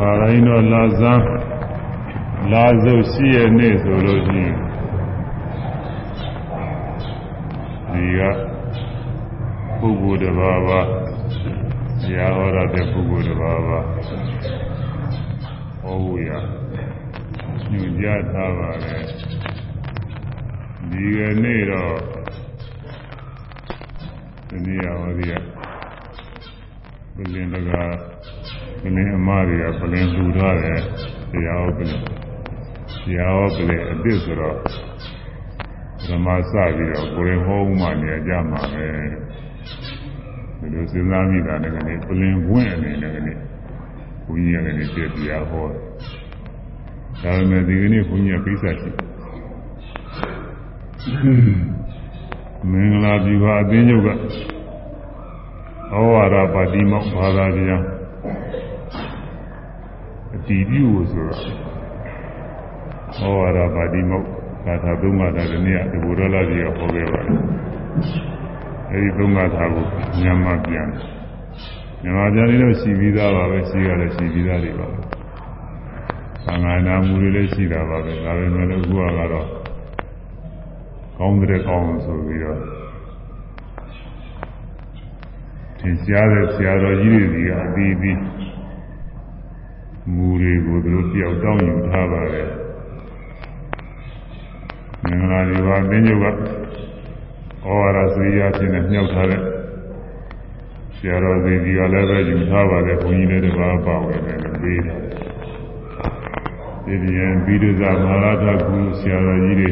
ခါတိုင်းတော့လာဇန်းလာစုပ်ရှိရဲ့နေ့ဆိုလို့ရှိရင်ဒီကပုဂ္ဂိုလ်တစ်ပါးပါဆရာဟောရတဲ့ပုဂ္ဂိုလ်တစ်ပါးပါဟောဝရညွှန်ကြားထားပါတယ်ဒီကနေ့တော့ဒီနေ့ဟောဒီကပလင်တကာ ပလင်အမတွေကပလင်လူထားတယ်တရားဟောပလင်တရားဟောပလင်အစ်စ်ဆိုတော့ဓမ္မစပြီးတော့ကိုယ်ရင်ဟောဥမှနေကြမှာပဲဒီလိုစဉ်းစားမိတာလည်းကနေပလင်ဝင့်အနေနဲ့ကနေဘုန်းကြီးကနေပြတရားဟောဒါပေမဲ့ဒီကနေ့ဘုန်းကြီးကကိစ္စရှိမင်္ဂလာပြီပါအသင်းချုပ်ကဩဝါဒပါတိမောဘာသာတရား အတီးပြုဆိုတော့ဩဝါဒပါတိမောသာသာသုံးပါးတာဒီနေ့ကဒီဘုရားလာကြီးဟောခဲ့ပါတယ်အဲဒီသုံးပါးသာကိုမြန်မာပြန်မြန်မာပြန်လေးတော့ရှိပြီးသားပါပဲရှိရတယ်ရှိပြီးသားတွေပါပဲသံဃာနာမူတွေလည်းရှိတာပါပဲဒါပေမဲ့လည်းအခုကတော့ကောင်းတဲ့ကောင်းဆိုပြီးတော့သင်ကြားတဲ့ဆရာတော်ကြီးတွေကအသီးသီး မူတွေကိုသူတို့ပြောက်တောင်းယူထားပါတယ်မင်္ဂလာဒီပါသင်္ကြန်ကဩဝါဒစရိယာဖြစ်နေမြောက်ထားတဲ့ဆရာတော်စီဒီကလည်းပဲယူထားပါတယ်ဘုန်းကြီးတွေတပါးပါဝင်တယ်ပေးတယ်ဒီပြန်ပြီးတော့မဟာရထကူဆရာတော်ကြီးတွေ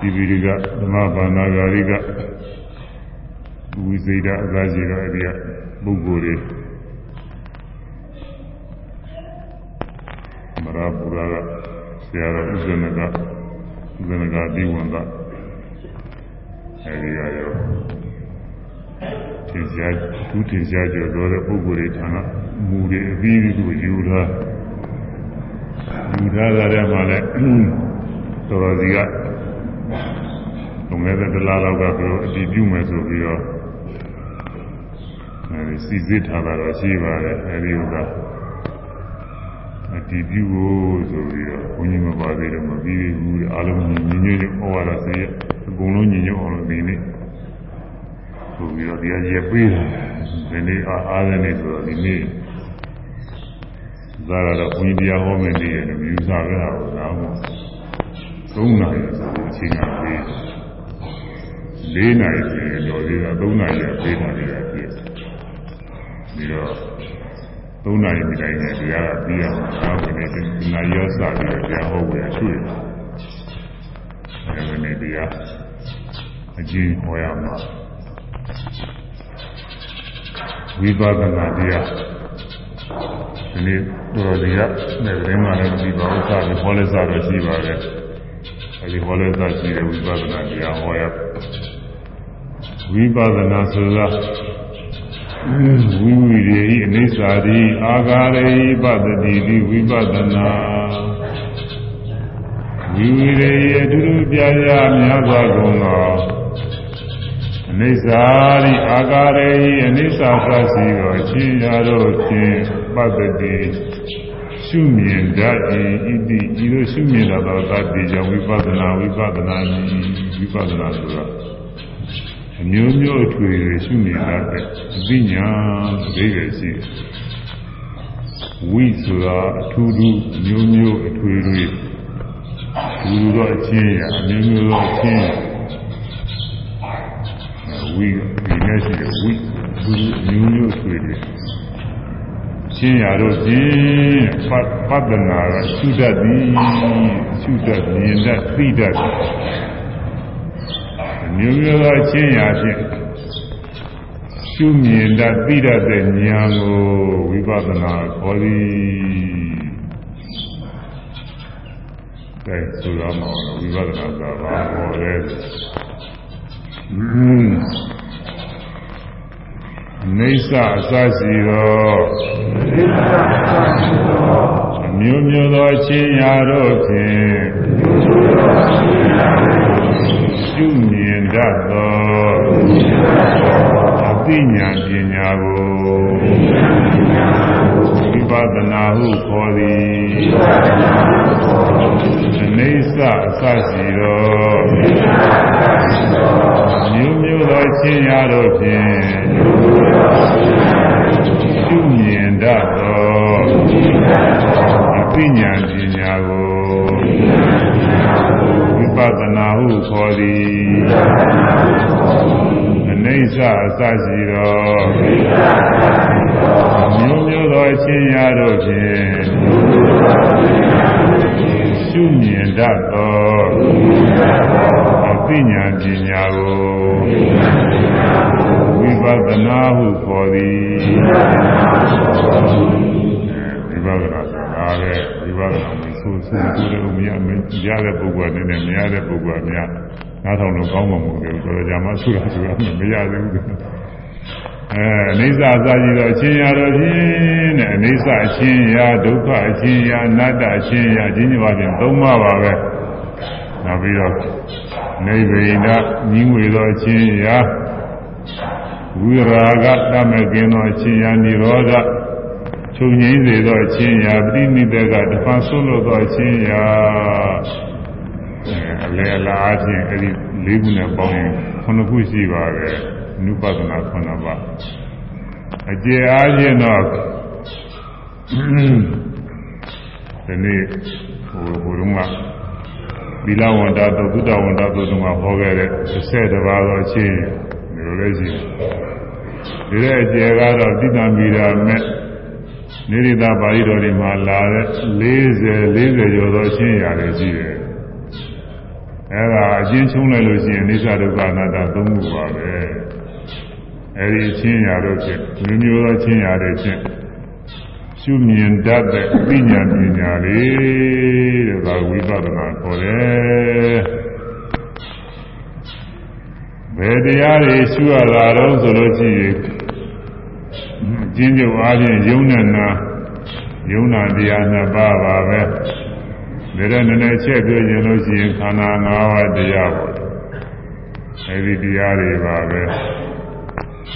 ဒီဗီဒီကဓမ္မဘာနာဂာရိက ဝိသေဒအသာရှိတော့အဲဒီကပုဂ္ဂိုလ်တွေမရပူရာကဆရာတော်ဥဇနကဥဇနကဒီဝန်ကအဲဒီကရောသင်ရှားသူသင်ရှားကျော်တော်တဲ့ပုဂ္ဂိုလ်တွေထံကမူတွေအပြီးပြီးကိုယူထားယူထားကြတဲ့မှာလဲတော်တော်စီကလွန်ခဲ့တဲ့တလားလောက်ကသူအတည်ပြုမယ်ဆိုပြီးတော့ အဲဒီစီစစ်ထားတာတော့ရှိပါတယ်အဲဒီဥစ္စာအတည်ပြုဖို့ဆိုပြီးတော့ဘုန်းကြီးမပါသေးတော့မပြီးဘူးတဲ့အားလုံးညီညွတ်ညွတ်ဩဝါဒစေရအကုန်လုံးညီညွတ်အောင်လို့ဒီနေ့ဆိုပြီးတော့တရားကြီးပေးတာဒီနေ့အားအားတဲ့နေ့ဆိုတော့ဒီနေ့သာရတော့ဘုန်းကြီးတရားဟောမယ်နေရတယ်မြူစာပဲဟာကိုသာမို့၃နာရီဆိုအချိန်ကပေး၄နာရီဆိုရင်တော့ဒီက၃နာရီပေးတာတွေက ပြည့်ပြီးတော့၃နာရီမိတိုင်းနဲ့တရားကပြီးရမှာဒါဝင်နေဒီနာရီရောစပြီးတော့တရားဟောဝယ်ရွှေ့အဲဒီနေ့တရားအကျဉ်းဟောရမှာဝိပဿနာတရားဒီနေ့တော်တရားနဲ့တွင်မှလည်းဒီပါဥစ္စာကိုဟောလဲစားတော့ရှိပါတယ်အဲဒီဟောလဲစားရှိတဲ့ဝိပဿနာတရားဟောရဝိပဿနာဆိုတာ ဝိဝိရေဤအနိစ္စတိအာဂါရေပတ္တိတိဝိပဿနာဝိဝိရေဤအတူတူပြပြများစွာကုန်သောအနိစ္စရိအာဂါရေဤအနိစ္စသစီသောချင်းရာတို့ဖြင့်ပတ္တိရှုမြင်တတ်၏ဣတိဤသို့ရှုမြင်တတ်သောတတ္တိကြောင့်ဝိပဿနာဝိပဿနာဤဝိပဿနာဆိုတာ အမျိုးမျိုးအထွေထွေရှုမြင်တတ်တဲ့အသိဉာဏ်အသေးပဲရှိတယ်ဝိဆိုတာအထူးထူးအမျိုးမျိုးအထွေထွေဒီလိုတော့အချင်းရအမျိုးမျိုးတော့အချင်းရဝိဒီနဲ့ရှိတဲ့ဝိဒီမျိုးမျိုးဆွေတယ်ရှင်းရတော့ဖြင့်ပတ္တနာကရှုတတ်သည်ရှုတတ်မြင်တတ်သိတတ် မျိုးမျိုးသောရှင်းရဖြင့်ရှုမြင်တတ်သိတတ်တဲ့ဉာဏ်ကိုဝိပဿနာခေါ်သည်ကဲဆိုရမှာဝိပဿနာကဘာခေါ်လဲနေသအစရှိသောအမျိုးမျိုးသောချင်းရာတို့ဖြင့်ရှု ရှုမြင်တတ်သောအသိဉာဏ်ပညာကိုဝိပဿနာဟုခေါ်သည်အနေဆအစရှိသောမျိုးမျိုးသောခြင်းရာတို့ဖြင့်ရှုမြင်တတ်သောအသိဉာဏ်ပညာကို ပဿနာဟုခေါ်သည်အနေဆအစရှိသောမျိုးမျိုးသောချင်းရတို့ဖြင့်ရှုမြင်တတ်သောအသိဉာဏ်ပညာကိုဝိပဿနာဟုခေါ်သည်ဝိပဿနာ ဆိုတာပဲဝိပဿနာမျိုးဆိုဆိုဆိုတဲ့မရမရတဲ့ပုဂ္ဂိုလ်နဲ့မရတဲ့ပုဂ္ဂိုလ်အများနားထောင်လို့ကောင်းမှာမဟုတ်ဘူးတော်တော်ကြာမှဆိုတာဆိုတာမရသေးဘူးအဲအိဋ္ဌအစာကြီးတော့အချင်းရတော့ဖြင့်တဲ့အိဋ္ဌအချင်းရဒုက္ခအချင်းရအနတ္တအချင်းရချင်းချင်းပါဖြင့်သုံးပါးပါပဲနောက်ပြီးတော့နိဗ္ဗိဒညီငွေသောအချင်းရဝိရာဂတမကင်းသောအချင်းရនិရောဓ ချုပ်ငိမ့်စေသောအချင်းရပရိနိဒေကတဖန်ဆွလို့သောအချင်းရအလေအလားအချင်းအဲ့ဒီလေးခုနဲ့ပေါင်းရင်ခုနှစ်ခုရှိပါတယ်နုပဒနာခုနှစ်ပါးအကျေအားဖြင့်တော့ဒီနေ့ဟိုဟိုတုန်းကသီလဝန္တာသုဒ္ဓဝန္တာသုတုံကဟောခဲ့တဲ့30တပါးသောအချင်းဒီလိုလေးရှိတယ်ဒီတဲ့အကျေကတော့တိတ္တမီရာမဲ့ နိရိတာပါဠိတော်တွေမှာလာတဲ့40 40ကျော်သောအချင်းရာတွေရှိတယ်အဲ့ဒါအချင်းချုံးလိုက်လို့ရှိရင်အိသဒုက္ခအနတ္တသုံးခုပါပဲအဲဒီအချင်းရာတို့ဖြင့်မျိုးမျိုးသောချင်းရာတွေဖြင့်ရှုမြင်တတ်တဲ့ပညာပညာလေးတဲ့ဒါဝိပဿနာခေါ်တယ်ဘယ်တရားတွေရှုရတာတော့ဆိုလို့ရှိရင် အချင်းချုပ်အားဖြင့်ယုံနဲ့နာယုံနာတရားနှစ်ပါးပါပဲဒါနဲ့နည်းနည်းချက်ပြောရင်လို့ရှိရင်ခန္ဓာ၅ပါးတရားပေါ့အဲဒီတရားတွေပါပဲ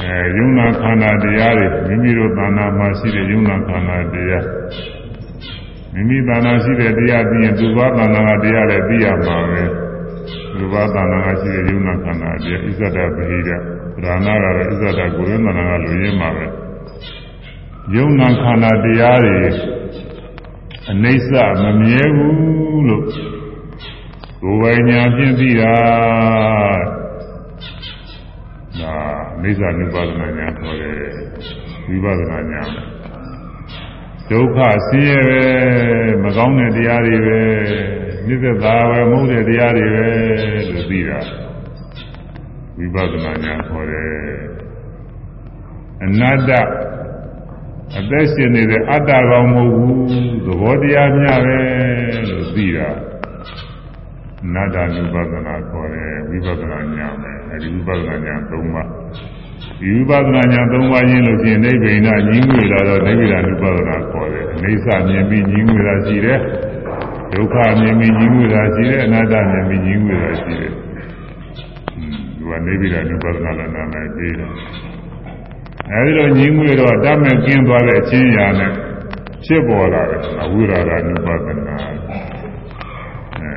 အဲယုံနာခန္ဓာတရားတွေမိမိတို့သဏ္ဍာန်မှာရှိတဲ့ယုံနာခန္ဓာတရားမိမိသဏ္ဍာန်ရှိတဲ့တရားပြီးရင်သူဘာသဏ္ဍာန်ကတရားလည်းသိရမှာပဲသူဘာသဏ္ဍာန်ကရှိတဲ့ယုံနာခန္ဓာတရားဣဇဒပဟိဒဗราဏကတော့ဣဇဒကိုယ်ရင်းသဏ္ဍာန်ကလူရင်းမှာပဲ ယုံနာခန္ဓာတရားတွေအနိစ္စမမြဲဘူးလို့ကိုယ်ပိုင်ညာဖြင့်သိတာဒါအိစ္ဆာနုပါဒနာညာခေါ်တယ်ဝိပဿနာညာဒုက္ခဆင်းရဲပဲမကောင်းတဲ့တရားတွေပဲနိစ္စသာပဲမဟုတ်တဲ့တရားတွေပဲလို့သိတာဝိပဿနာညာခေါ်တယ် အနတ္တအသက်ရှင်နေတဲ့အတ္တကောင်မဟုတ်ဘူးသဘောတရားများပဲလို့သိတာနတ္တနုပဒနာခေါ်တယ်ဝိပဿနာညာပဲအဲဒီဝိပဿနာညာ၃ပါးဒီဝိပဿနာညာ၃ပါးရင်းလို့ရှိရင်နိဗ္ဗိဏညီငွေလာတော့နိဗ္ဗိဏနုပဒနာခေါ်တယ်အိဋ္ဌမြင်ပြီးညီငွေလာရှိတယ်ဒုက္ခမြင်ပြီးညီငွေလာရှိတယ်အနတ္တမြင်ပြီးညီငွေလာရှိတယ်ဒီကနိဗ္ဗိဏနုပဒနာလည်းနာမည်ပေးတယ် အဲဒီလိုညီငွေတော့တတ်မဲ့ကျင်းသွားတဲ့အချင်းရာနဲ့ဖြစ်ပေါ်လာတယ်အဝိရာဂနုပဒနာအဲ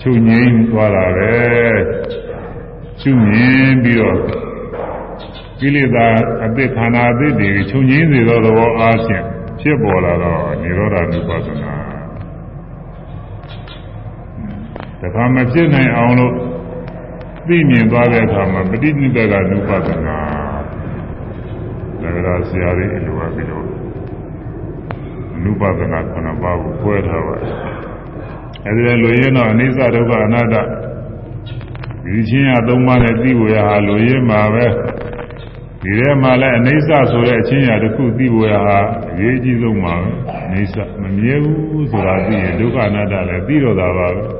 ချုပ်ငိမ့်သွားတာပဲချုပ်ငိမ့်ပြီးတော့ကိလေသာအသစ်ခန္ဓာအသစ်တွေချုပ်ငိမ့်စေသောသဘောအားဖြင့်ဖြစ်ပေါ်လာတော့និရောဓနုပဒနာတခါမဖြစ်နိုင်အောင်လို့သိမြင်သွားတဲ့အခါမှာပဋိနိဗ္ဗာန်နုပဒနာ ဒါကြဆရာလေးအလိုအပ်ပြီးတော့အနုပါဒနာခုနပါးကိုပွဲထားပါတယ်အဲဒီလိုရင်းတော့အနိစ္စဒုက္ခအနတ္တဒီချင်းရသုံးပါးနဲ့သိဖို့ရဟာလိုရင်းမှာပဲဒီထဲမှာလည်းအနိစ္စဆိုတဲ့အချင်းရတစ်ခုသိဖို့ရဟာအရေးကြီးဆုံးပါပဲအနိစ္စမမြဲဘူးဆိုတာသိရင်ဒုက္ခအနတ္တလည်းသိတော့တာပါပဲ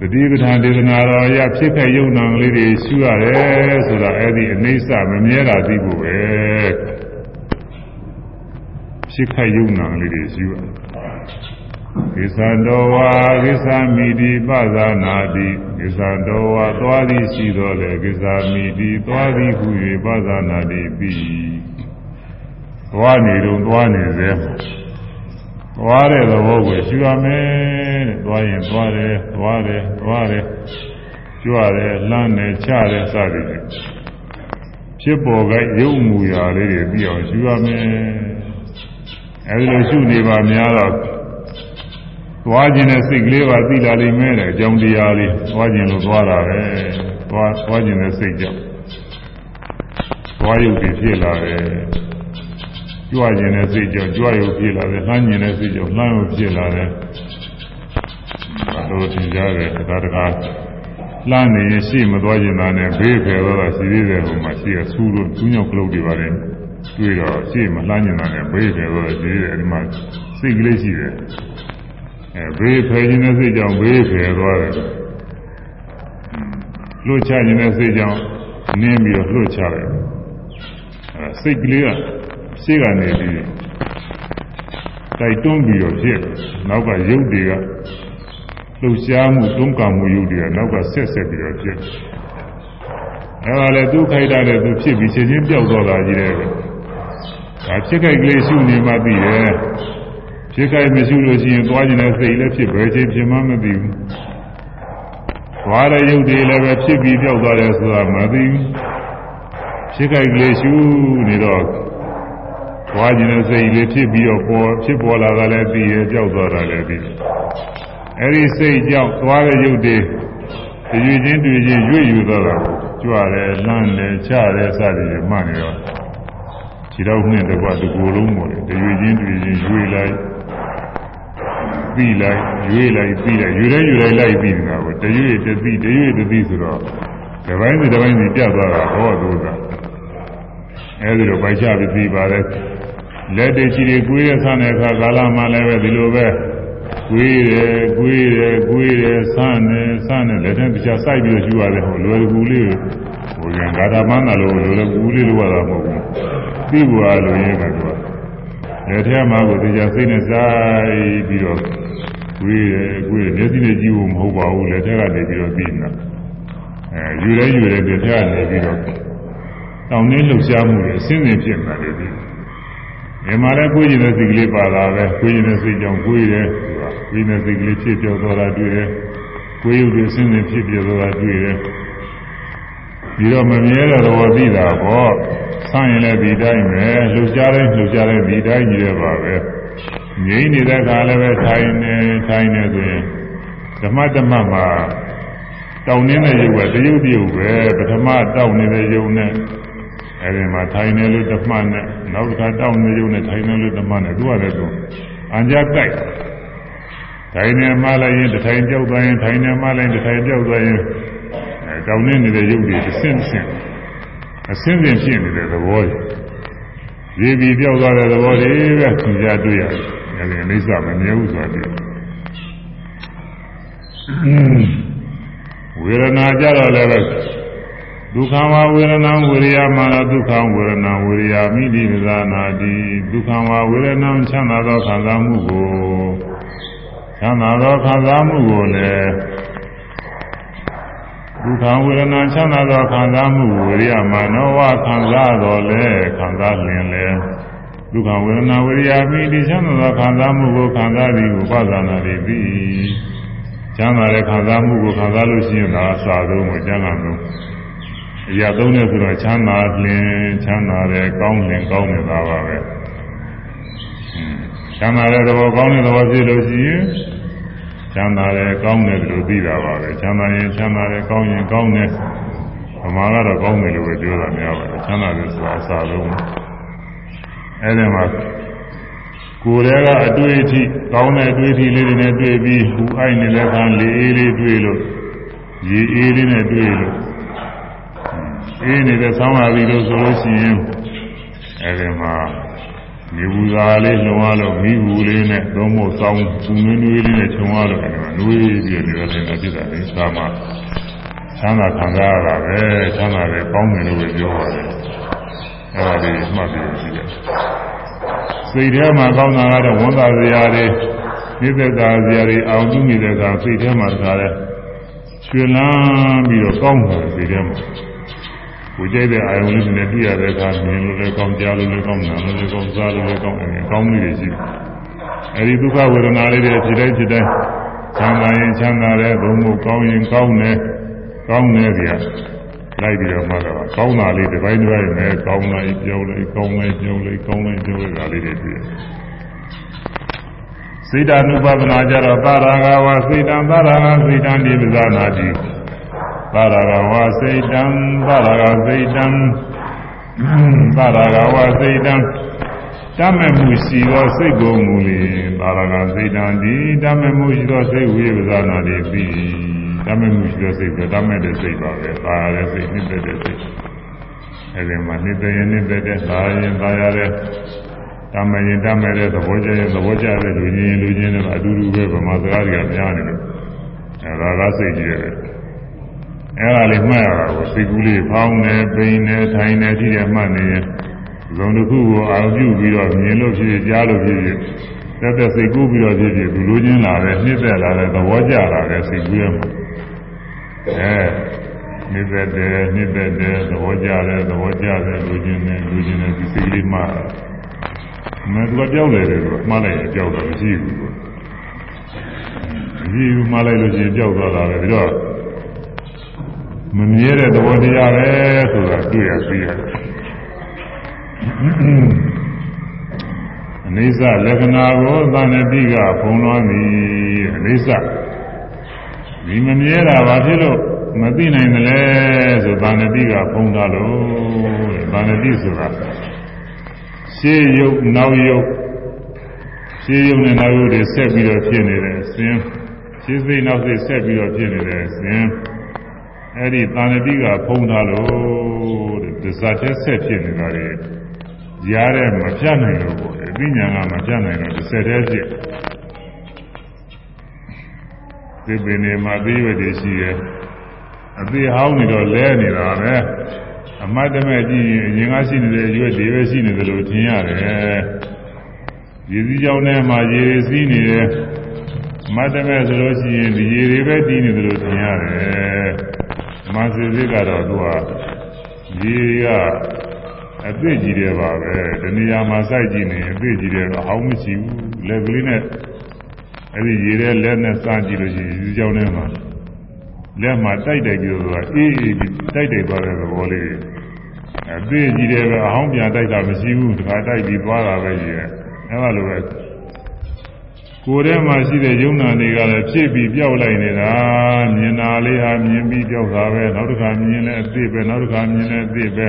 တတိပဋ္ဌာန်ဒေသနာတော်ရဖြစ်ခဲ့ယုံနာလေးတွေရှုရတယ်ဆိုတာအဲ့ဒီအနိစ္စမမြဲတာသိဖို့ပဲဖြစ်ခဲ့ယုံနာလေးတွေရှုရကိသတော်ဝါကိသမိတိပဇာနာတိကိသတော်ဝါသွားသည်ရှိတော်လေကိသမိတိသွားသည်ဟု၍ပဇာနာတိပြီးသွားနေတော့သွားနေစေသွားတဲ့သဘောကိုရှင်းရမယ်တဲ့ သွားရင်သွားတယ်သွားတယ်သွားတယ်ကြွတယ်လှမ်းတယ်ချတယ်စသည်ဖြင့်ဖြစ်ပေါ်ကရုပ်မူရာလေးတွေပြီးအောင်ရှင်းရမယ်အဲဒီလိုရှုနေပါများတော့သွားခြင်းတဲ့စိတ်ကလေးပါသိလာလိမ့်မယ်တဲ့အကြောင်းတရားလေးသွားခြင်းလို့သွားတာပဲသွားသွားခြင်းတဲ့စိတ်ကြောင့်သွားရုပ်တွေဖြစ်လာတယ်ကြွခြင်းတဲ့စိတ်ကြောင့်ကြွရုပ်ဖြစ်လာတယ်လှမ်းခြင်းတဲ့စိတ်ကြောင့်လှမ်းရုပ်ဖြစ်လာတယ် တို့သင်ကြတယ်ဒါတကားလှမ်းနေရင်ရှေ့မသွားခြင်းသာနဲ့ဘေးဖယ်တော့တာရှိသေးတယ်ဟိုမှာရှိရဆူလို့သူညောက်ကလုတ်တွေပါတယ်တွေ့တော့ရှေ့မလှမ်းခြင်းသာနဲ့ဘေးဖယ်တော့ရှိသေးတယ်ဒီမှာစိတ်ကလေးရှိတယ်အဲဘေးဖယ်ခြင်းတဲ့စိတ်ကြောင့်ဘေးဖယ်သွားတယ်လွတ်ချခြင်းတဲ့စိတ်ကြောင့်နင်းပြီးတော့လွတ်ချတယ်အဲစိတ်ကလေးကရှေ့ကနေပြီးတိုက်တွန်းပြီးတော့ဖြစ်နောက်ကရုပ်တွေက လှုပ်ရှားမှုတွန်းကမှုရုပ်တွေကနောက်ကဆက်ဆက်ပြီးတော့ဖြစ်အဲဒါလည်းသူခိုက်တာလည်းသူဖြစ်ပြီးချက်ချင်းပြောက်သွားတာကြီးတယ်ဒါဖြစ်ခိုက်ကလေးရှုနေမှသိတယ်ဖြစ်ခိုက်မရှိလို့ရှိရင်သွားကျင်တဲ့စိတ်လည်းဖြစ်ပဲချင်းဖြစ်မှမသိဘူးသွားတဲ့ရုပ်တွေလည်းပဲဖြစ်ပြီးပြောက်သွားတယ်ဆိုတာမသိဘူးဖြစ်ခိုက်ကလေးရှုနေတော့သွားခြင်းတဲ့စိတ်လေးဖြစ်ပြီးတော့ပေါ်ဖြစ်ပေါ်လာတာလည်းသိရကြောက်သွားတာလည်းသိ အဲဒီစိတ်ကြောင့်သွားတဲ့ရုပ်တွေရွေချင်းတွေ့ချင်းရွေ့ယူသွားတာကြွတယ်လန့်တယ်ချတယ်စသည်ဖြင့်မှတ်နေတော့ခြေတော်နဲ့တကွတကူလုံးပေါ်တယ်ရွေချင်းတွေ့ချင်းရွေ့လိုက်ပြီးလိုက်ရွေ့လိုက်ပြီးလိုက်ယူတိုင်းယူတိုင်းလိုက်ပြီးနေတာကိုတရွေ့တသိတရွေ့တသိဆိုတော့ဒီပိုင်းဒီပိုင်းကြီးပြတ်သွားတာဟောသူကအဲဒီလိုပိုက်ချပြီးပြီးပါတယ်လက်တွေချီတွေကိုယ်ရဆန်းတဲ့အခါကာလမှလည်းပဲဒီလိုပဲ ကိုယ်ရကိုယ်ရကိုယ်ရဆန်းနေဆန်းနေလက်ထဲတခြားစိုက်ပြီးယူရတယ်ဟိုလွယ်ကူလေးဟိုရင်ဂါထာမန်းတာလို့လွယ်ကူလေးလို့ရတာမဟုတ်ဘူးပြီးဘူးအားလို့ရင်းကတော့လက်ထဲမှာကိုတရားစိတ်နဲ့စိုက်ပြီးတော့ကိုယ်ရကိုယ်ရမျက်စိနဲ့ကြည့်ဖို့မဟုတ်ပါဘူးလက်ထဲကနေပြီးတော့ပြီးနေတာအဲယူရဲယူရဲလက်ထဲကနေပြီးတော့တောင်းနှင်းလှုပ်ရှားမှုတွေအစင်းစင်ဖြစ်နေတယ်ဒီမြမလည်းကိုယ်ကျင်တဲ့စိတ်ကလေးပါလာပဲကိုယ်ကျင်တဲ့စိတ်ကြောင့်ကိုယ်တယ်ဆိုတာ ကိုယ်ကျင်တဲ့စိတ်ကလေးဖြစ်ပြောသွားတာတွေ့တယ်ကိုယ်ရုပ်တွေအစင်းစင်ဖြစ်ပြောသွားတာတွေ့တယ်ပြီးတော့မမြဲတဲ့သဘောသိတာပေါ့ဆန့်ရင်လည်းဒီတိုင်းပဲလှုပ်ရှားတိုင်းလှုပ်ရှားတိုင်းဒီတိုင်းကြီးရပါပဲငြိမ့်နေတဲ့ခါလည်းပဲထိုင်နေထိုင်နေဆိုရင်ဓမ္မဓမ္မမှာတောင်းနေတဲ့ရုပ်ကတရုပ်တရုပ်ပဲပထမတောင်းနေတဲ့ရုပ်နဲ့အဲဒီမှာထိုင်နေလို့ဓမ္မနဲ့နောက်တစ်ခါတောင်းနေရုပ်နဲ့ထိုင်နေလို့ဓမ္မနဲ့သူကလည်းသူအံကြကြိုက် ထိုင်နေမှလည်းရင်တထိုင်ကြောက်သွားရင်ထိုင်နေမှလည်းတထိုင်ကြောက်သွားရင်အဲတောင်းနေနေတဲ့ရုပ်တွေတစ်ဆင့်တစ်ဆင့်အဆင့်ဆင့်ဖြစ်နေတဲ့သဘောကြီးရေးပြီးပြောက်သွားတဲ့သဘောတွေပဲသင်ကြားတွေ့ရတယ်အဲဒီအိဋ္ဌမမြဲဘူးဆိုတာတွေ့ဝေဒနာကြတော့လည်းပဲဒုက္ခဝဝေဒနာဝေရိယမာနဒုက္ခဝေဒနာဝေရိယမိတိပဇာနာတိဒုက္ခဝဝေဒနာချမ်းသာသောခံစားမှုကို ချမ်းသာသောခံစားမှုကိုလည်းဒုက္ခဝေဒနာချမ်းသာသောခံစားမှုဝေရိယမာနောဝခံစားတော်လဲခံစားလင်လဲဒုက္ခဝေဒနာဝေရိယမိတိချမ်းသာသောခံစားမှုကိုခံစားပြီးဥပဒနာတွေပြီးချမ်းသာတဲ့ခံစားမှုကိုခံစားလို့ရှိရင်ဒါအစာဆုံးကိုကျမ်းဂန်ဆုံးအရာသုံးနဲ့ဆိုတော့ချမ်းသာလင်ချမ်းသာတယ်ကောင်းလင်ကောင်းနေတာပါပဲချမ်းသာတဲ့သဘောကောင်းတဲ့သဘောဖြစ်လို့ရှိရင် ချမ်းသာတယ်ကောင်းတယ်လို့သိတာပါပဲချမ်းသာရင်ချမ်းသာတယ်ကောင်းရင်ကောင်းတယ်ဗမာကတော့ကောင်းတယ်လို့ပဲပြောတာများပါတယ်ချမ်းသာတယ်ဆိုတာအစာဆုံးအဲဒီမှာကိုယ်တည်းကအတွေ့အထိကောင်းတဲ့အတွေ့အထိလေးတွေနဲ့တွေ့ပြီးဟူအိုက်နေတဲ့ခံလေးအေးလေးတွေ့လို့ရေအေးလေးနဲ့တွေ့လို့အေးနေတဲ့ဆောင်းလာပြီလို့ဆိုလို့ရှိရင်အဲဒီမှာ မြေဘူးသားလေးလုံရလို့မိဘူးလေးနဲ့သုံးဖို့ဆောင်းပူနွေးနွေးလေးနဲ့ခြုံရလို့အဲဒီမှာနွေးပြီးနေတဲ့ထင်တာဖြစ်တာလေသာမချမ်းသာခံစားရတာပဲချမ်းသာတယ်ကောင်းတယ်လို့ပြောပါတယ်အဲဒါလေးမှတ်ပြီးရှိတယ်စိတ်ထဲမှာကောင်းတာကတော့ဝန်သာစရာတွေနိစ္စတာစရာတွေအောင်ကြည့်နေတဲ့အခါစိတ်ထဲမှာတခါလဲရွှေလန်းပြီးတော့ကောင်းတယ်စိတ်ထဲမှာ ကိုကြိုက်တဲ့အာယုံလေးနဲ့တွေ့ရတဲ့အခါမြင်လို့လည်းကောင်းကြားလို့လည်းကောင်းနားလို့လည်းကောင်းစားလို့လည်းကောင်းအဲကောင်းမှုတွေရှိတယ်အဲဒီဒုက္ခဝေဒနာလေးတွေဖြစ်တိုင်းဖြစ်တိုင်းချမ်းသာရင်ချမ်းသာတယ်ဘုံမို့ကောင်းရင်ကောင်းတယ်ကောင်းတယ်ဗျာလိုက်ပြီးတော့မှတော့ကောင်းတာလေးတစ်ပိုင်းတစ်ပိုင်းနဲ့ကောင်းလိုက်ပြောင်းလိုက်ကောင်းလိုက်ပြောင်းလိုက်ကောင်းလိုက်ပြောင်းလိုက်ဒါလေးတွေတွေ့စိတ်ဓာနုပဒနာကြတော့ပါရာဂဝစိတ်တံပါရာဂစိတ်တံဒီပဇာနာတိ ပါရာဂဝစိတ်တံပါရာဂစိတ်တံပါရာဂဝစိတ်တံတမဲ့မှုရှိသောစိတ်ကိုမူလေပါရာဂစိတ်တံဒီတမဲ့မှုရှိသောစိတ်ဝိပဇာနာတိပြီးတမဲ့မှုရှိတဲ့စိတ်ကတမဲ့တဲ့စိတ်ပါပဲ။သာရတဲ့စိတ်နှိမ့်တဲ့စိတ်။အဲဒီမှာနှိမ့်တဲ့ရင်နှိမ့်တဲ့သာရင်သာရတဲ့တမရင်တမဲ့တဲ့သဘောကျရင်သဘောကျတဲ့လူချင်းလူချင်းတွေအတူတူပဲဗမာစကားတွေကများနေလို့အဲဒါကစိတ်ကြီးရတယ်။ အဲဒါလေးမှတ်ရတာကိုစိတ်ကူးလေးဖောင်းနေပိန်နေထိုင်နေကြည့်ရမှတ်နေရင်ဇုံတစ်ခုကိုအာရုံပြုပြီးတော့မြင်လို့ဖြစ်ကြားလို့ဖြစ်ဖြစ်တက်တက်စိတ်ကူးပြီးတော့ဖြစ်ဖြစ်သူလူချင်းလာတယ်နှိမ့်သက်လာတယ်သဘောကျလာတယ်စိတ်ကူးရမှာအဲနှိမ့်သက်တယ်နှိမ့်သက်တယ်သဘောကျတယ်သဘောကျတယ်လူချင်းနဲ့လူချင်းနဲ့ဒီစိတ်လေးမှမသူကကြောက်တယ်လို့မှားလိုက်ရင်ကြောက်တော့မရှိဘူးပေါ့မရှိဘူးမှားလိုက်လို့ရှိရင်ကြောက်သွားတာပဲပြီးတော့ မမြဲတဲ့သဘောတရားပဲဆိုတာတွေ့ရသိရတယ်အနိစ္စလက္ခဏာကိုသန္တိကဖုံးလွှမ်းသည်အနိစ္စဒီမမြဲတာဘာဖြစ်လို့မသိနိုင်တယ်လဲဆိုသန္တိကဖုံးထားလို့တဲ့သန္တိဆိုတာရှေးယုတ်နောက်ယုတ်ရှေးယုတ်နဲ့နောက်ယုတ်တွေဆက်ပြီးတော့ဖြစ်နေတယ်ဆင်းရှေးစိတ်နောက်စိတ်ဆက်ပြီးတော့ဖြစ်နေတယ်ဆင်း အဲ့ဒီသန္တိကဖုံးထားလို့တဲ့ဒဇာတက်ဆက်ဖြစ်နေတာလေရားတဲ့မပြတ်နိုင်လို့ပေါ့အသိဉာဏ်ကမပြတ်နိုင်တော့တစ်ဆက်တည်းဖြစ်ဒီပင်နေမှာသိရတဲ့ရှိရဲ့အသိဟောင်းနေတော့လဲနေတာပဲအမတ်တမဲ့ကြည့်ရင်အရင်ကရှိနေတဲ့ရွက်တွေပဲရှိနေတယ်လို့ထင်ရတယ်ရေစည်းကြောင်းထဲမှာရေစီးနေတယ်မတ်တမဲ့ဆိုလို့ရှိရင်ဒီရေတွေပဲတည်နေတယ်လို့ထင်ရတယ် မဆူစစ်ကတော့သူကရေကအသိကြီးတယ်ပါပဲတဏှာမှာစိုက်ကြည့်နေအသိကြီးတယ်တော့အောင်းမရှိဘူးလက်ကလေးနဲ့အဲ့ဒီရေထဲလက်နဲ့စကြည့်လို့ရှိရင်ဒီကြောင်းထဲမှာလက်မှာတိုက်တိုက်ပြီးတော့အေးအေးတိုက်တိုက်သွားတဲ့သဘောလေးအသိကြီးတယ်ပဲအောင်းပြန်တိုက်တာမရှိဘူးတခါတိုက်ပြီးသွားတာပဲကြီးတယ်အဲ့လိုပဲ ကိုယ်ထဲမှာရှိတဲ့ယုံနာတွေကလည်းဖြစ်ပြီးပြောက်လိုက်နေတာမြင်တာလေးဟာမြင်ပြီးပြောက်တာပဲနောက်တစ်ခါမြင်လဲအသိပဲနောက်တစ်ခါမြင်လဲအသိပဲ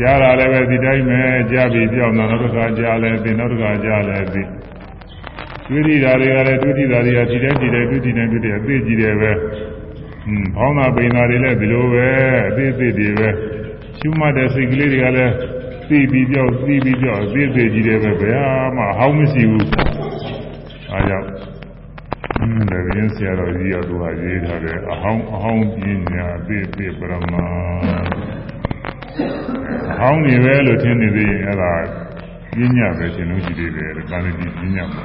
ကြားတာလည်းပဲဒီတိုင်းပဲကြားပြီးပြောင်းတာနောက်တစ်ခါကြားလဲသိနောက်တစ်ခါကြားလဲသိတွေ့ထိတာတွေကလည်းတွေ့ထိတာတွေကဒီတိုင်းဒီတိုင်းတွေ့ထိတိုင်းတွေ့တယ်အသိကြီးတယ်ပဲอืมဖောင်းတာပိန်တာတွေလည်းဒီလိုပဲအသိအသိတွေပဲရှုမှတ်တဲ့စိတ်ကလေးတွေကလည်းသိပြီးပြောက်သိပြီးပြောက်အသိအသိကြီးတယ်ပဲဘယ်မှဟောင်းမရှိဘူး အားကြောင့်อืมဒါရင်းဆရာတော်ကြီးကသူဟာရေးထားတယ်အဟောင်းအဟောင်းပညာအသိအသိပရမဟောင်းနေပဲလို့ထင်နေသေးရင်အဲ့ဒါပညာပဲရှင်လို့ရှိသေးတယ်ကာလတိပညာပါ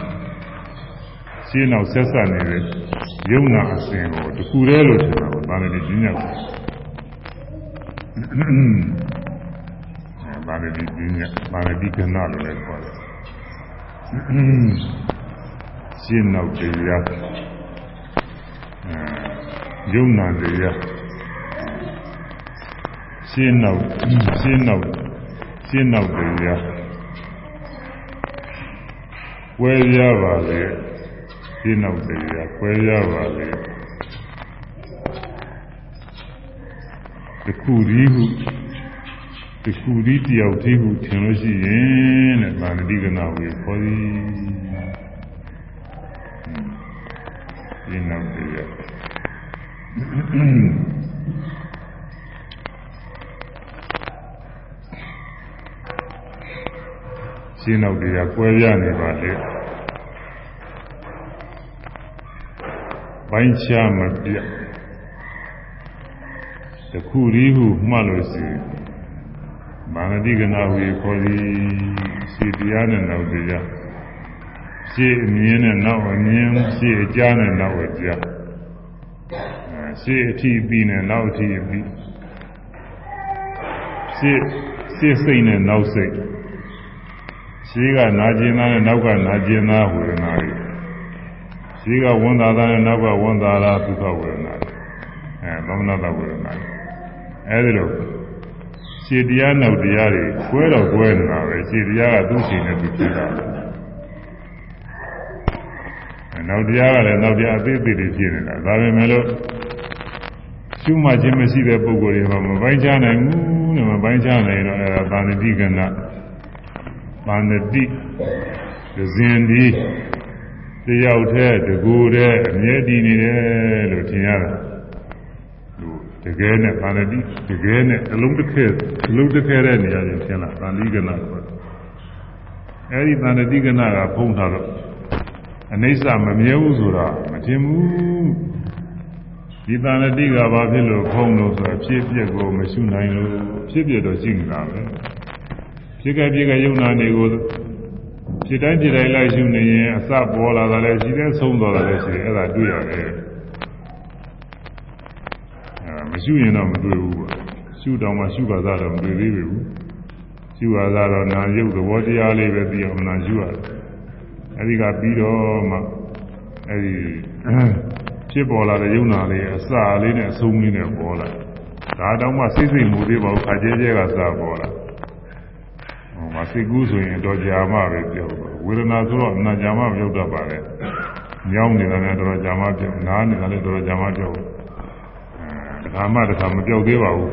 ရှင်းအောင်ဆက်ဆက်နေတဲ့ယုံနာအစဉ်ကိုတခုတည်းလို့ထင်တာပါကာလတိပညာပါကာလတိပညာကာလတိကနာလို့လည်းခေါ်တယ် ရှင်းနောက်တရားယုံနာတရားရှင်းနောက်ရှင်းနောက်ရှင်းနောက်တရားဝဲရပါလေရှင်းနောက်တရားဝဲရပါလေတခုဒီဟုတခုဒီတယောက်တည်းဟုထင်လို့ရှိရင်တဲ့ဗာဏတိကနာဝေခေါ်သည် ရှင်းနောက်တရားရှင်းနောက်တရားကွဲပြားနေပါလေပိုင်းခြားမပြတ်တခုရီးဟုမှတ်လို့ရှိမာနတိကနာဝေခေါ်သည်ရှင်းတရားနဲ့နောက်တရား ရှင်းအမြင်နဲ့နောက်အမြင်ရှင်းအကြားနဲ့နောက်အကြားရှင်းအထီးပြီးနဲ့နောက်အထီးပြီးရှေ့ရှေ့စိတ်နဲ့နောက်စိတ်ရှေ့ကနာကျင်သားနဲ့နောက်ကနာကျင်သားဝေဒနာတွေရှေ့ကဝန်သာသားနဲ့နောက်ကဝန်သာသားဒုက္ခဝေဒနာတွေအဲသမဏတဝေဒနာတွေအဲဒီလိုရှေ့တရားနောက်တရားတွေကွဲတော့ကွဲနေတာပဲရှေ့တရားကသူ့ချိန်နဲ့သူဖြစ်တာ နောက်တရားကလည်းနောက်တရားအသေးသေးတွေဖြစ်နေတာဒါပေမဲ့လို့ရှုမှခြင်းမရှိတဲ့ပုဂ္ဂိုလ်တွေမှာမပိုင်းခြားနိုင်ဘူးနဲ့မပိုင်းခြားနိုင်တော့အဲဒါသာဏတိကနာသာဏတိဒဇင်ဒီတယောက်တည်းတကူတည်းအမြဲတည်နေတယ်လို့ထင်ရတယ်တကယ်နဲ့သာဏတိတကယ်နဲ့အလုံးတစ်ခဲအလုံးတစ်ခဲတဲ့နေရာချင်းထင်လားသာဏတိကနာဆိုအဲဒီသာဏတိကနာကဖုံးထားတော့ အနိစ္စမမြဲဘူးဆိုတာမထင်ဘူးဒီတန်လတိကဘာဖြစ်လို့ခုံးလို့ဆိုဖြစ်ပြက်ကိုမရှိနိုင်လို့ဖြစ်ပြက်တော့ရှိနေတာပဲဖြစ်ကပြက်ကယုံနာနေကိုဖြစ်တိုင်းဖြစ်တိုင်းလိုက်ရှုနေရင်အစပေါ်လာတာလည်းရှိတယ်ဆုံးသွားတာလည်းရှိတယ်အဲ့ဒါတွေ့ရတယ်အဲမရှိရင်တော့မတွေ့ဘူးပေါ့ရှုတောင်မှရှုပါသားတော့မတွေ့သေးဘူးရှုပါသားတော့နာယုတ်သဘောတရားလေးပဲသိအောင်နာရှုရတယ် အဲဒီကပြီးတော့မှအဲဒီဖြစ်ပေါ်လာတဲ့ယုံနာလေးအစလေးနဲ့အဆုံးလေးနဲ့ပေါ်လာဒါတောင်မှစိတ်စိတ်မူသေးပါဘူးခါကျဲကျဲကစပေါ်လာဟိုမှာစိတ်ကူးဆိုရင်တော့ကြာမှပဲပြောဝေဒနာဆိုတော့အနာကြာမှပြောတတ်ပါတယ်ညောင်းနေတာလည်းတော်တော်ကြာမှပြောနားနေတာလည်းတော်တော်ကြာမှပြောအဲဒါမှတခါမပြောသေးပါဘူး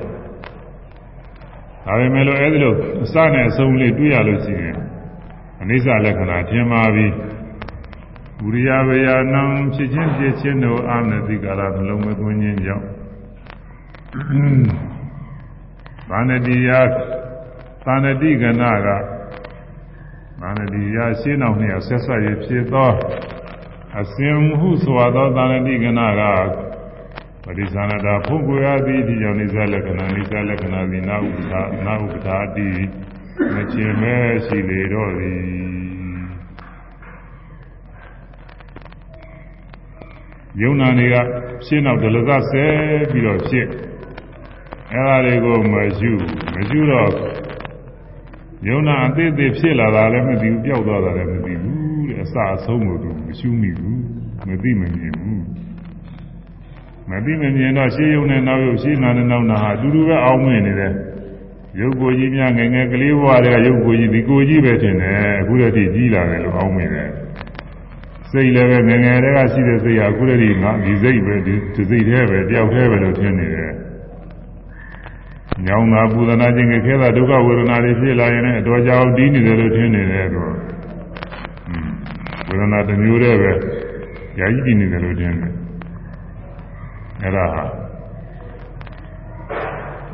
ဒါပေမဲ့လို့အဲဒီလိုအစနဲ့အဆုံးလေးတွေ့ရလို့ရှိရင်အ နိစ္စလက္ခဏာထင်ပါပြီဝိရိယဝေယနံဖြစ်ချင်းဖြစ်ချင်းတို့အာမနတိကာရနှလုံးမသွင်းခြင်းကြောင့်ဗာဏတိယသာဏတိကနာကဗာဏတိယရှင်းအောင်နှစ်ယောက်ဆက်ဆက်ရဖြစ်သောအစဉ်ဟုဆိုသောသာဏတိကနာကပရိသနာတာဖုတ်ကိုရသည်ဒီကြောင့်နိစ္စလက္ခဏာနိစ္စလက္ခဏာဒီနာဥပ္ပဒါနာဥပ္ပဒါတိ မချင်မဲရှိလေတော့သည်ယုံနာတွေကရှင်းတော့ဒလသဆဲပြီးတော့ဖြစ်အဲဒါတွေကိုမယူမယူတော့ယုံနာအသေးသေးဖြစ်လာတာလည်းမသိဘူးပျောက်သွားတာလည်းမသိဘူးတဲ့အစအဆုံးကိုသူမရှုမိဘူးမသိမမြင်ဘူးမသိမမြင်တော့ရှင်းယုံနဲ့နောက်ယုံရှင်းနာနဲ့နောက်နာဟာအတူတူပဲအောင်းမင်းနေတယ် ရုပ်ကိုကြီးများငယ်ငယ်ကလေးဘဝတည်းကရုပ်ကိုကြီးဒီကိုကြီးပဲထင်တယ်အခုတည်းကြီးလာတယ်လို့အောင်းမင်းတယ်စိတ်လည်းပဲငငယ်တည်းကရှိတဲ့စိတ်ဟာအခုတည်းကငါဒီစိတ်ပဲဒီစိတ်တည်းပဲတယောက်တည်းပဲလို့ထင်နေတယ်။ညောင်းတာပူဒနာခြင်းခဲတာဒုက္ခဝေဒနာတွေဖြစ်လာရင်လည်းအတော်ကြာအောင်တီးနေတယ်လို့ထင်နေတယ်တော့ဝေဒနာတစ်မျိုးတည်းပဲယာကြီးတီးနေတယ်လို့ထင်တယ်။အဲ့ဒါဟာ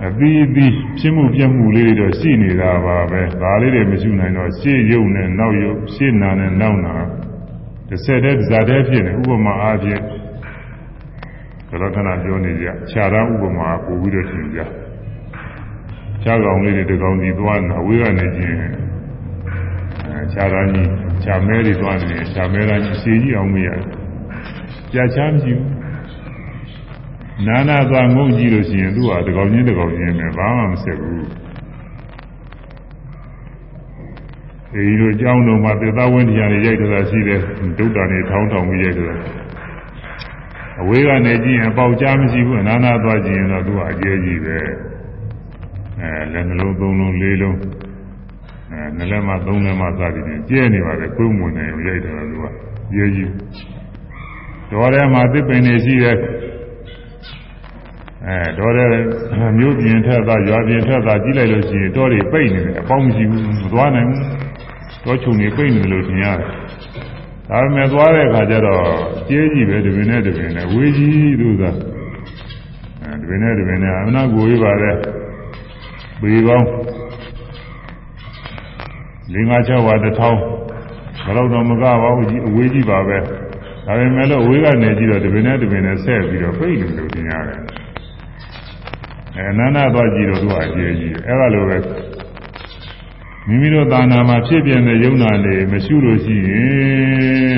အပြီးအပြီးဖြစ်မှုပြမှုလေးတွေတော့ရှိနေတာပါပဲ။ဒါလေးတွေမရှိနိုင်တော့ရှေ့ရုပ်နဲ့နောက်ရုပ်ရှေ့နာနဲ့နောက်နာတစ်ဆက်တည်းဇာတဲ့ဖြစ်နေဥပမာအားဖြင့်သရခဏပြောနေကြခြားသားဥပမာပို့ပြီးတော့ထင်ကြခြားကောင်လေးတွေတကောင်စီသွားနေအဝေးကနေချင်းအဲခြားသားကြီးခြားမဲတွေသွားနေခြားမဲသားကြီးရှည်ကြီးအောင်မရကြာချမ်းကြည့် နာနာသွားငုံကြည့်လို့ရှိရင်သူ့ဟာတကောင်ချင်းတကောင်ချင်းပဲဘာမှမဆက်ဘူးအဲဒီလိုကြောင်းတော်မှာသေသားဝင်းတရားတွေရိုက်တာရှိတယ်ဒုဒ္ဒါနေထောင်းထောင်ပြီးရိုက်တာအဝေးကနေကြည့်ရင်ပေါက်ကြားမရှိဘူးအနာနာသွားကြည့်ရင်တော့သူကအကျဲကြီးပဲအဲလက်နှလုံးသုံးလုံးလေးလုံးအဲနှလက်မှသုံးလက်မှစသည်ဖြင့်ကျဲနေပါလေကိုယ်မွန်နေရိုက်တာသူကကျဲကြီးတော်ထဲမှာသစ်ပင်တွေရှိတယ် အဲတော်တဲ့မျိုးပြင်ထက်သာရွာပြင်ထက်သာကြည့်လိုက်လို့ရှိရင်တော်တွေပိတ်နေတယ်အပေါင်းမရှိဘူးမသွားနိုင်ဘူးတောချုံနေပိတ်နေလို့ထင်ရတယ်။ဒါပေမဲ့သွားတဲ့အခါကျတော့ကျဲကြီးပဲတပင်နဲ့တပင်နဲ့ဝေးကြီးသူသာအဲတပင်နဲ့တပင်နဲ့အမနာကိုရေးပါလေပေပေါင်း၄၅၆ဝါတစ်ထောင်ဘယ်တော့တော့မကပါဘူးကြီးအဝေးကြီးပါပဲ။ဒါပေမဲ့လို့အဝေးကနေကြည့်တော့တပင်နဲ့တပင်နဲ့ဆက်ပြီးတော့ပိတ်နေလို့ထင်ရတယ်။ အဲနန္ဒသွားကြည့်တော့သူကအကျဲကြီးအဲ့ဒါလိုပဲမိမိတို့သာနာမှာဖြစ်ပြတဲ့ယုံနာတွေမရှိလို့ရှိရင်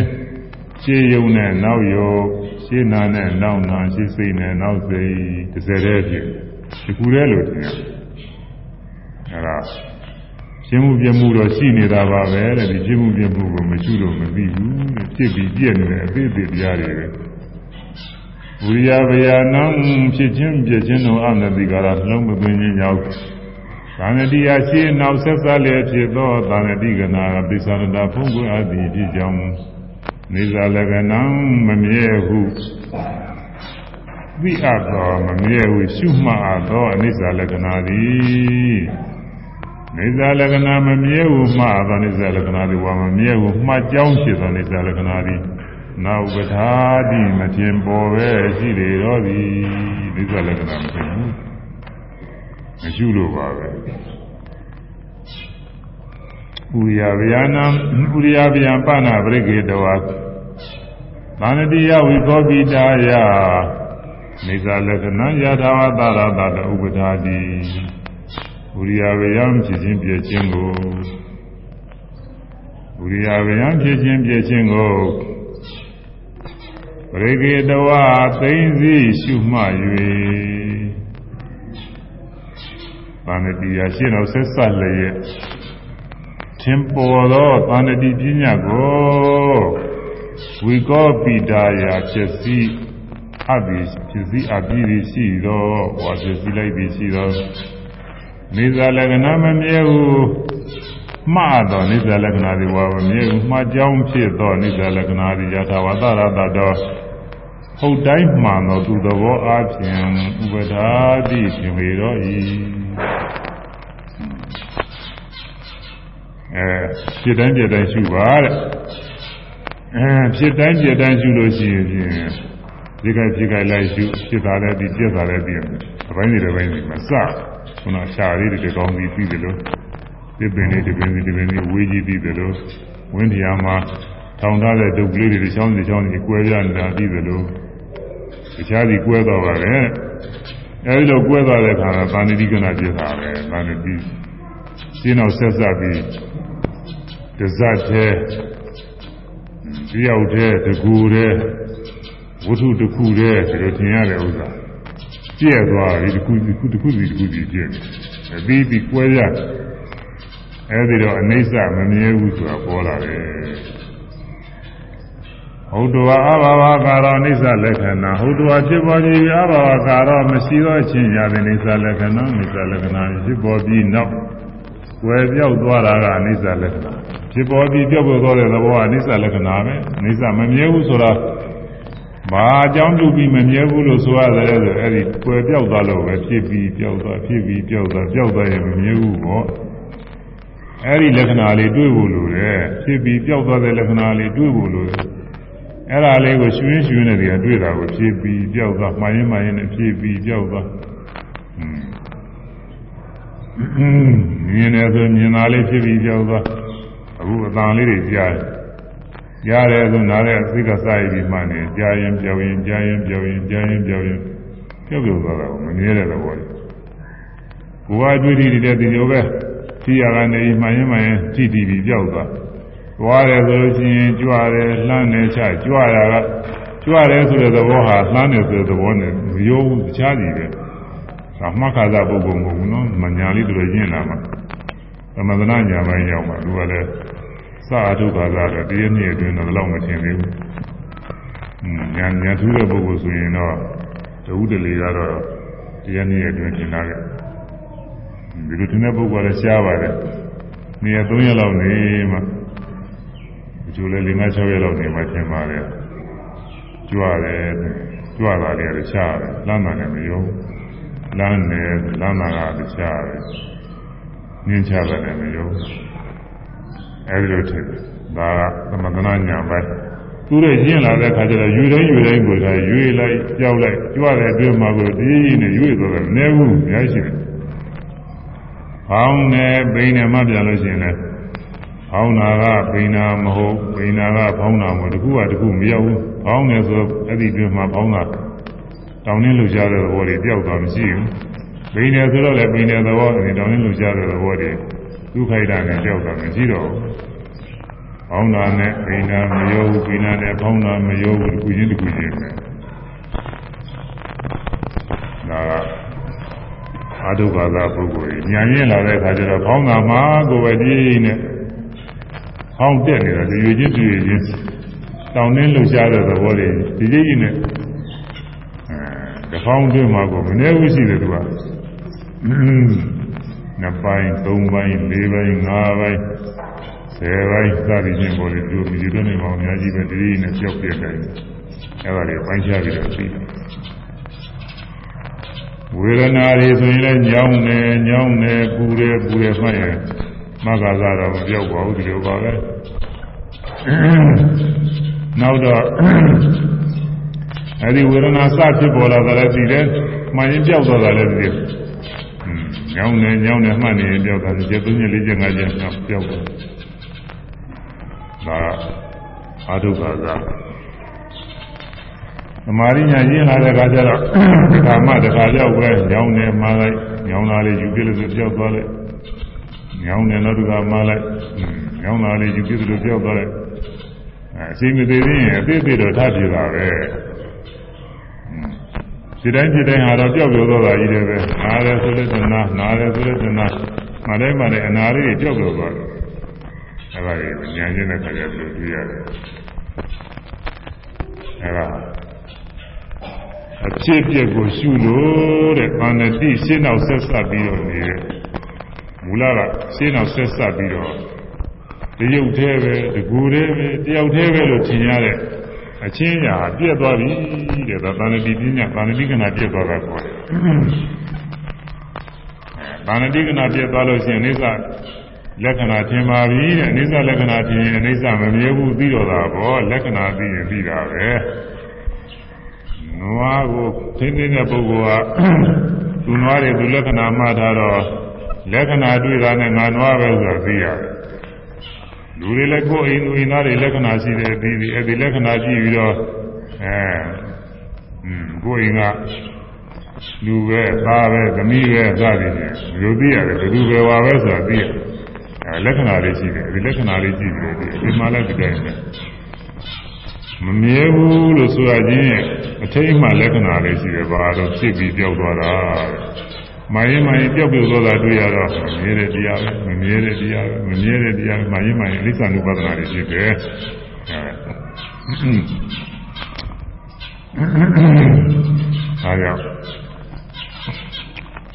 ရှေးယုံနဲ့နောက်ယုံရှေးနာနဲ့နောက်နာရှေးစိတ်နဲ့နောက်စိတ်တစ်စက်တည်းဖြစ်ဒီကူရဲလို့ထင်တယ်အဲဒါရှင်းမှုပြမှုတော့ရှိနေတာပါပဲတဲ့ဒီရှင်းမှုပြမှုကိုမရှိလို့မသိဘူးတဲ့ဖြစ်ပြီးပြည့်နေတယ်အသေးသေးတရားတွေပဲ ဝိရိယဗျာနံဖြစ်ခြင်းပြည့်ခြင်းတို့အနတိကာရနှလုံးမသွင်းခြင်းကြောင့်သာဏတိအရှိနောက်ဆက်စားလျက်ဖြစ်သောသာဏတိကနာပိသရတာဖုံးကွယ်အပ်သည်ဖြစ်ကြောင်းနေသာလကနံမမြဲဟုသိအပ်သောမမြဲဟုရှုမှတ်အပ်သောအနိစ္စလက္ခဏာသည်နေသာလက္ခဏာမမြဲဟုမှတ်သောနေသာလက္ခဏာသည်ဝါမမြဲဟုမှတ်ကြောင်းဖြစ်သောနေသာလက္ခဏာသည် နောက်ပထာတိမထင်ပေါ်ပဲရှိလေတော့သည်နေသာလက္ခဏာမထင်ဘူးမရှိလို့ပါပဲဥရိယဗျာနံဥရိယဗျာပနာပရိကေတဝါသာနတိယဝိသောပိတာယနေသာလက္ခဏာယထာဝသရတတဥပဒါတိဥရိယဗျာဖြစ်ခြင်းပြည့်ခြင်းကိုဥရိယဗျာဖြစ်ခြင်းပြည့်ခြင်းကိုပ ရိကေတဝါသိမ့်စီရှုမှတ်၍သာနတိယရှင်းတော်ဆက်ဆက်လျက်သင်ပေါ်သောသာနတိပညာကိုဝိကောပိတာယာဖြစ်စီအဘိဖြစ်စီအပိရိရှိသောဝါဖြစ်စီလိုက်ပြီးရှိသောနေသာလက္ခဏာမမြဲဟုမှားသောနေသာလက္ခဏာသည်ဝါမမြဲဟုမှားကြောင်းဖြစ်သောနေသာလက္ခဏာသည်ယထာဝတရတတော် ဟုတ်တိုင်းမှန်သောသူသဘောအားဖြင့်ဥပဒါတိရှင်ပေတော်၏အဲဖြစ်တိုင်းပြတိုင်းရှုပါတဲ့အဲဖြစ်တိုင်းပြတိုင်းရှုလို့ရှိရင်ဖြင့်ဒီကဖြစ်ကလိုက်ရှုဖြစ်တာလည်းဒီပြက်တာလည်းဒီအပိုင်းတွေတစ်ပိုင်းတွေမစခုနရှာလေးတွေကောင်းပြီးပြီးတယ်လို့ဒီပင်လေးဒီပင်လေးဒီပင်လေးဝေးကြီးပြီးတယ်လို့ဝင်းတရားမှာ ထောင်ထားတဲ့ဒုက္ခလေးတွေချောင်းစီချောင်းစီကွဲပြားနေတာပြီးတယ်လို့တခြားစီကွဲတော့ပါလေအဲဒီလိုကွဲသွားတဲ့အခါသာဏတိကနာပြစ်တာပဲသာဏတိရှင်းအောင်ဆက်ဆက်ပြီးတဇတ်တဲ့ဒီရောက်တဲ့တကူတဲ့ဝတ္ထုတစ်ခုတဲ့ဒီလိုထင်ရတဲ့ဥစ္စာပြည့်သွားပြီတစ်ခုတစ်ခုတစ်ခုတစ်ခုပြည့်ပြည့်အပြီးပြီးကွဲရအဲဒီတော့အိဋ္ဌမမြဲဘူးဆိုတာပေါ်လာတယ် ဟုတ်တော်အဘာဝကာရောအိဋ္ဌလက္ခဏာဟုတ်တော်ဖြစ်ပေါ်ပြီးအဘာဝကာရောမရှိသောအချင်းရာတဲ့အိဋ္ဌလက္ခဏာအိဋ္ဌလက္ခဏာဖြစ်ပေါ်ပြီးနောက်ွယ်ပြောက်သွားတာကအနိစ္စလက္ခဏာဖြစ်ပေါ်ပြီးပြောက်ပေါ်သွားတဲ့သဘောကအနိစ္စလက္ခဏာပဲအနိစ္စမမြဲဘူးဆိုတာဘာအကြောင်းပြုပြီးမမြဲဘူးလို့ဆိုရတယ်ဆိုအဲ့ဒီွယ်ပြောက်သွားလို့ပဲဖြစ်ပြီးပြောက်သွားဖြစ်ပြီးပြောက်သွားပြောက်သွားရင်မမြဲဘူးပေါ့အဲ့ဒီလက္ခဏာလေးတွေ့ဖို့လိုတယ်ဖြစ်ပြီးပြောက်သွားတဲ့လက္ခဏာလေးတွေ့ဖို့လိုတယ် အဲ့ဒါလေးကိုရှင်ရှင်နဲ့တည်းကတွေ့တာကိုဖြစ်ပြီးပြောက်သွားမှန်ရင်မှန်ရင်နဲ့ဖြစ်ပြီးပြောက်သွားမြင်တယ်ဆိုမြင်တာလေးဖြစ်ပြီးကြောက်သွားအခုအတန်လေးတွေကြားတယ်ကြားတယ်ဆိုနားတဲ့စိတ်ကစားရပြီးမှနေကြားရင်ပြောင်းရင်ကြားရင်ပြောင်းရင်ကြားရင်ပြောင်းရင်ပြောက်ပြောက်သွားတာကိုမမြဲတဲ့သဘောလေးကိုယ်ကတွေ့ထိတဲ့ဒီလိုပဲကြည့်ရကနေမှန်ရင်မှန်ရင်ကြည့်ပြီးပြီးပြောက်သွား သွားတယ်ဆိုလို့ရှိရင်ကြွတယ်လှမ်းတယ်ချကြွရတာကကြွတယ်ဆိုတဲ့သဘောဟာလှမ်းတယ်ဆိုတဲ့သဘောနဲ့မရိုးဘူးတခြားစီပဲအမှတ်ခါသာပုဂ္ဂိုလ်မဟုတ်ဘူးနော်မညာလေးတို့ရင့်လာမှာသမထနာညာပိုင်းရောက်မှာသူကလည်းစာအထုခါသာတော့တရနေ့အတွင်းတော့လောက်မထင်သေးဘူးညာညာထူးတဲ့ပုဂ္ဂိုလ်ဆိုရင်တော့တဝုတလေကတော့တရနေ့အတွင်းထင်လာခဲ့ဒီလိုထင်တဲ့ပုဂ္ဂိုလ်ကလည်းရှားပါတယ်နေရာ3ရက်လောက်နေမှ ဒီလိုလေ5 6ရက်လောက်နေမှထင်ပါတယ်ကြွရတယ်ကြွတာလေးလည်းရှားတယ်လမ်းမှလည်းမယုံဘူးလမ်းနယ်လမ်းနာကတရားပဲနင်းချတယ်မယုံအဲဒီလိုထင်တယ်ဒါကသမထနာညာပဲသူတို့ကျင့်လာတဲ့ခါကျတော့ယူတိုင်းယူတိုင်းကိုဒါရွေလိုက်ကြောက်လိုက်ကြွတဲ့အတွင်းမှာကိုတည်ရည်နဲ့ရွေသွားတယ်နည်းဘူးအများရှိတယ်။ဟောင်းနဲ့ပိန်နဲ့မှပြန်လို့ရှိရင်လည်း ဟောင်းနာကပိန်နာမဟုတ်ပိန်နာကဖောင်းနာမဟုတ်တခုကတခုမရောက်ဘူး။ဟောင်းနေဆိုအဲ့ဒီအတွင်းမှာဖောင်းတာတောင်းနှင်းလှူရှားတဲ့သဘောတွေပျောက်သွားမရှိဘူး။ဘိနေဆိုတော့လည်းဘိနေသဘောတွေတောင်းနှင်းလှူရှားတဲ့သဘောတွေဒုက္ခိတနဲ့ပျောက်သွားမရှိတော့ဘူး။ဖောင်းတာနဲ့ဘိနာမရောဘူးဘိနာနဲ့ဖောင်းတာမရောဘူးတစ်ခုချင်းတစ်ခုချင်းပဲ။ဒါကအာထုဘာသာပုဂ္ဂိုလ်ကြီးညာရင်းလာတဲ့အခါကျတော့ဖောင်းတာမှာကိုယ်ပဲကြီးနဲ့ ဖောင်းတက်နေတာဒီရွချင်းဒီရွချင်းတောင်းနှင်းလှူရှားတဲ့သဘောလေးဒီကြီးကြီးနဲ့အဲတဖောင်းတွင်းမှာကိုမနေဘူးရှိတယ်သူကနှစ်ပိုင်းသုံးပိုင်းလေးပိုင်းငါးပိုင်းဆယ်ပိုင်းစသည်ဖြင့်ပေါ်လေသူဒီလိုနေမှာအများကြီးပဲဒီကြီးနဲ့ကြောက်ပြက်တယ်အဲ့ဒါလေးပိုင်းခြားပြီးတော့သိတယ်ဝေဒနာတွေဆိုရင်လည်းညောင်းနေညောင်းနေပူတယ်ပူတယ်မှတ်ရင် မဂ္ဂဇာတော့မပြောက်ပါဘူးဒီလိုပါပဲနောက်တော့အဲဒီဝေဒနာစဖြစ်ပေါ်လာတာလည်းသိတယ်မှန်ရင်ပြောက်သွားတာလည်းသိတယ်ညောင်းနေညောင်းနေမှတ်နေရင်ပြောက်တာကျေသုံးချက်လေးချက်ငါးချက်ပြောက်သွားဒါအာထုခါသာသမာဓိညာရင်းလာတဲ့အခါကျတော့ဒီခါမှတခါကြောက်ပဲညောင်းနေမှလိုက်ညောင်းလာလေးယူပြလို့ဆိုပြောက်သွားလိုက် ညောင်းနေတော့ဒီခါမှလိုက်ညောင်းလာလေးယူပြလို့ပြောက်သွားလိုက်အဲအချိန်မသေးသေးရင်အသေးသေးတော့ထပ်ပြေတာပဲဒီတိုင်းဒီတိုင်းဟာတော့ပြောက်ပြောသွားတာကြီးတယ်ပဲနားတယ်ဆိုတဲ့သနာနားတယ်ဆိုတဲ့သနာမတိုင်းမတိုင်းအနာလေးပြောက်ပြောသွားတယ်အဲဒါကြီးဉာဏ်ချင်းတဲ့ခါကျတော့တွေ့ရတယ်အဲဒါအဖြစ်ပြက်ကိုရှုလို့တဲ့ဗန္နတိရှင်းအောင်ဆက်ဆက်ပြီးတော့နေတဲ့ မူလကရှင်းအောင်ဆက်ဆက်ပြီးတော့တရုပ်သေးပဲတကူသေးပဲတယောက်သေးပဲလို့ထင်ရတဲ့အချင်းညာပြက်သွားပြီတဲ့ဒါဗန္နတိပညာဗန္နတိကနာပြက်သွားတာခေါ်တယ်ဗန္နတိကနာပြက်သွားလို့ရှိရင်အိသလက္ခဏာထင်ပါပြီတဲ့အိသလက္ခဏာထင်ရင်အိသမမြဲဘူးပြီးတော့တာပေါ့လက္ခဏာသိရင်ပြီးတာပဲနွားကိုသိနေတဲ့ပုဂ္ဂိုလ်ကသူနွားတွေသူလက္ခဏာမှတ်ထားတော့ လက္ခဏာတွေ့တာနဲ့ငါနွားပဲဆိုတာသိရတယ်လူတွေလည်းကိုယ်အိမ်သူအိမ်သားတွေလက္ခဏာရှိတယ်ပြီးပြီးအဲဒီလက္ခဏာကြည့်ပြီးတော့အဲอืมကိုယ်အိမ်ကလူပဲသားပဲသမီးပဲစသည်ဖြင့်လူသိရတယ်ဘယ်သူပဲဝါပဲဆိုတာသိရတယ်အဲလက္ခဏာလေးရှိတယ်ဒီလက္ခဏာလေးကြည့်ပြီးတော့ဒီမှာလည်းဒီတိုင်းပဲမမြဲဘူးလို့ဆိုရခြင်းရဲ့အထိတ်အမှလက္ခဏာလေးရှိတယ်ဘာလို့ဖြစ်ပြီးပြောက်သွားတာ မရင်မရင်ပြောက်ပြောက်သွားတာတွေ့ရတော့မမြဲတဲ့တရားပဲမမြဲတဲ့တရားပဲမမြဲတဲ့တရားမရင်မရင်အိသနုပဒနာတွေရှိတယ်အဲဒါကြောင့်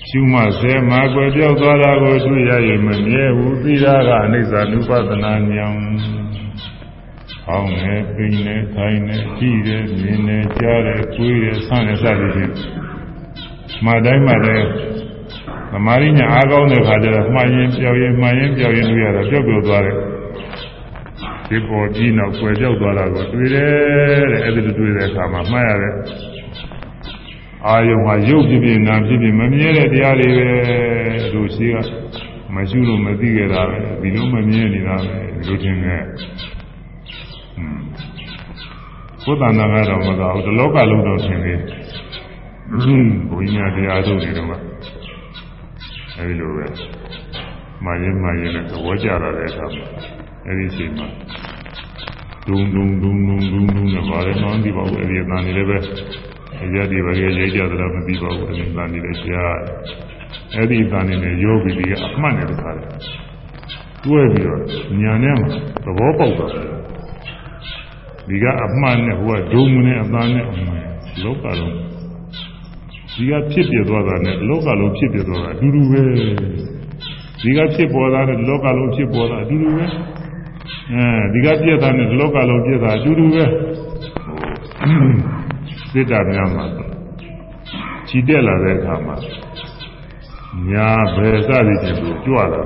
ရှုမှဆဲမှာကွယ်ပြောက်သွားတာကိုတွေ့ရရင်မမြဲဘူးသိတာကအနိစ္စနုပဒနာဉာဏ်။အောင်းနေပိနေခိုင်းနေကြည့်တယ်မြင်နေကြားတယ်ကိုယ်တယ်ဆန်းတယ်စသည်ဖြင့်မှတိုင်းမှလည်း သမာဓိညာအားကောင်းတဲ့ခါကျတော့မှားရင်ပြောင်းရင်မှားရင်ပြောင်းရင်တွေ့ရတော့ပြောက်ပြောက်သွားတယ်။ဒီပေါ်ကြီးနောက်ွယ်ပြောက်သွားတာကိုတွေ့တယ်တဲ့အဲ့ဒီလိုတွေ့တဲ့အခါမှာမှားရတဲ့အာယုံဟာရုပ်ဖြစ်ဖြစ်နာဖြစ်ဖြစ်မမြဲတဲ့တရားတွေပဲလို့ရှိကမရှိလို့မသိကြတာပဲဒီလိုမမြဲနေတာပဲဒီလိုထင်တယ်ကိုယ်တဏ္ဍာကတော့မသာဘူးဒီလောကလုံးတော့ရှင်သေးဘုရားများတရားထုတ်နေတော့မှ အဲဒီလိုပဲမာရင်မာရင်နဲ့သဘောကျလာတဲ့အခါမှာအဲဒီအချိန်မှာဒုံဒုံဒုံဒုံဒုံဒုံနဲ့ပါလေမှန်းဒီပါဘူးအဲဒီအတန်နေလည်းပဲအရာဒီဘာကြီးရိတ်ကြသလားမသိပါဘူးအဲဒီအတန်နေလည်းရှားအဲဒီအတန်နေနဲ့ယောဂီတွေကအမှတ်နဲ့တခါတယ်တွဲပြီးတော့ညာနဲ့မှာသဘောပေါက်သွားတယ်ဒီကအမှန်နဲ့ဟိုကဒုံမနဲ့အပန်းနဲ့အမှန်လောကလုံး ဒီကဖြစ်ပြသွားတာနဲ့လောကလုံးဖြစ်ပြသွားတာအတူတူပဲဒီကဖြစ်ပေါ်တာနဲ့လောကလုံးဖြစ်ပေါ်တာအတူတူပဲအဲဒီကပြက်တာနဲ့လောကလုံးပြက်တာအတူတူပဲစိတ္တများမှာခြိတက်လာတဲ့အခါမှာညာဘယ်စသည်ဖြင့်ကိုကြွလာ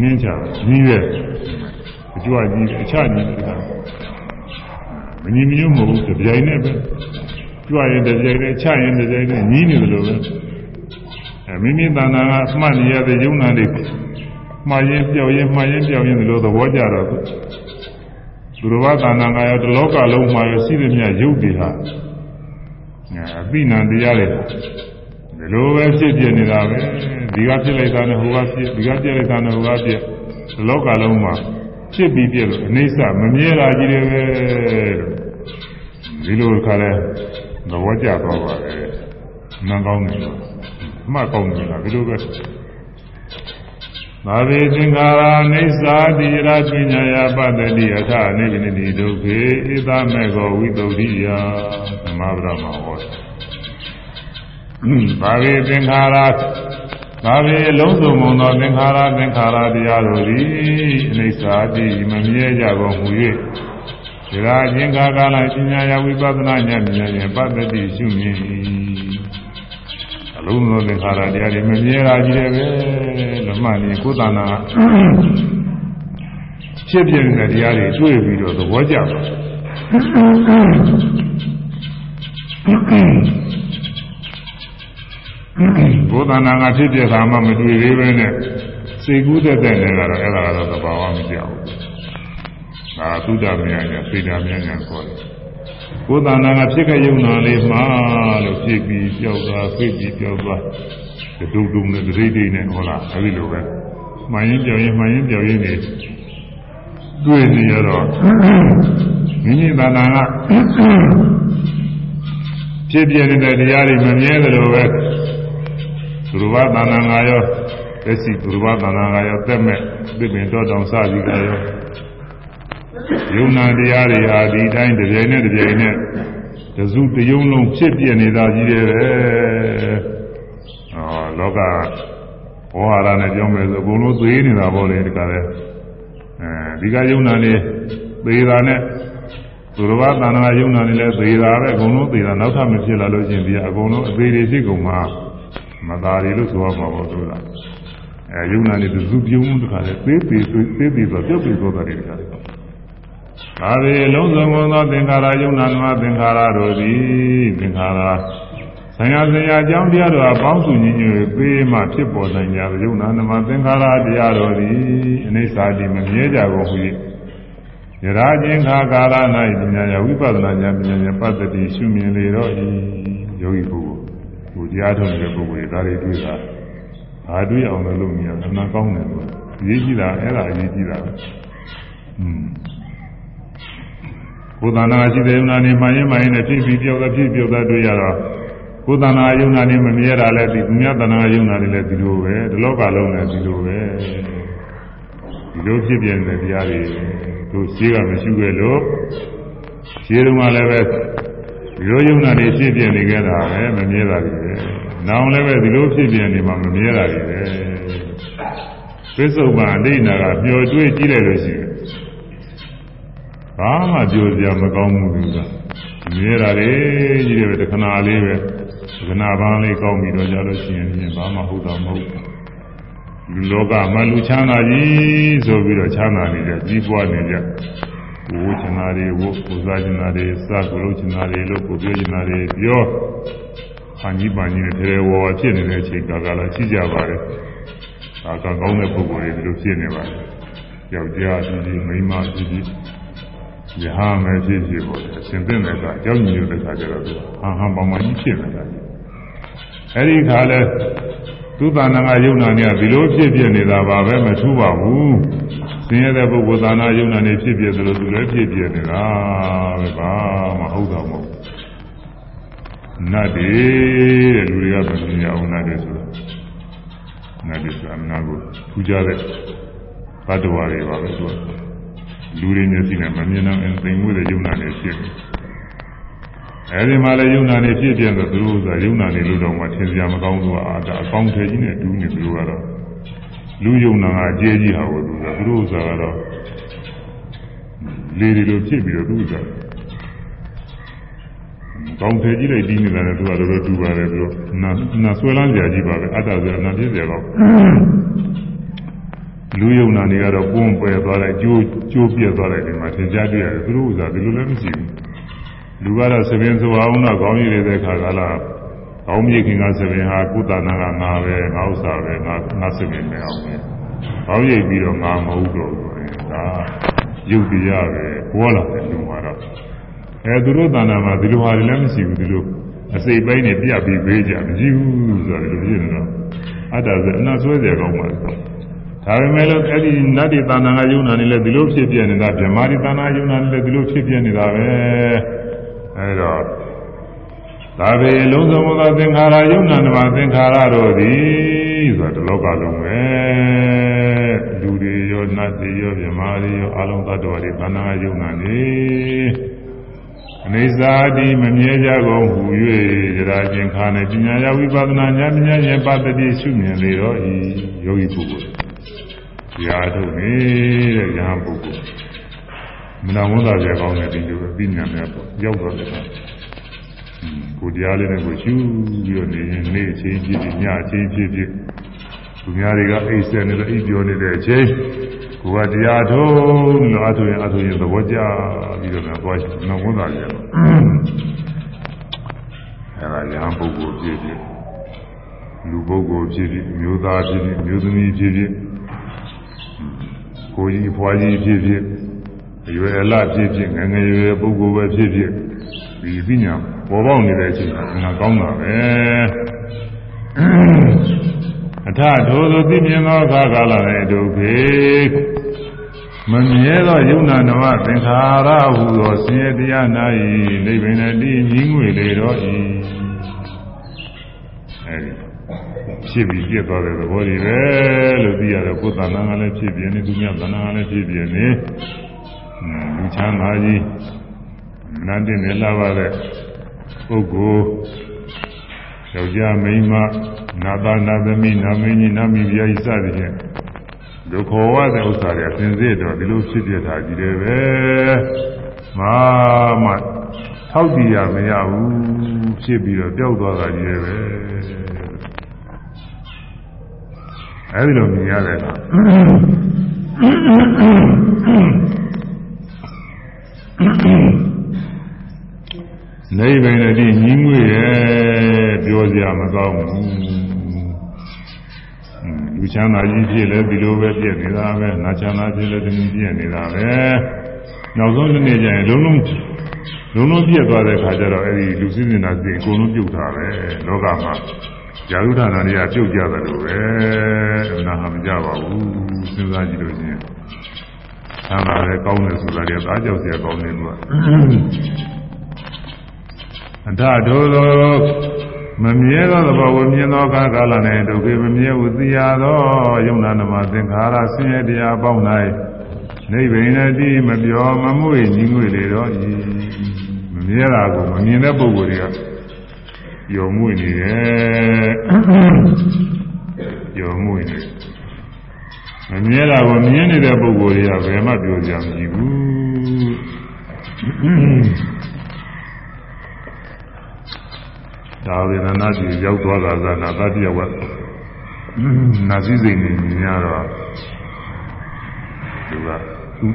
နင်းချကြီးရဲ့အကြွကြီးအချကြီးတခါမငြင်းမျိုးမဟုတ်ဘူးကြိုင်နဲ့ပဲ ကြွရင်ကြိုင်နဲ့ချရင်ကြိုင်နဲ့ညီးနေတယ်လို့ပဲအဲမိမိတဏ္ဍာကမှတ်နေရတဲ့ယုံနာတွေမှားရင်ပြောက်ရင်မှားရင်ပြောက်ရင်ဒီလိုသဘောကြတော့သူတို့ဘာတဏ္ဍာကရောတလောကလုံးမှာရောရှိသမျှယုတ်တွေဟာအသိဉာဏ်တရားတွေဒီလိုပဲဖြစ်ပြနေတာပဲဒီကဖြစ်လိုက်တာနဲ့ဟိုကဖြစ်ဒီကပြက်လိုက်တာနဲ့ဟိုကပြက်ဒီလောကလုံးမှာဖြစ်ပြီးပြက်လို့အနေဆမမြဲတာကြီးတယ်ပဲဒီလိုခါလဲ သဘောကျသွားပါတယ်နန်းကောင်းတယ်အမှတ်ကောင်းတယ်လားဒီလိုပဲသာဝေသင်္ခါရအိစ္ဆာတိရပညာယပတ္တိအထနိဗ္ဗာန်တိဒုက္ခေဣသမေကောဝိတုဒ္ဓိယသမဗရမဟောသာဝေသင်္ခါရသာဝေလုံးစုံမုံသောသင်္ခါရသင်္ခါရတရားတို့သည်အိစ္ဆာတိမမြဲကြကုန်မူ၍ ဒီရာချင်းကာကလပညာယဝိပဿနာဉာဏ်ဉာဏ်ဖြင့်ပတ္တိရှုမြင်၏အလုံးစုံသင်္ခါရတရားတွေမမြဲတာကြီးတယ်ပဲလမနေကိုယ်တဏ္ဍာဖြစ်ပြနေတဲ့တရားတွေတွေ့ပြီးတော့သဘောကျပါဘုဒ္ဓနာကဖြစ်ပြတာမှမတွေ့သေးပဲနဲ့စိတ်ကူးတဲ့တဲ့နဲ့ကတော့အဲ့ဒါကတော့သဘာဝမကြောက်ဘူး။ ဒါသုဒ္ဓမြညာစိတ်ဓာမြညာခေါ်တယ်။ဘုဒ္ဓနာကဖြစ်ခဲ့ရုံနာလေးမှာလို့ဖြစ်ပြီးကြောက်တာဖိတ်ပြီးကြောက်သွားဒုဒုံနဲ့ဒိဋ္ဌိနဲ့ဟောလားအဲ့ဒီလိုပဲ။မှန်ရင်ကြောက်ရင်မှန်ရင်ကြောက်ရင်နေတွေ့နေရတော့မိမိတဏ္ဍာကဖြစ်ပြနေတဲ့တရားတွေမမြဲသလိုပဲသူရဝသန္တာငါရောသက်စီသူရဝသန္တာငါရောသက်မဲ့ပြပင်တော်တောင်စသည်ကရော ယုံနာတရားတွေဟာဒီတိုင်းတစ်ပြိုင်နဲ့တစ်ပြိုင်နဲ့တစုတယုံလုံးဖြစ်ပြနေတာကြီးတယ်ပဲ။အော်လောကဝဟာရနဲ့ပြောမယ်ဆိုအကုန်လုံးသေးနေတာပေါ့လေဒီကလည်းအဲဒီကယုံနာနေသေးတာနဲ့သူတော်ဘာသန္တာယုံနာနေလဲသေးတာပဲအကုန်လုံးသေးတာနောက်ထပ်မဖြစ်လာလို့ချင်းပြီးအကုန်လုံးအသေးတွေဖြစ်ကုန်မှာမသားရီလို့ဆိုရမှာပေါ့ဆိုတာအဲယုံနာနေသူစုပြုံးတခါလေသေးသေးသေးသေးဆိုပြုတ်ပြီးသွားတယ်တခါလေ ဒါတွေလုံးစုံသောသင်္ခါရယုံနာမသင်္ခါရတို့သည်သင်္ခါရဆံရဆရာအကြောင်းတရားတို့အပေါင်းစုညီညွတ်ပေးမှဖြစ်ပေါ်နိုင်ကြယုံနာနမသင်္ခါရတရားတို့သည်အနိစ္စတိမမြဲကြကုန်ဟုယရာချင်းခါကာလ၌ပညာယဝိပဿနာဉာဏ်ပညာဉာဏ်ပတ္တိရှုမြင်လေတော့ဤယောဂီပုဂ္ဂိုလ်ဟိုတရားထုတ်နေတဲ့ပုဂ္ဂိုလ်တွေဒါတွေတွေ့တာဘာတွေ့အောင်လို့လုပ်နေရအမှန်ကောင်းတယ်လို့အရေးကြီးတာအဲ့ဒါအရေးကြီးတာอืม ကိုယ်တဏ္ဍာရှိတဲ့ယုံနာနေမှရင်မှရင်နဲ့ဖြစ်ပြီးပြောက်တာဖြစ်ပြောက်တာတွေ့ရတော့ကိုယ်တဏ္ဍာယုံနာနေမမြဲတာလည်းဒီသူများတဏ္ဍာယုံနာနေလည်းဒီလိုပဲဒီလောကလုံးလည်းဒီလိုပဲဒီလိုဖြစ်ပြနေတဲ့တရားတွေတို့ရှိကမရှိခဲ့လို့ရှိတုန်းကလည်းပဲဒီလိုယုံနာနေဖြစ်ပြနေကြတာပဲမမြဲတာတွေပဲ။နောင်လည်းပဲဒီလိုဖြစ်ပြနေမှာမမြဲတာတွေပဲ။ပစ္စုပန်အဋ္ဌနာကမျောတွေးကြည့်လိုက်လို့ရှိရင် ဘာမှပြောစရာမကောင်းဘူးသူက။မြဲတာတွေကြီးတယ်ပဲတခဏလေးပဲ။ခဏပန်းလေးကောင်းပြီးတော့ကြလို့ရှိရင်ဘာမှဟုတ်တာမဟုတ်ဘူး။လူလောကမှာလူချမ်းသာကြီးဆိုပြီးတော့ချမ်းသာနေကြကြီးပွားနေကြ။ဝိချနာတွေဝုပူဇာချနာတွေစကုလို့ချနာတွေလို့ကိုပြောချနာတွေပြောခန္ကြီးပန်ကြီးနဲ့ထဲဝါဖြစ်နေတဲ့အချိန်ကာလရှိကြပါတယ်။ဒါကကောင်းတဲ့ပုဂ္ဂိုလ်တွေဒီလိုဖြစ်နေပါတယ်။ယောက်ျားကြီးကြီးမိန်းမကြီးကြီး ယဟမဲဖြစ်ဖြစ်ပေါ့အရှင်သင်တဲ့ကကြောက်ညိုတဲ့ခါကျတော့ဟန်ဟန်ပေါင်ပေါင်ကြီးဖြစ်နေတာ။အဲဒီခါလဲသူတဏ္ဍာငါယုံနာနေဒီလိုဖြစ်ဖြစ်နေတာပါပဲမထူးပါဘူးဆင်းရဲတဲ့ပုဂ္ဂိုလ်သာနာယုံနာနေဖြစ်ဖြစ်သလိုသူလည်းဖြစ်ဖြစ်နေတာပဲဘာမှဟုတ်တော့မဟုတ်နတ်တွေတဲ့လူတွေကမမြင်အောင်နတ်တွေဆိုတာနတ်တွေဆိုတာနာကိုထူးကြတဲ့ဘတ်တော်တွေပါပဲသူက လူတွေမျက်စိနဲ့မမြင်အောင်သိမ်မွေးတဲ့ယုံနာနေဖြစ်တယ်အဲဒီမှာလည်းယုံနာနေဖြစ်ပြန်တော့သူတို့ကယုံနာနေလို့တော့မှသင်စရာမကောင်းဘူးအာဒါအကောင်းထဲကြီးနဲ့တူးနေသူတို့ကတော့လူယုံနာကအကျဲကြီးဟာကိုသူကသူတို့ဥစ္စာကတော့လေတွေလိုဖြစ်ပြီးတော့သူဥစ္စာကောင်းထဲကြီးလိုက်ပြီးနေတာလည်းသူကတော်တော်တူပါတယ်သူနာနာဆွဲလန်းစရာကြီးပါပဲအတ္တဆိုနာဖြစ်စရာတော့ လူယုံနာနေကတော့ပွန်းပယ်သွားလိုက်ကျိုးကျိုးပြက်သွားလိုက်ဒီမှာသင်ကြားတွေ့ရတယ်သူတို့ဥစ္စာဒီလိုလည်းမရှိဘူးလူကတော့သပင်ဆိုအောင်တော့ခေါင်းရည်တဲ့ခါကလာကောင်းမြေခင်ကသပင်ဟာကုသနာကငါပဲငါဥစ္စာပဲငါငါသပင်ပဲအောင်ပဲကောင်းရိပ်ပြီးတော့ငါမဟုတ်တော့ဘူးဒါရုပ်တရားပဲပေါ်လာတယ်လူမှာတော့အဲသူတို့တဏ္ဍာမှာဒီလိုဟာလည်းမရှိဘူးဒီလိုအစိတ်ပိုင်းနဲ့ပြတ်ပြီးပေးကြမရှိဘူးဆိုတော့ဒီလိုဖြစ်နေတော့အတ္တဆိုအနာဆွဲကြကောင်းပါတော့ ဒါပေမဲ့လို့အဲ့ဒီနတ္တိတဏ္ဍာကယုံနာနေလဲဒီလိုဖြစ်ပြနေတာဗြဟ္မာတိတဏ္ဍာယုံနာနေလဲဒီလိုဖြစ်ပြနေတာပဲအဲဒါသာဘေလုံးစုံသောသင်္ခါရယုံနာနမသင်္ခါရတို့သည်ဆိုတာလောကလုံးပဲလူတွေရောနတ်တွေရောမြမာတွေရောအလုံးသတ္တဝါတွေခန္ဓာယုံနာနေအနေစာတိမမြဲကြကုန်ဟူ၍ကြရာချင်းခါနဲ့ပညာယဝိပဿနာဉာဏ်ဉာဏ်ရဲ့ပတ္တိရှုမြင်လေတော့ဤယောဂီပုဂ္ဂိုလ် တရားထုတ်နေတဲ့ဉာဏ်ပုဂ္ဂိုလ်မနာဝန်သာကြကောင်းတဲ့ဒီလိုအသိဉာဏ်နဲ့ပေါ့ရောက်တော့တယ်ကိုတရားလေးနဲ့ကိုရှုပြီးတော့နေရင်နေ့အချိန်ဖြစ်ဖြစ်ညအချိန်ဖြစ်ဖြစ်သူများတွေကအိတ်ဆက်နေတော့အိပ်ပြောနေတဲ့အချိန်ကိုကတရားထုံးလို့အထုရင်အထုရင်သဘောကျပြီးတော့လည်းသွားနှောဝန်သာကြတော့အဲဒါရဟန်းပုဂ္ဂိုလ်ဖြစ်ဖြစ်လူပုဂ္ဂိုလ်ဖြစ်ဖြစ်မျိုးသားဖြစ်ဖြစ်မျိုးသမီးဖြစ်ဖြစ် ကိုကြီးဖွားကြီးဖြစ်ဖြစ်အရွယ်အလဖြစ်ဖြစ်ငငယ်ရွယ်ပုဂ္ဂိုလ်ပဲဖြစ်ဖြစ်ဒီပညာပေါ်ပေါက်နေတဲ့အချိန်ကငါကောင်းတာပဲအထထိုးသောသိမြင်သောအခါကာလ၌ဒုက္ခေမမြဲသောယုံနာနမသင်္ခါရဟုသောဆင်းရဲတရား၌နိဗ္ဗာန်တည်းမြင်းငွေလေတော့ဤအဲဒီ ဖြစ်ပြီးပြည့်သွားတဲ့သဘောတွေပဲလို့သိရတယ်ကိုယ်တဏ္ဍာကလည်းဖြစ်ပြနေသူများတဏ္ဍာကလည်းဖြစ်ပြနေလူချမ်းသာကြီးနန္တင်နေလာပါတဲ့ပုဂ္ဂိုလ်ယောက်ျားမိန်းမနာသာနာသမီးနာမင်းကြီးနာမီပြာကြီးစသည်ဖြင့်ဒုက္ခဝတဲ့ဥစ္စာတွေသင်စေတော့ဒီလိုဖြစ်ပြတာကြီးတယ်ပဲမာမထောက်တည်ရမရဘူးဖြစ်ပြီးတော့ပျောက်သွားတာကြီးတယ်ပဲ အဲဒီလိုမြင်ရတဲ့အခါနိဗ္ဗာန်တည်းညီးငွေ့ရဲ့ပြောစရာမကောင်းဘူးလူချမ်းသာကြီးဖြစ်လဲဒီလိုပဲပြည့်နေတာပဲနာချမ်းသာဖြစ်လဲဒီလိုပြည့်နေတာပဲနောက်ဆုံးတစ်နေ့ကျရင်လုံးလုံးလုံးလုံးပြည့်သွားတဲ့ခါကျတော့အဲဒီလူစည်းနေတာစီအကုန်လုံးပြုတ်တာပဲလောကမှာ ဇာတုဌာနတွေကပြုတ်ကြတယ်လို့ပဲအနာဟာမကြပါဘူးစဉ်းစားကြည့်လို့ချင်းဆန္ဒလည်းကောင်းတယ်ဆိုတာကအားကြောက်စရာကောင်းတယ်လို့အထထိုးသောမမြဲသောသဘောကိုမြင်သောအခါကာလ၌ဒုက္ခမမြဲဟုသိရသောယုံနာနမသင်္ခါရဆင်းရဲတရားပေါင်း၌နိဗ္ဗာန်တည်းမပြောမမှု၏ညီငွေလေတော့ဤမမြဲတာကိုမမြင်တဲ့ပုဂ္ဂိုလ်တွေက ယုံမှုနေတယ်ယုံမှုနေမမြဲတာကိုမြင်နေတဲ့ပုဂ္ဂိုလ်တွေကဘယ်မှပြောကြမရှိဘူးဒါဝေဒနာကြီးရောက်သွားတာကနာတတိယဝတ်နာစည်းစိမ်နေညတော့သူကသူ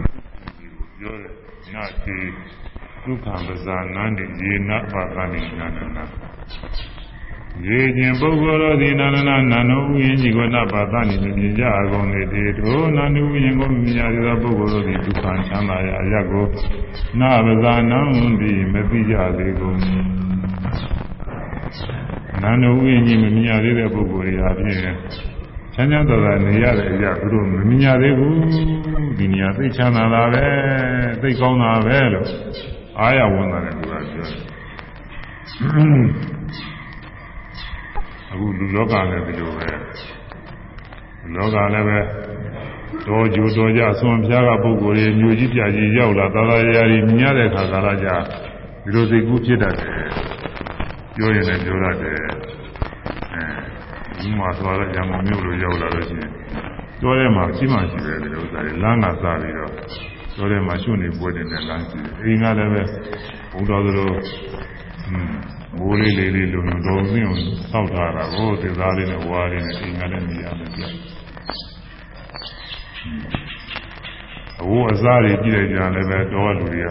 ပြောတယ်နာတိဒုက္ခပဇာနာနေယေနပါကနိနာနနာ ရေခြင်းပုဂ္ဂိုလ်တို့သည်နာနနာနာနောဥယျင်ကြီးကိုနပါသနိမြင်ကြအကုန်လေတေထိုနာနုဥယျင်ကိုမြင်ကြသောပုဂ္ဂိုလ်တို့သည်ဒုက္ခချမ်းသာရာအရက်ကိုနာပဇာနံသည်မသိကြသေးကုန်နန္ဒဝိညာဉ်မမြင်ရသေးတဲ့ပုဂ္ဂိုလ်တွေအဖြစ်ချမ်းချမ်းသာသာနေရတဲ့အရာသူတို့မမြင်ရသေးဘူးဒီနေရာသိချမ်းသာတာပဲသိကောင်းတာပဲလို့အားရဝန်တာလည်းသူကပြောတယ် အခုလူလောကလည်းဒီလိုပဲလူလောကလည်းပဲတော်ကြိုတော်ကြဆွန်ဖျားကပုဂ္ဂိုလ်တွေမျိုးကြီးပြကြီးရောက်လာသာသာရာရီမြင်ရတဲ့ခါကာလကြာဒီလိုသိကူးဖြစ်တတ်တယ်ပြောရင်လည်းပြောရတယ်အဲဒီမှာသွားတော့ရံကုန်မြို့လိုရောက်လာလို့ရှိရင်တောထဲမှာရှိမှရှိတယ်ဒီလိုဥစ္စာတွေလမ်းကစပြီးတော့တောထဲမှာရှုနေပွဲနေတဲ့လမ်းရှိတယ်အိမ်ကလည်းပဲဘုံတော်သလို อืมမိုးလေးလေးလေးလုံလုံတော်စင်းအောင်စောက်ထားတာကိုသေသားလေးနဲ့ဝါးလေးနဲ့အိမ်ကလည်းနေရာမပြတ်အဝအစားတွေကြည့်လိုက်ကြလည်းပဲတော်လူတွေက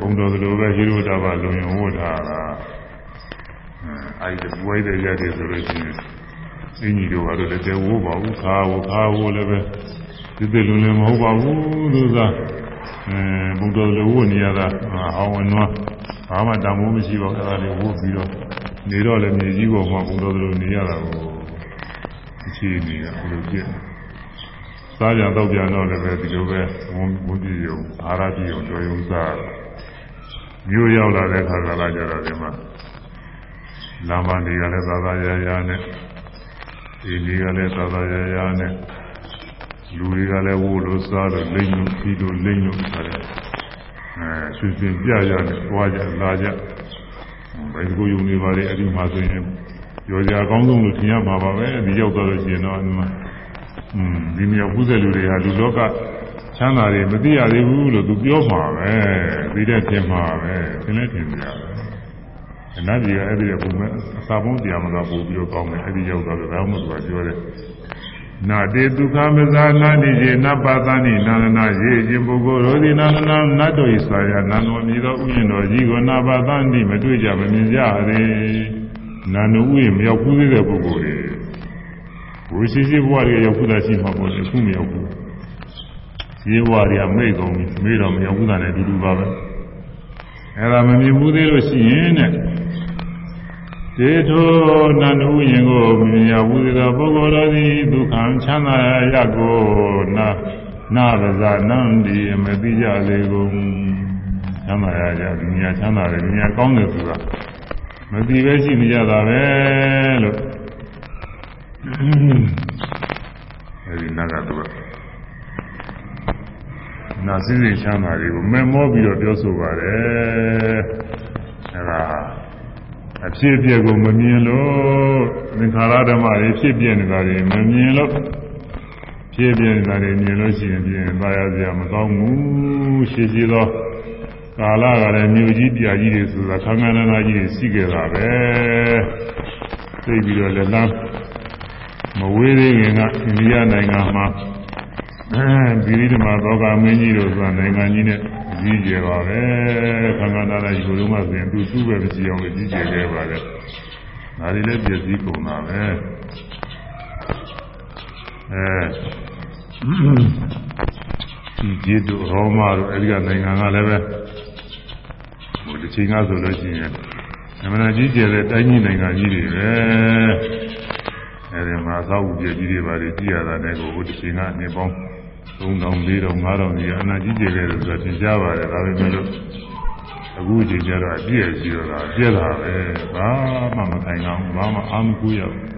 ဘုံတော်သလိုပဲရှိလို့တာပါလုံယုံဝတ်ထားတာအဲဒီဘွဲတဲ့ရတယ်ဆိုလို့ရှိရင်အင်းကြီးတို့ကတော့တကယ်ဝိုးပါဘူးခါဝခါဝလည်းပဲဒီတလူလည်းမဟုတ်ပါဘူးလို့သာအဲဘုံတော်လိုဝတ်နေရတာအောင်ဝင်နွား ဘာမှတမိုးမရှိပါဘူးအဲ့ဒါလေးဝတ်ပြီးတော့နေတော့လည်းမြေကြီးပေါ်မှာဘုံတော်လိုနေရတာကိုအခြေအနေကဘယ်လိုဖြစ်စားကြတော့ပြန်တော့လည်းပဲဒီလိုပဲဝန်ဝန်ကြည့်ရုံအာရကြည့်ရုံတော်ရုံစားမျိုးရောက်လာတဲ့ခါကလာကြတော့ဒီမှာလမ်းမတွေကလည်းသာသာရာရာနဲ့ဒီတွေကလည်းသာသာရာရာနဲ့လူတွေကလည်းဝိုးလို့စားလို့လိမ့်လို့ပြီးလို့လိမ့်လို့ဆိုတ ယ်အဲဆွေစဉ်ပြရနဲ့ပွားကြလာကြဘယ်ကိုယုံနေပါလေအဲ့ဒီမှာဆိုရင်ရောစရာအကောင်းဆုံးလို့ထင်ရမှာပါပဲဒီရောက်သွားလို့ရှိရင်တော့အမှอืมဒီမြောက်ပုဇ္ဇလူတွေဟာလူလောကချမ်းသာတွေမသိရသေးဘူးလို့သူပြောမှာပဲသိတဲ့ထင်မှာပဲသင်လည်းထင်ကြပါအနတ်ကြီးကအဲ့ဒီကဘုံမဲ့အစာပုံးတရားမလားပို့ပြီးတော့ကောင်းတယ်အဲ့ဒီရောက်သွားလို့ဒါမှမဟုတ်သူကပြောတယ် နာတေဒုက္ခမဇာနာတိရေနပသနိနာနနာရေခြင်းပုဂ္ဂိုလ်ရောဒီနာနနာနတ်တို့၏ဆွာရနာနောမြည်သောဥယျာဉ်တော်ကြီးကိုနာပသနိမတွေ့ကြမမြင်ကြရေနာနုဥယျာဉ်မရောက်ဘူးသေးတဲ့ပုဂ္ဂိုလ်တွေဝိရှိရှိဘဝတွေရောက်ဘူးတာရှိမှာပေါ့လေအခုမရောက်ဘူးရေဘဝတွေကမိတ်ကုန်ပြီမိတော့မရောက်ဘူးတာနဲ့အတူတူပါပဲအဲ့ဒါမမြင်ဘူးသေးလို့ရှိရင်တဲ့ ဒေထောနန္ဒဥယျင်ကိုမြင်ရဘူးသေးသောပုဂ္ဂိုလ်တော်သည်ဒုက္ခံချမ်းသာရကိုနာနာပဇာနန္ဒီမသိကြလေကုန်ချမ်းသာရကြဒီညာချမ်းသာတယ်ဒီညာကောင်းတယ်ဆိုတာမသိပဲရှိနေကြတာပဲလို့အဲဒီနတ်ကသူကနာစည်းစိမ်ချမ်းသာတွေကိုမမောပြီးတော့ပြောဆိုပါတယ်အဲဒါ အဖြစ်အပျက်ကိုမမြင်လို့သင်္ခါရဓမ္မတွေဖြစ်ပြနေတာတွေမမြင်လို့ဖြစ်ပြနေတာတွေမြင်လို့ရှိရင်ပြင်သာယာစရာမကောင်းဘူးရှိရှိသောကာလကလည်းမြို့ကြီးပြကြီးတွေဆိုတာခန္ဓာနာနာကြီးတွေရှိခဲ့တာပဲသိပြီးတော့လည်းလမ်းမဝေးသေးခင်ကအိန္ဒိယနိုင်ငံမှာအဲဒီဓမ္မသောကမင်းကြီးတို့ဆိုတာနိုင်ငံကြီးနဲ့ ကြီးကျယ်ပါပဲခန္ဓာနာနာကြီးကိုလုံးဝဆိုရင်သူသူ့ပဲမကြည့်အောင်လို့ကြီးကျယ်ခဲ့ပါတယ်ဒါတွေလည်းပြည့်စည်ကုန်တာပဲအဲဒီကျေတုရောမတို့အဲဒီကနိုင်ငံကလည်းပဲဟိုတစ်ချိန်ကဆိုလို့ရှိရင်အမှန်ကြီးကျယ်တဲ့တိုင်းကြီးနိုင်ငံကြီးတွေပဲအဲဒီမှာသောက်ဥပြည့်ကြီးတွေပါလေကြည့်ရတာနဲ့ကိုဟိုတစ်ချိန်ကနေပေါင်း 3000 4000 5000ကြီးအနာကြီးကျယ်ခဲ့တယ်ဆိုတာသင်ကြားပါတယ်ဒါပေမဲ့လို့အခုအချိန်ကျတော့အပြည့်ရှိတော့တာပြည့်တာပဲဘာမှမထိုင်အောင်ဘာမှအာမကူရဘူး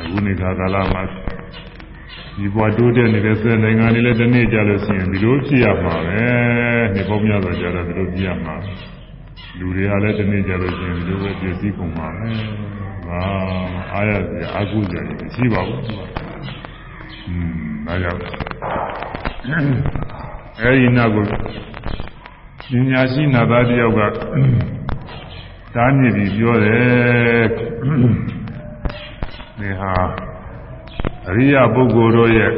အခုနေခါကာလမှာဒီဘဝတိုးတက်နေတဲ့ဆက်နိုင်ငံတွေလည်းဒီနေ့ကြလို့ရှိရင်ဒီလိုဖြစ်ရမှာပဲနေပေါင်းများစွာကြတော့ဒီလိုဖြစ်ရမှာလူတွေကလည်းဒီနေ့ကြလို့ရှိရင်ဒီလိုပဲပြည့်စည်ကုန်မှာပဲဘာအားရစရာအကုစရာရှိပါဘူးอืม ဒါကြောင့်အဲဒီနောက်ကိုပညာရှိနာသားတယောက်ကတားမြစ်ပြီးပြောတယ်ဒီဟာအရိယပုဂ္ဂိုလ်တို့ရဲ့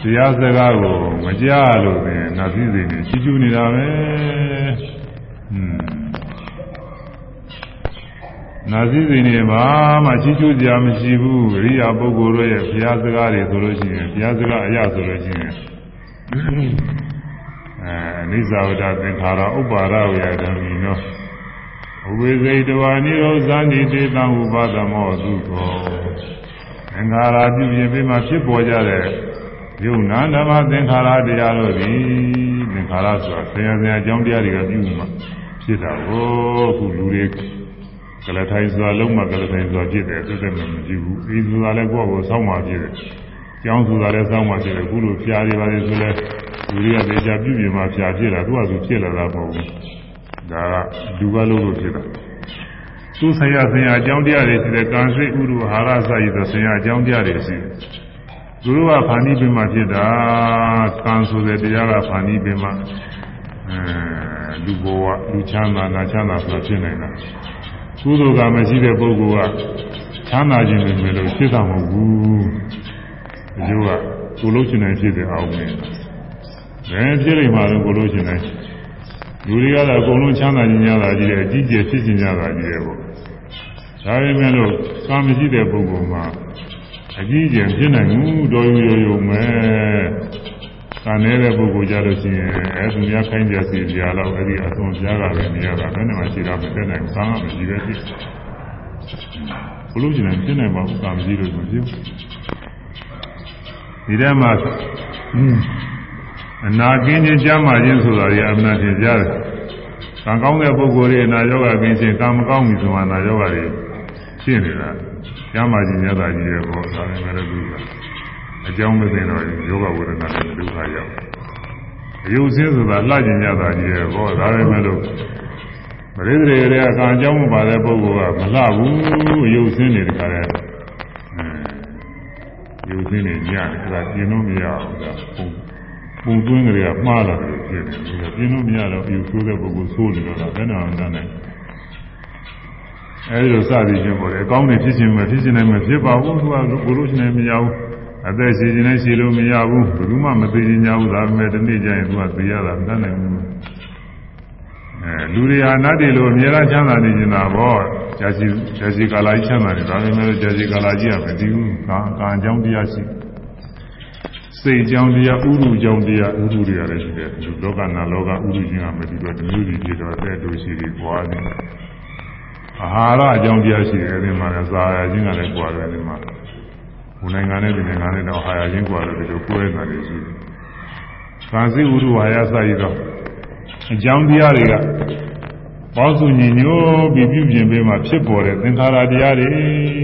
တရားစကားကိုမကြားလို့ပင်နာသိစိတ်နဲ့ချီးကျူးနေတာပဲอืม နာသိစိတ်နဲ့ဘာမှချီးကျူးကြမရှိဘူးအရိယပုဂ္ဂိုလ်တို့ရဲ့ဘုရားစကားတွေဆိုလို့ရှိရင်ဘုရားစကားအရာဆိုလို့ရှိရင်အဲနိစ္စဝတ္တသင်္ခါရဥပါရဝေယဓမ္မိနောဥပေစိတဝါနိရောဇာနိတေတံဥပါဒမောသုခောသင်္ခါရပြုပြင်ပြီးမှဖြစ်ပေါ်ကြတဲ့ယုံနာဓမ္မသင်္ခါရတရားတို့သည်သင်္ခါရဆိုတာဆရာဆရာအကြောင်းတရားတွေကပြုမှဖြစ်တာကိုအခုလူတွေ ကလထိုင်စွာလုံးမကလထိုင်စွာဖြစ်တယ်သိတဲ့မကြည့်ဘူးဒီစွာလည်းကိုယ့်ကိုစောင့်မှဖြစ်တယ်ကျောင်းစွာလည်းစောင့်မှဖြစ်တယ်အခုလိုဖျားတွေပါလေဆိုလဲလူတွေကဒေချာပြုပြင်မှဖျားဖြစ်တာသူကသူဖြစ်လာတာမဟုတ်ဘူးဒါကလူကလို့လို့ဖြစ်တာသူဆရာဆရာအကြောင်းတရားတွေရှိတယ်ကံစိတ်ဥရုဟာရစာရည်ဆိုဆရာအကြောင်းတရားတွေရှိတယ်သူတို့ကဖာနိပင်မှဖြစ်တာကံဆိုတဲ့တရားကဖာနိပင်မှအဲလူဘဝလူချမ်းသာနာချမ်းသာဆိုတာဖြစ်နေတာ ကုသိုလ်ကမရှိတဲ့ပုဂ္ဂိုလ်ကချမ်းသာခြင်းပဲလို့ဖြစ်တာမဟုတ်ဘူးဒီလိုကကိုလို့ရှင်နိုင်ဖြစ်တဲ့အောင်နေဘယ်ဖြစ်နေမှာလဲကိုလို့ရှင်နိုင်လူတွေကတော့အကုန်လုံးချမ်းသာခြင်းရတာကြီးတယ်အကြီးကျယ်ဖြစ်ခြင်းရတာကြီးတယ်ပေါ့ဒါပေမဲ့လို့ကာမရှိတဲ့ပုဂ္ဂိုလ်မှာအကြီးကျယ်ဖြစ်နိုင်ဘူးတော်ရုံရုံရုံပဲ ကံနေတဲ့ပုဂ္ဂိုလ်ကြလို့ရှိရင်အဲသူများခိုင်းကြစီကြတော့အဲ့ဒီအသွင်ပြားကပဲနေရတာဘယ်နဲ့မှရှိတာမတက်နိုင်ဘူးကာကမရှိပဲဖြစ်ဘလို့ကျင်ဖြစ်နိုင်ပါဘူးကာမရှိလို့မဖြစ်ဒီထဲမှာအနာကင်းခြင်းကြမ်းမာခြင်းဆိုတာကြီးအမှန်တင်ကြတယ်ကံကောင်းတဲ့ပုဂ္ဂိုလ်တွေနာယောဂကင်းခြင်းကံမကောင်းပြီဆိုမှနာယောဂတွေဖြစ်နေတာကျမ်းမာခြင်းမြတ်တာကြီးရဲ့ဘောဒါလည်းလည်းသူက အကြောင်းမသိတော့ယောဂဝေဒနာတွေဒုက္ခရောက်အယုစင်းဆိုတာလှကျင်မြတ်တာကြီးရဲ့ဘောဒါလည်းမလို့ပရိသေတွေကကံအကြောင်းမပါတဲ့ပုဂ္ဂိုလ်ကမလှဘူးအယုစင်းတွေတခါလဲအဲယုစင်းတွေညတယ်ဒါပြင်းလို့မရဘူးဒါပုံပုံသွင်းကြရမှားလာတယ်ဖြစ်တယ်ပြင်းလို့မရတော့အယုဆိုးတဲ့ပုဂ္ဂိုလ်ဆိုးနေတော့ဒါဘယ်တော့မှတန်းနိုင်အဲဒီလိုစသည်ချင်းပေါ်တယ်အကောင်းတွေဖြစ်ခြင်းမဖြစ်ခြင်းလည်းမဖြစ်ပါဘူးသူကဘုလို့ရှင်လည်းမရဘူး အသက်ရှင်ခြင်းလည်းရှိလို့မရဘူးဘယ်သူမှမသိခြင်းညာဘူးဒါပေမဲ့ဒီနေ့ကျရင်သူကသိရတာမတတ်နိုင်ဘူးအဲလူတွေဟာနတ်တွေလိုအများအားချမ်းသာနေကြတာပေါ့ဂျာစီဂျာစီကာလာကြီးချမ်းသာနေဒါပေမဲ့ဂျာစီကာလာကြီးကမသိဘူးကာကာအကြောင်းတရားရှိစိတ်ကြောင်းတရားဥရုကြောင်းတရားဥရုတွေရတယ်ရှိတယ်လူလောကနာလောကဥရုချင်းကမသိတော့တမျိုးစီဖြစ်တော့တဲ့တို့ရှိပြီးပွားနေအာဟာရအကြောင်းတရားရှိတယ်ဒီမှာလည်းသာယာချင်းကလည်းပွားတယ်ဒီမှာ ဘုနိုင်ငံနဲ့ဒီနိုင်ငံနဲ့တော့အာဟာရချင်းပွားတယ်ဒီလိုပွဲနေတာတွေရှိတယ်။ကာစီဥရုဝါယစရည်တော့အကြောင်းတရားတွေကပေါင်းစုညီညွတ်ပြီးပြုပြင်ပေးမှဖြစ်ပေါ်တဲ့သင်္ခါရတရားတွေ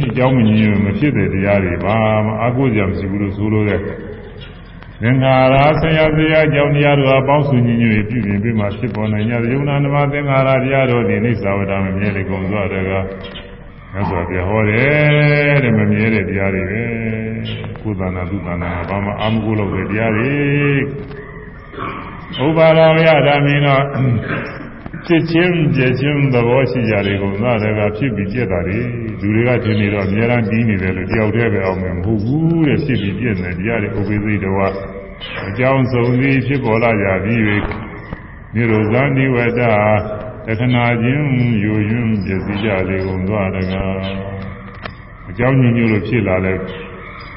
အကြောင်းမညီညွတ်မဖြစ်တဲ့တရားတွေဘာမှအကုသိုလ်မရှိဘူးလို့ဆိုလို့တဲ့သင်္ခါရဆရာဆရာအကြောင်းတရားတို့အပေါင်းစုညီညွတ်ပြုပြင်ပေးမှဖြစ်ပေါ်နိုင်ကြတဲ့ယုံနာနမသင်္ခါရတရားတို့ဒီနိစ္စဝတ္တမမြဲတဲ့ကုံစွာတက မြတ်စွာဘုရားဟောတယ်တဲ့မမြဲတဲ့တရားတွေပဲကုသနာသုသနာဘာမှအာမကုလို့တဲ့တရားတွေဥပါဒဝရဓမ္မင်းတော့ဖြစ်ချင်းပြည့်ချင်းသဘောရှိကြတယ်ကုန်သားတွေကဖြစ်ပြီးပြည့်တာတွေလူတွေကထင်နေတော့အများအားပြီးနေတယ်လို့တယောက်တည်းပဲအောင်မယ်မဟုတ်ဘူးတဲ့ဖြစ်ပြီးပြည့်နေတရားတွေဥပိသိတဝအကြောင်းစုံစည်းဖြစ်ပေါ်လာကြပြီး၍နိရောဇာနိဝတ္တ တခဏချင်းယူယွန်းပြည့်စည်ကြလေကုန်သားတကားအကြောင်းညညလို့ဖြစ်လာတဲ့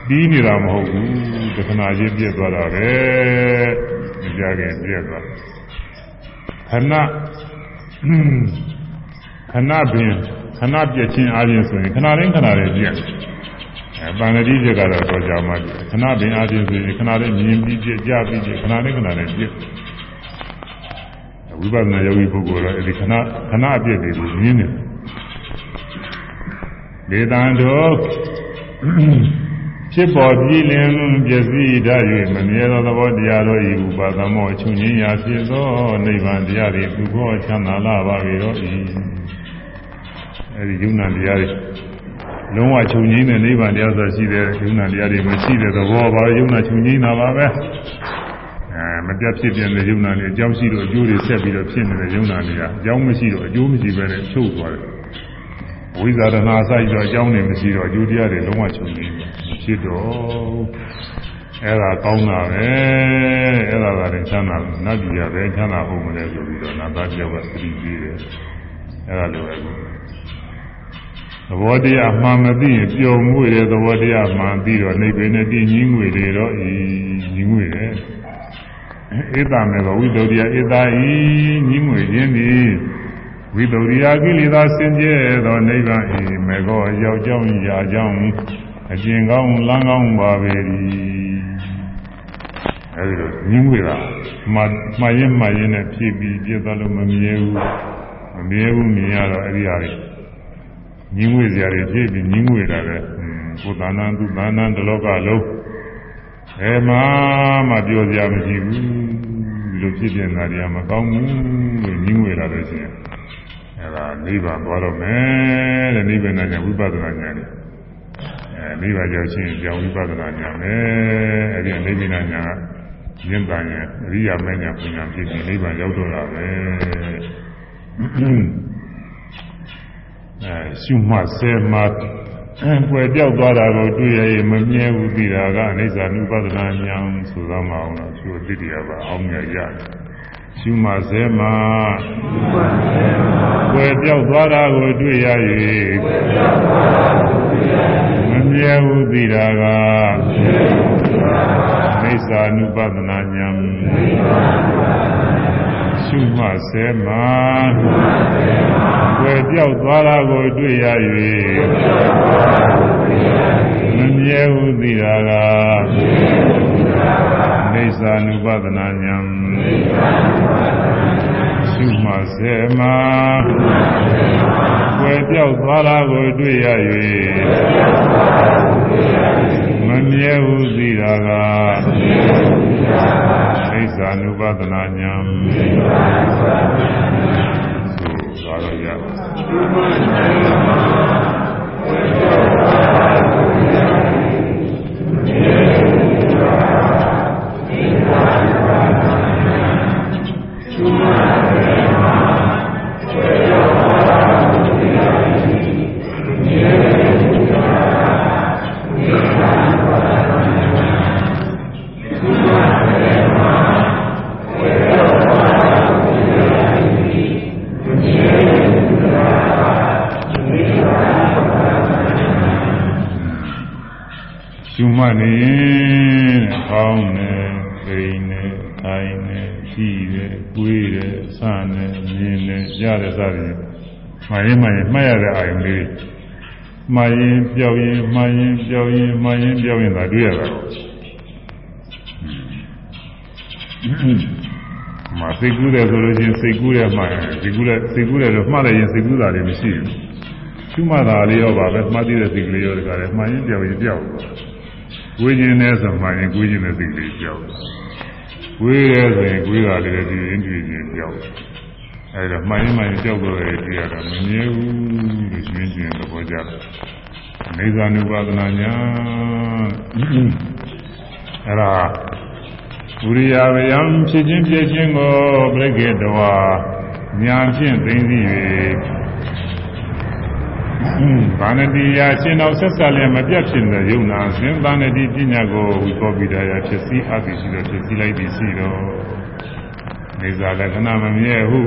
ပြီးနေတာမဟုတ်ဘူးတခဏချင်းပြည့်သွားတာပဲကြခင်ပြည့်သွားခဏခဏပင်ခဏပြည့်ချင်းအားဖြင့်ဆိုရင်ခဏတိုင်းခဏတိုင်းပြည့်အဲပန္နတိပြည့်ကတော့တော့ကြာမှပြည့်ခဏပင်အားဖြင့်ဆိုရင်ခဏတိုင်းမြင်ပြီးပြည့်ကြပြီးပြည့်ခဏတိုင်းခဏတိုင်းပြည့် ဝိပဿနာယောဂီပုဂ္ဂိုလ်တော့အဲဒီခဏခဏအပြည့်တွေကိုမြင်တယ်ဒေသံတို့ဖြစ်ပေါ်ပြည်လင်ပစ္စည်းဓာတ်၍မမြဲသောသဘောတရားတို့ဤဥပါဒမောအချုပ်ငင်းရာဖြစ်သောနိဗ္ဗာန်တရားတွေသူဘောချမ်းသာလာပါပြီတော့ဤအဲဒီယုံနာတရားတွေလုံးဝချုပ်ငင်းတဲ့နိဗ္ဗာန်တရားဆိုရှိတဲ့ယုံနာတရားတွေမရှိတဲ့သဘောပါယုံနာချုပ်ငင်းတာပါပဲအဲ မပြတ်ဖြစ်ပြတဲ့ယုံနာတွေအကြောင်းရှိတော့အကျိုးတွေဆက်ပြီးတော့ဖြစ်နေတဲ့ယုံနာတွေကအကြောင်းမရှိတော့အကျိုးမရှိပဲနဲ့ချုပ်သွားတယ်ဝိဇာရဏအစကြီးတော့အကြောင်းတွေမရှိတော့အကျိုးတရားတွေလုံးဝချုပ်ငင်းတယ်ဖြစ်တော့အဲ့ဒါကောင်းတာပဲအဲ့ဒါကလည်းချမ်းသာနတ်ပြည်ရပဲချမ်းသာဖို့မလဲဆိုပြီးတော့နတ်သားပြောက်ကသတိပေးတယ်အဲ့ဒါလိုပဲသဘောတရားမှန်မသိရင်ပျော်မွေ့တဲ့သဘောတရားမှန်ပြီးတော့နေပင်နဲ့တည်ငြင်းငွေတွေတော့ဤငြင်းငွေတယ် ဧတမေကဝိတ္တုရိယဧတာဤငြင်းငွေခြင်းသည်ဝိတ္တုရိယကိလေသာစင်ကြဲသောနိဗ္ဗာန်ဤမေဃောရောက်ကြောင်းရာကြောင်းအကျင်ကောင်းလမ်းကောင်းပါပဲဒီအဲဒီလိုညင်းဝေတာမှာမှားရင်မှားရင်နဲ့ဖြည့်ပြီးပြတ်သွားလို့မမြဲဘူးမမြဲဘူးမြင်ရတော့အဲဒီဟာတွေညင်းဝေစရာတွေဖြည့်ပြီးညင်းဝေတာပဲကိုယ်သာနာသူသာနာတလောကလုံး အဲမှာမှပြောစရာမရှိဘူးဒီလိုဖြစ်နေတာတွေကမကောင်းဘူးလို့ညင်းဝေတာလို့ရှိရင်အဲဒါနိဗ္ဗာန်သွားတော့မယ်တဲ့နိဗ္ဗာန်ကဝိပဿနာဉာဏ်နဲ့အဲမိဘကြောင့်ချင်းကြောင်ဝိပဿနာညာမယ်အဲဒီနိဗ္ဗာန်ညာကရင်းပန်ရင်အရိယာမညာပညာဖြစ်ပြီးနိဗ္ဗာန်ရောက်တော့တာပဲအဲရှုမှတ်ဆဲမှ ပွယ်ပြောက်သွားတာကိုတွေ့ရရင်မမြဲဘူးသိတာကအနိစ္စနုပဒနာညာဆိုတော့မအောင်တော့သူအတိတရားပါအောင်မြရတယ်ရှုမှဆဲမှပွယ်ပြောက်သွားတာကိုတွေ့ရ၍မမြဲဘူးသိတာကမိစ္ဆာနုပဒနာညာ ရှုမှဆဲမှွယ်ပြောက်သွားတာကိုတွေ့ရ၍မမြဲဘူးသိတာကမိစ္ဆာနုပဒနာညာရှ ရှုမှစေမှာွယ်ပြောက်သွားတာကိုတွေ့ရ၍မမြဲဟုသိတာကသိစ္စာနုပဒနာညာဆိုသွားရရှုမှ နေရင်ကောင်းတယ်ပိန်တယ်ထိုင်တယ်ကြည့်တယ်တွေးတယ်ဆန်းတယ်မြင်တယ်ကြားတယ်စသည်မှရင်မှရင်မှတ်ရတဲ့အာယုံလေးမှရင်ပြောင်းရင်မှရင်ပြောင်းရင်မှရင်ပြောင်းရင်သာတွေ့ရတာမစိတ်ကူးတယ်ဆိုလို့ချင်းစိတ်ကူးတယ်မှရင်စိတ်ကူးတယ်စိတ်ကူးတယ်လို့မှတ်လိုက်ရင်စိတ်ကူးတာတွေမရှိဘူးရှုမှတ်တာလေးရောပါပဲမှတ်သိတဲ့စိတ်ကလေးရောတကားလဲမှရင်ပြောင်းရင်ပြောင်း ဝိညာဉ်နဲ့ဆိုမှရင်ကိုယ်ကျင်တဲ့စိတ်လေးပြောင်းဝေးရဲဆိုရင်ကိုယ်ကလည်းဒီအင်းကြည့်ချင်းပြောင်းအဲဒါမှန်ရင်မှန်ရင်ကြောက်တော့တယ်တွေ့ရတာမမြဲဘူးလို့ရှင်းရှင်းသဘောကျတယ်နေသာနုပါဒနာညာအဲဒါဝိရိယဗျံဖြစ်ခြင်းပြည့်ခြင်းကိုပြိကေတဝါညာဖြင့်သိသိ၍ ဗာဏတိယာရှင်းတော်ဆက်ဆက်လည်းမပြတ်ဖြစ်တဲ့ယုံနာရှင်ဗာဏတိပညာကိုဝိကောပိဒါယဖြစ်စီအပ်ပြီးရှိတော့ဖြစ်စီလိုက်ပြီးရှိတော့နေသာလက္ခဏာမမြဲဟု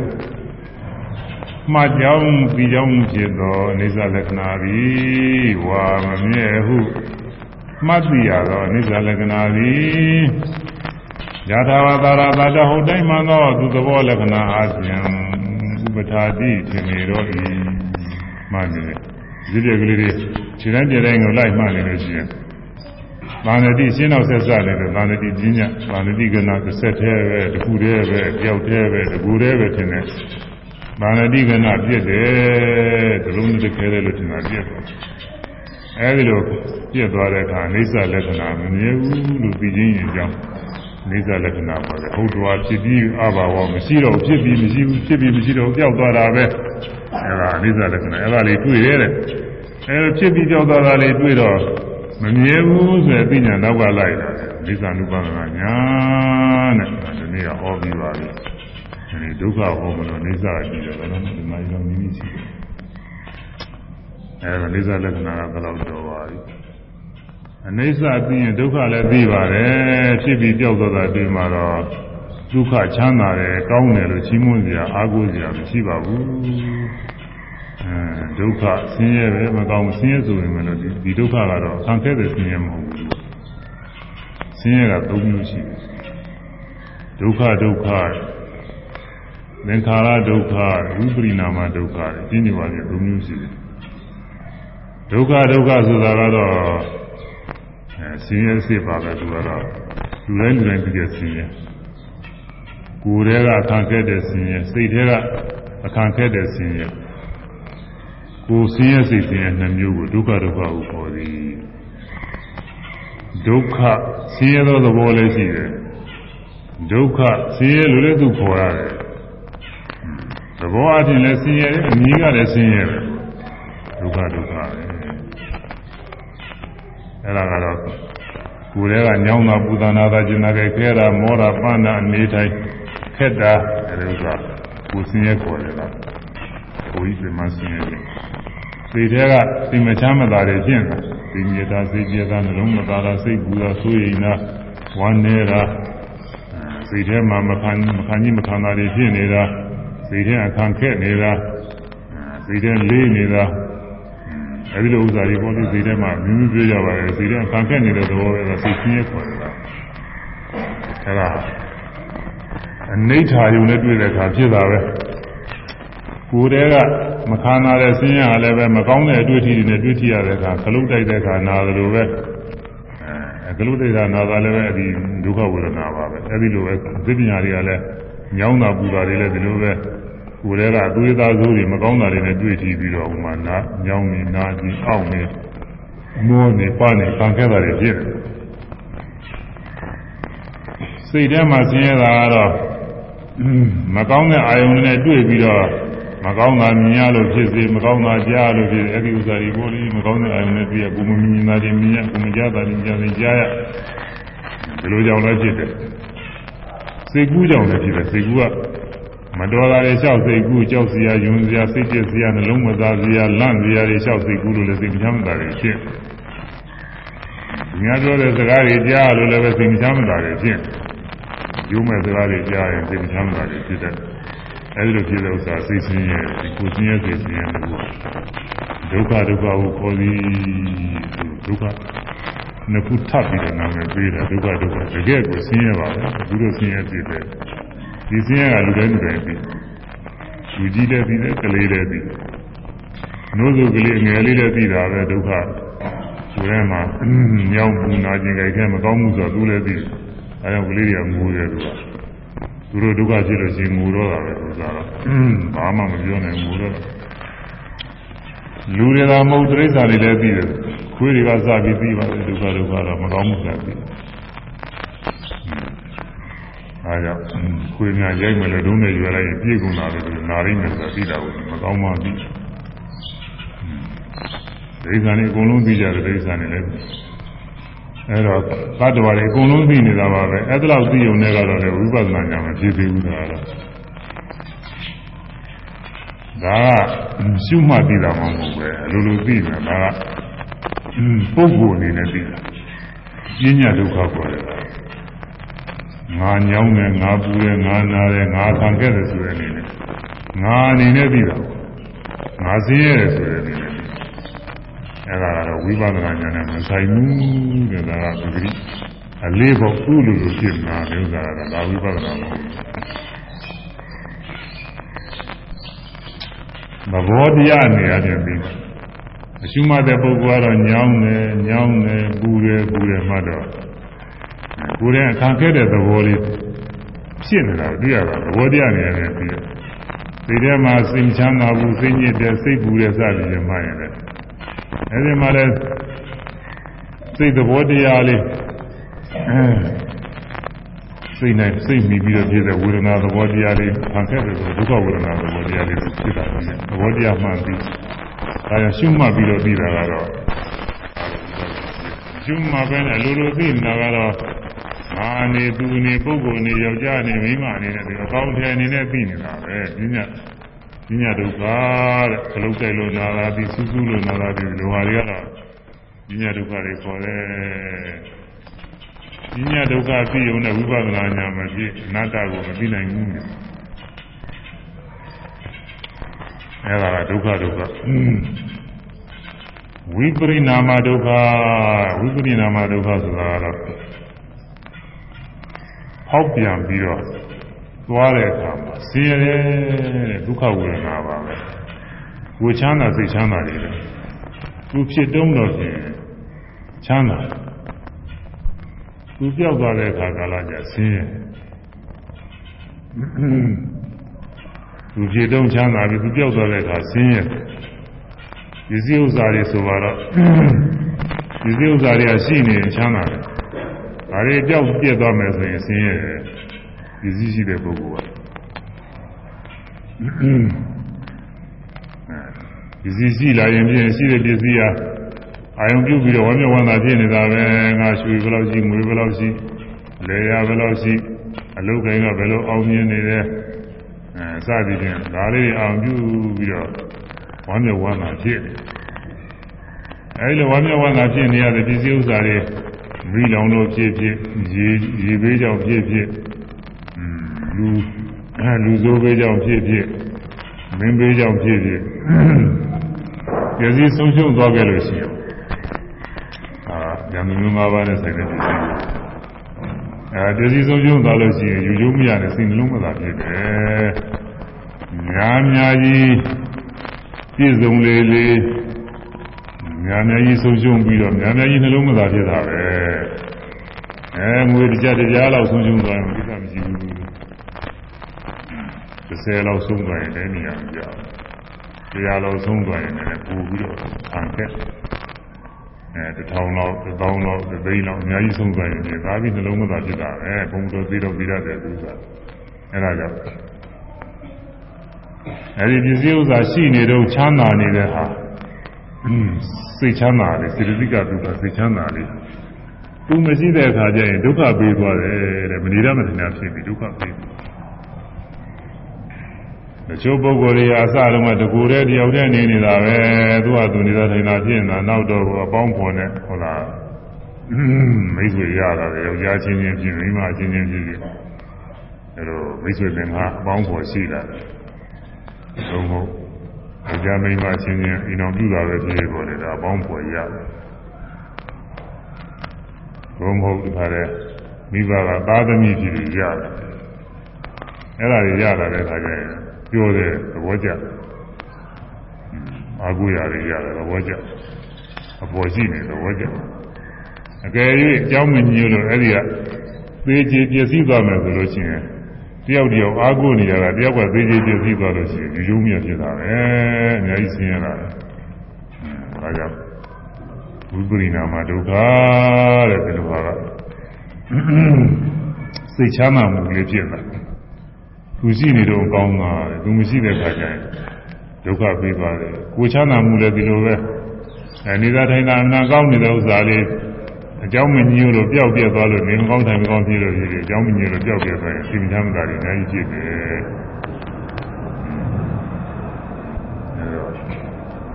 မှတ်ကြောင်းပြီးကြောင်းဖြစ်သောနေသာလက္ခဏာသည်ဝါမမြဲဟုမှတ်သိရသောနေသာလက္ခဏာသည်ယထာဝတာရတာတဟုတ်တိုင်းမှသောသူသဘောလက္ခဏာအပြင်ဥပထာတိဖြစ်နေတော့၏ မှန်တယ်ဒီပြက်ကလေးတွေခြေတိုင်းပြတိုင်းကိုလိုက်မှနေလို့ရှိရင်သာနတိရှင်းတော့ဆက်စတယ်သာနတိပညာသာနတိကနာတစ်ဆက်တည်းပဲတစ်ခုတည်းပဲကြောက်တည်းပဲတစ်ခုတည်းပဲထင်တယ်သာနတိကနာပြည့်တယ်ဒီလုံးတစ်ခဲတယ်လို့ထင်တာပြည့်သွားအဲဒီလိုပြည့်သွားတဲ့အခါအိဋ္ဌလက္ခဏာမမြဲဘူးလို့သိချင်းရင်ကြောင်းအိဋ္ဌလက္ခဏာပါပဲဟုတ်တော်ဖြစ်ပြီးအဘာဝမရှိတော့ဖြစ်ပြီးမရှိဘူးဖြစ်ပြီးမရှိတော့ကြောက်သွားတာပဲ အဲဒါအိဋ္ဌလက္ခဏာအဲဒါလေးတွေ့ရတဲ့အဲဖြစ်ပြီးကြောက်သွားတာလေးတွေ့တော့မမြဲဘူးဆိုရင်ပညာနောက်ကလိုက်တာအိဋ္ဌ ानु ပါဒနာညာတဲ့ဒီနေ့ကဟောပြီးပါပြီဒီဒုက္ခဟောမလို့အိဋ္ဌကြည့်တယ်တော့ဒီမှာရောမိမိရှိတယ်အဲဒါအိဋ္ဌလက္ခဏာကဘယ်လောက်တော်ပါပြီအနိစ္စပြီးရင်ဒုက္ခလည်းပြီးပါတယ်ဖြစ်ပြီးကြောက်သွားတာတွေ့မှာတော့ ဒုက္ခချမ်းသာတယ်ကောင်းတယ်လို့ချီးမွမ်းစရာအားကိုးစရာမရှိပါဘူးအဲဒုက္ခဆင်းရဲပဲမကောင်းဆင်းရဲဆိုရင်လည်းဒီဒီဒုက္ခကတော့ဆံခဲတဲ့ဆင်းရဲမဟုတ်ဘူးဆင်းရဲကသုံးမျိုးရှိတယ်ဒုက္ခဒုက္ခသင်္ခါရဒုက္ခဝိပရိနာမဒုက္ခအင်းကြီးပါလေသုံးမျိုးရှိတယ်ဒုက္ခဒုက္ခဆိုတာကတော့အဲဆင်းရဲစစ်ပါပဲသူကတော့လူတိုင်းလူတိုင်းပြည့်ဆင်းရဲ ကိုယ်တည်းကခံခဲ့တဲ့ဆင်းရဲစိတ်တည်းကအခါခဲ့တဲ့ဆင်းရဲကိုယ်ဆင်းရဲစိတ်ဆင်းရဲနှမျိုးကိုဒုက္ခဒုက္ခကိုခေါ်သည်ဒုက္ခဆင်းရဲသောသဘောလည်းရှိတယ်ဒုက္ခဆင်းရဲလို့လည်းသူခေါ်ရတယ်သဘောအချင်းလည်းဆင်းရဲတယ်အမြင်ကလည်းဆင်းရဲတယ်ဒုက္ခဒုက္ခပဲအဲ့ဒါကတော့ကိုယ်တည်းကညောင်းတာပူဇာနာတာကျင်နာကြခဲတာမောတာပန်းတာအနေထိုင် ခက်တာအဲဒီကကိုယ်ဆင်းရဲခေါ်တယ်လားကိုယ်ကြီးပြမဆင်းရဲတယ်စိတ်ထဲကစိတ်မချမ်းမသာတွေဖြစ်နေတာစိတ်မြေတာစိတ်ပြေတာနှလုံးမသာတာစိတ်ပူတာဆိုးရိမ်တာဝမ်းနေတာစိတ်ထဲမှာမခံမခံကြီးမခံတာတွေဖြစ်နေတာစိတ်ထဲအခန့်ခက်နေတာစိတ်ထဲလေးနေတာအဲဒီလိုဥစ္စာတွေပေါ်ပြီးစိတ်ထဲမှာမြင်းမြင်းပြောကြပါတယ်စိတ်ထဲအခန့်ခက်နေတဲ့သဘောပဲစိတ်ချင်းရခေါ်တယ်အဲဒါ အနိဋ္ဌာယုံနဲ့တွေ့တဲ့အခါဖြစ်တာပဲကိုယ်တည်းကမခန္ဓာတဲ့ဆင်းရဲကလည်းပဲမကောင်းတဲ့အတွေ့အထိတွေနဲ့တွေ့ထိရတဲ့အခါခလုတ်တိုက်တဲ့အခါနာတယ်လို့ပဲအဲခလုတ်တိုက်တာနာတာလည်းပဲဒီဒုက္ခဝေဒနာပါပဲအဲဒီလိုပဲသိပညာတွေကလည်းညောင်းတာပူတာတွေလည်းဒီလိုပဲကိုယ်တည်းကသွေးသားဆိုးတွေမကောင်းတာတွေနဲ့တွေ့ထီပြီးတော့ဟိုမှာနာညောင်းနေနာကြီးအောက်နေမောနေပါနေခံခဲ့တာတွေဖြစ်တယ်စိတ်ထဲမှာဆင်းရဲတာကတော့ မကောင်းတဲ့အာယုန်နဲ့တွေ့ပြီးတော့မကောင်းတာမြင်ရလို့ဖြစ်စေမကောင်းတာကြားလို့ဖြစ်အဲ့ဒီဥစ္စာတွေကိုလေမကောင်းတဲ့အာယုန်နဲ့တွေ့ရကိုမမြင်တာတွေမြင်ရကိုမကြားတာတွေကြားနေကြားရဒီလိုကြောင့်လည်းဖြစ်တယ်စိတ်ကူးကြောင့်လည်းဖြစ်တယ်စိတ်ကူးကမတော်တာတွေလျှောက်စိတ်ကူးကြောက်စရာယွန်းစရာစိတ်ပြည့်စရာနှလုံးမသားစရာလန့်စရာတွေလျှောက်စိတ်ကူးလို့လည်းစိတ်မချမ်းသာတွေဖြစ်ညာပြောတဲ့စကားတွေကြားလို့လည်းပဲစိတ်မချမ်းသာတွေဖြစ် ရုံးမဲ့စကားတွေကြားရင်စိတ်မချမ်းသာတွေဖြစ်တယ်အဲဒီလိုဖြစ်တဲ့ဥစ္စာစိတ်ဆင်းရဲကိုယ်ဆင်းရဲစိတ်ဆင်းရဲလို့ဒုက္ခဒုက္ခကိုခေါ်ပြီးဒုက္ခနှစ်ခုထပ်ပြီးတော့နာမည်ပေးတာဒုက္ခဒုက္ခတကယ်ကိုဆင်းရဲပါပဲသူတို့ဆင်းရဲဖြစ်တယ်ဒီဆင်းရဲကလူတိုင်းလူတိုင်းပြီးလူကြီးလည်းပြီးတယ်ကလေးလည်းပြီးနိုးစုကလေးငယ်လေးလည်းပြီးတာပဲဒုက္ခဆိုရဲမှာညောင်းပူနာခြင်းကြိုက်ခဲမကောင်းမှုဆိုတော့သူလည်းပြီး အဲကြောင့်ကလေးတွေကငိုတယ်သူကသူတို့ဒုက္ခဖြစ်လို့ရှိရင်ငိုတော့တာပဲဆိုတာတော့ဘာမှမပြောနိုင်ဘူးတော့လူတွေကမဟုတ်တိရစ္ဆာန်တွေလည်းပြီးတယ်ခွေးတွေကစပြီးပြီးပါတယ်ဒုက္ခဒုက္ခတော့မကောင်းမှုစပြီးအားကြောင့်ခွေးများရိုက်မယ်လို့ဒုံးနဲ့ရွယ်လိုက်ရင်ပြေကုန်တာလို့နာရင်းနဲ့ဆိုပြီးတာကိုမကောင်းမှပြီးဒိဋ္ဌာန်တွေအကုန်လုံးပြီးကြတယ်ဒိဋ္ဌာန်တွေလည်း အဲတော့သတ္တဝါတွေအကုန်လုံးသိနေတာပါပဲအဲ့ဒါလောက်သိုံနဲ့ကတော့လေဝိပဿနာဉာဏ်မဖြစ်သေးဘူးဒါကတော့ဒါကရှုမှတ်သိတာမှမဟုတ်ပဲအလိုလိုသိနေတာဒါကပုဂ္ဂိုလ်အနေနဲ့သိတာပညာဒုက္ခခေါ်တယ်ငါညောင်းတယ်ငါပူတယ်ငါနာတယ်ငါခံခဲ့တယ်ဆိုတဲ့အနေနဲ့ငါအနေနဲ့သိတာငါစင်းရဲတယ်ဆိုတဲ့အနေနဲ့ အဲ့ဒါကတော့ဝိပဿနာဉာဏ်နဲ့မဆိုင်ဘူးတဲ့ဒါကပဂရိအလေးပေါ်ဥလူလိုဖြစ်မှာဒီဥစ္စာကဒါဝိပဿနာမဟုတ်ဘူးသဘောတရားနေရာချင်းပြီးအရှုမှတ်တဲ့ပုဂ္ဂိုလ်ကတော့ညောင်းတယ်ညောင်းတယ်ပူတယ်ပူတယ်မှတော့ကိုယ်ရဲ့အခါခဲ့တဲ့သဘောလေးဖြစ်နေတာတွေ့ရတာသဘောတရားနေရာချင်းပြီးဒီထဲမှာစိတ်ချမ်းသာဘူးစိတ်ညစ်တယ်စိတ်ပူတယ်စသည်ဖြင့်မှရင်လည်း အဲဒီမှာလည်းစိတ်သဘောတရားလေးစိတ်နဲ့စိတ်မိပြီးတော့ဖြစ်တဲ့ဝေဒနာသဘောတရားလေးခံခဲ့တယ်ဆိုဒုက္ခဝေဒနာသဘောတရားလေးဖြစ်တာနဲ့သဘောတရားမှန်ပြီးဒါရရှုမှတ်ပြီးတော့ပြီးတာကတော့ရှုမှတ်ပဲနဲ့လိုလိုသိနေတာကတော့အာနေသူနေပုဂ္ဂိုလ်နေယောက်ျားနေမိန်းမနေနဲ့ဒီအကောင်းထဲအနေနဲ့ပြီးနေတာပဲပညာ ပညာဒုက္ခတဲ့ခလုတ်ကြိုက်လို့နာလာပြီးစူးစူးလို့နာလာပြီးလောဟာတွေကတော့ပညာဒုက္ခတွေခေါ်တယ်ပညာဒုက္ခသိုံနဲ့ဝိပဿနာဉာဏ်မဖြစ်အနတ္တကိုမသိနိုင်ဘူးအဲဒါကဒုက္ခဒုက္ခဝိပရိနာမဒုက္ခဝိပရိနာမဒုက္ခဆိုတာကတော့ဟောက်ပြန်ပြီးတော့ သွားတဲ့အခါမှာဆင်းရဲတဲ့ဒုက္ခဝေဒနာပါပဲကိုချမ်းသာစိတ်ချမ်းသာနေတယ်သူဖြစ်တုံးတော့ဖြင့်ချမ်းသာသူပြောက်သွားတဲ့အခါကာလကျဆင်းရဲသူဖြစ်တုံးချမ်းသာပြီးသူပြောက်သွားတဲ့အခါဆင်းရဲဒီစည်းဥစ္စာတွေဆိုတော့ဒီစည်းဥစ္စာတွေကရှိနေချမ်းသာတယ်ဒါတွေပြောက်ပြက်သွားမယ်ဆိုရင်ဆင်းရဲတယ် ပစ္စည်းရှိတဲ့ပုဂ္ဂိုလ်ကပစ္စည်းရှိလာရင်ပြင်ရှိတဲ့ပစ္စည်းဟာအာယုံပြုပြီးတော့ဝမ်းမြောက်ဝမ်းသာဖြစ်နေတာပဲငါရွှေဘယ်လောက်ရှိငွေဘယ်လောက်ရှိလေယာဘယ်လောက်ရှိအလုတ်ကိုင်းကဘယ်လိုအောင်မြင်နေတယ်အဲစသည်ဖြင့်ဒါလေးအောင်ပြုပြီးတော့ဝမ်းမြောက်ဝမ်းသာဖြစ်တယ်အဲဒီလိုဝမ်းမြောက်ဝမ်းသာဖြစ်နေရတဲ့ပစ္စည်းဥစ္စာတွေမိလောင်လို့ဖြစ်ဖြစ်ရေရေဘေးကြောင့်ဖြစ်ဖြစ် လူအဲလူဆိုးဘေးကြောင့်ဖြစ်ဖြစ်မင်းဘေးကြောင့်ဖြစ်ဖြစ်ပစ္စည်းဆုံးရှုံးသွားခဲ့လို့ရှိရင်အာဉာဏ်မျိုး၅ပါးနဲ့ဆိုင်တဲ့ပစ္စည်းအဲပစ္စည်းဆုံးရှုံးသွားလို့ရှိရင်ယူကျုံမရတဲ့စိတ်နှလုံးမသာဖြစ်တယ်ညာများကြီးပြည့်စုံလေလေညာများကြီးဆုံးရှုံးပြီးတော့ညာများကြီးနှလုံးမသာဖြစ်တာပဲအဲငွေတကြတကြားလောက်ဆုံးရှုံးသွားရင်ဒီကမရှိဘူး 30လောက်ဆုံးသွားရင်လည်းနေရာမပြောင်းတရားလောက်ဆုံးသွားရင်လည်းပို့ပြီးတော့ခံခဲ့အဲတစ်ထောင်လောက်တစ်သောင်းလောက်တစ်သိန်းလောက်အများကြီးဆုံးသွားရင်ဒီသာပြီးနှလုံးမသာဖြစ်တာပဲဘုံတော်သေးတော့ပြီးရတယ်သူကအဲဒါကြောင့်အဲဒီပစ္စည်းဥစ္စာရှိနေတော့ချမ်းသာနေတဲ့ဟာစိတ်ချမ်းသာတယ်စေတသိက်ကသူကစိတ်ချမ်းသာတယ်သူမရှိတဲ့အခါကျရင်ဒုက္ခပေးသွားတယ်တဲ့မနေရမထင်တာဖြစ်ပြီးဒုက္ခပေးတ ချို့ပုဂ္ဂိုလ်တွေအစလုံးကတကူတဲ့တယောက်တည်းနေနေတာပဲသူကသူနေတာထိုင်တာဖြစ်နေတာနောက်တော့အပေါင်းဖော်နဲ့ဟုတ်လားမိတ်ဆွေရတာလေယောက်ျားချင်းချင်းဖြစ်မိန်းမချင်းချင်းဖြစ်ဖြစ်အဲလိုမိတ်ဆွေသင်္ကာအပေါင်းဖော်ရှိတာသုံးဖို့ယောက်ျားမိန်းမချင်းချင်းအိမ်တော်ပြုတာပဲဖြစ်ပေါ်နေတာအပေါင်းဖော်ရတယ်ဘုံမဟုတ်တခါတည်းမိဘကသားသမီးဖြစ်ပြီးရတယ်အဲ့ဒါတွေရတာတဲ့ခါကျရင် ပြောတဲ့သဘောကျအာဟုရာတွေရတယ်သဘောကျအပေါ်ရှိနေသဘောကျအကယ်၍အကြောင်းမညို့လို့အဲ့ဒီကသေးချေပြည့်စည်သွားမယ်ဆိုလို့ရှိရင်တယောက်တယောက်အာဟုနေကြတာတယောက်ကသေးချေပြည့်စည်သွားလို့ရှိရင်ယူကျုံမြဖြစ်တာပဲအများကြီးဆင်းရဲတာလေဒါကြောင့်ဝိပရိနာမဒုက္ခတဲ့ဒီလိုပါကစိတ်ချမ်းသာမှုလေးဖြစ်လာ သူရှိနေတော့ကောင်းတာလေသူမရှိတဲ့ခါကျရင်ဒုက္ခပေးသွားတယ်ကိုချမ်းသာမှုလည်းဒီလိုပဲအဲနေသာထိုင်သာအနာကောင်းနေတဲ့ဥစ္စာလေးအကြောင်းမညို့လို့ပျောက်ပြက်သွားလို့နေမကောင်းထိုင်မကောင်းဖြစ်လို့ဒီအကြောင်းမညို့လို့ပျောက်ပြက်သွားရင်စိတ်ချမ်းသာတယ်အများကြီးဖြစ်တယ်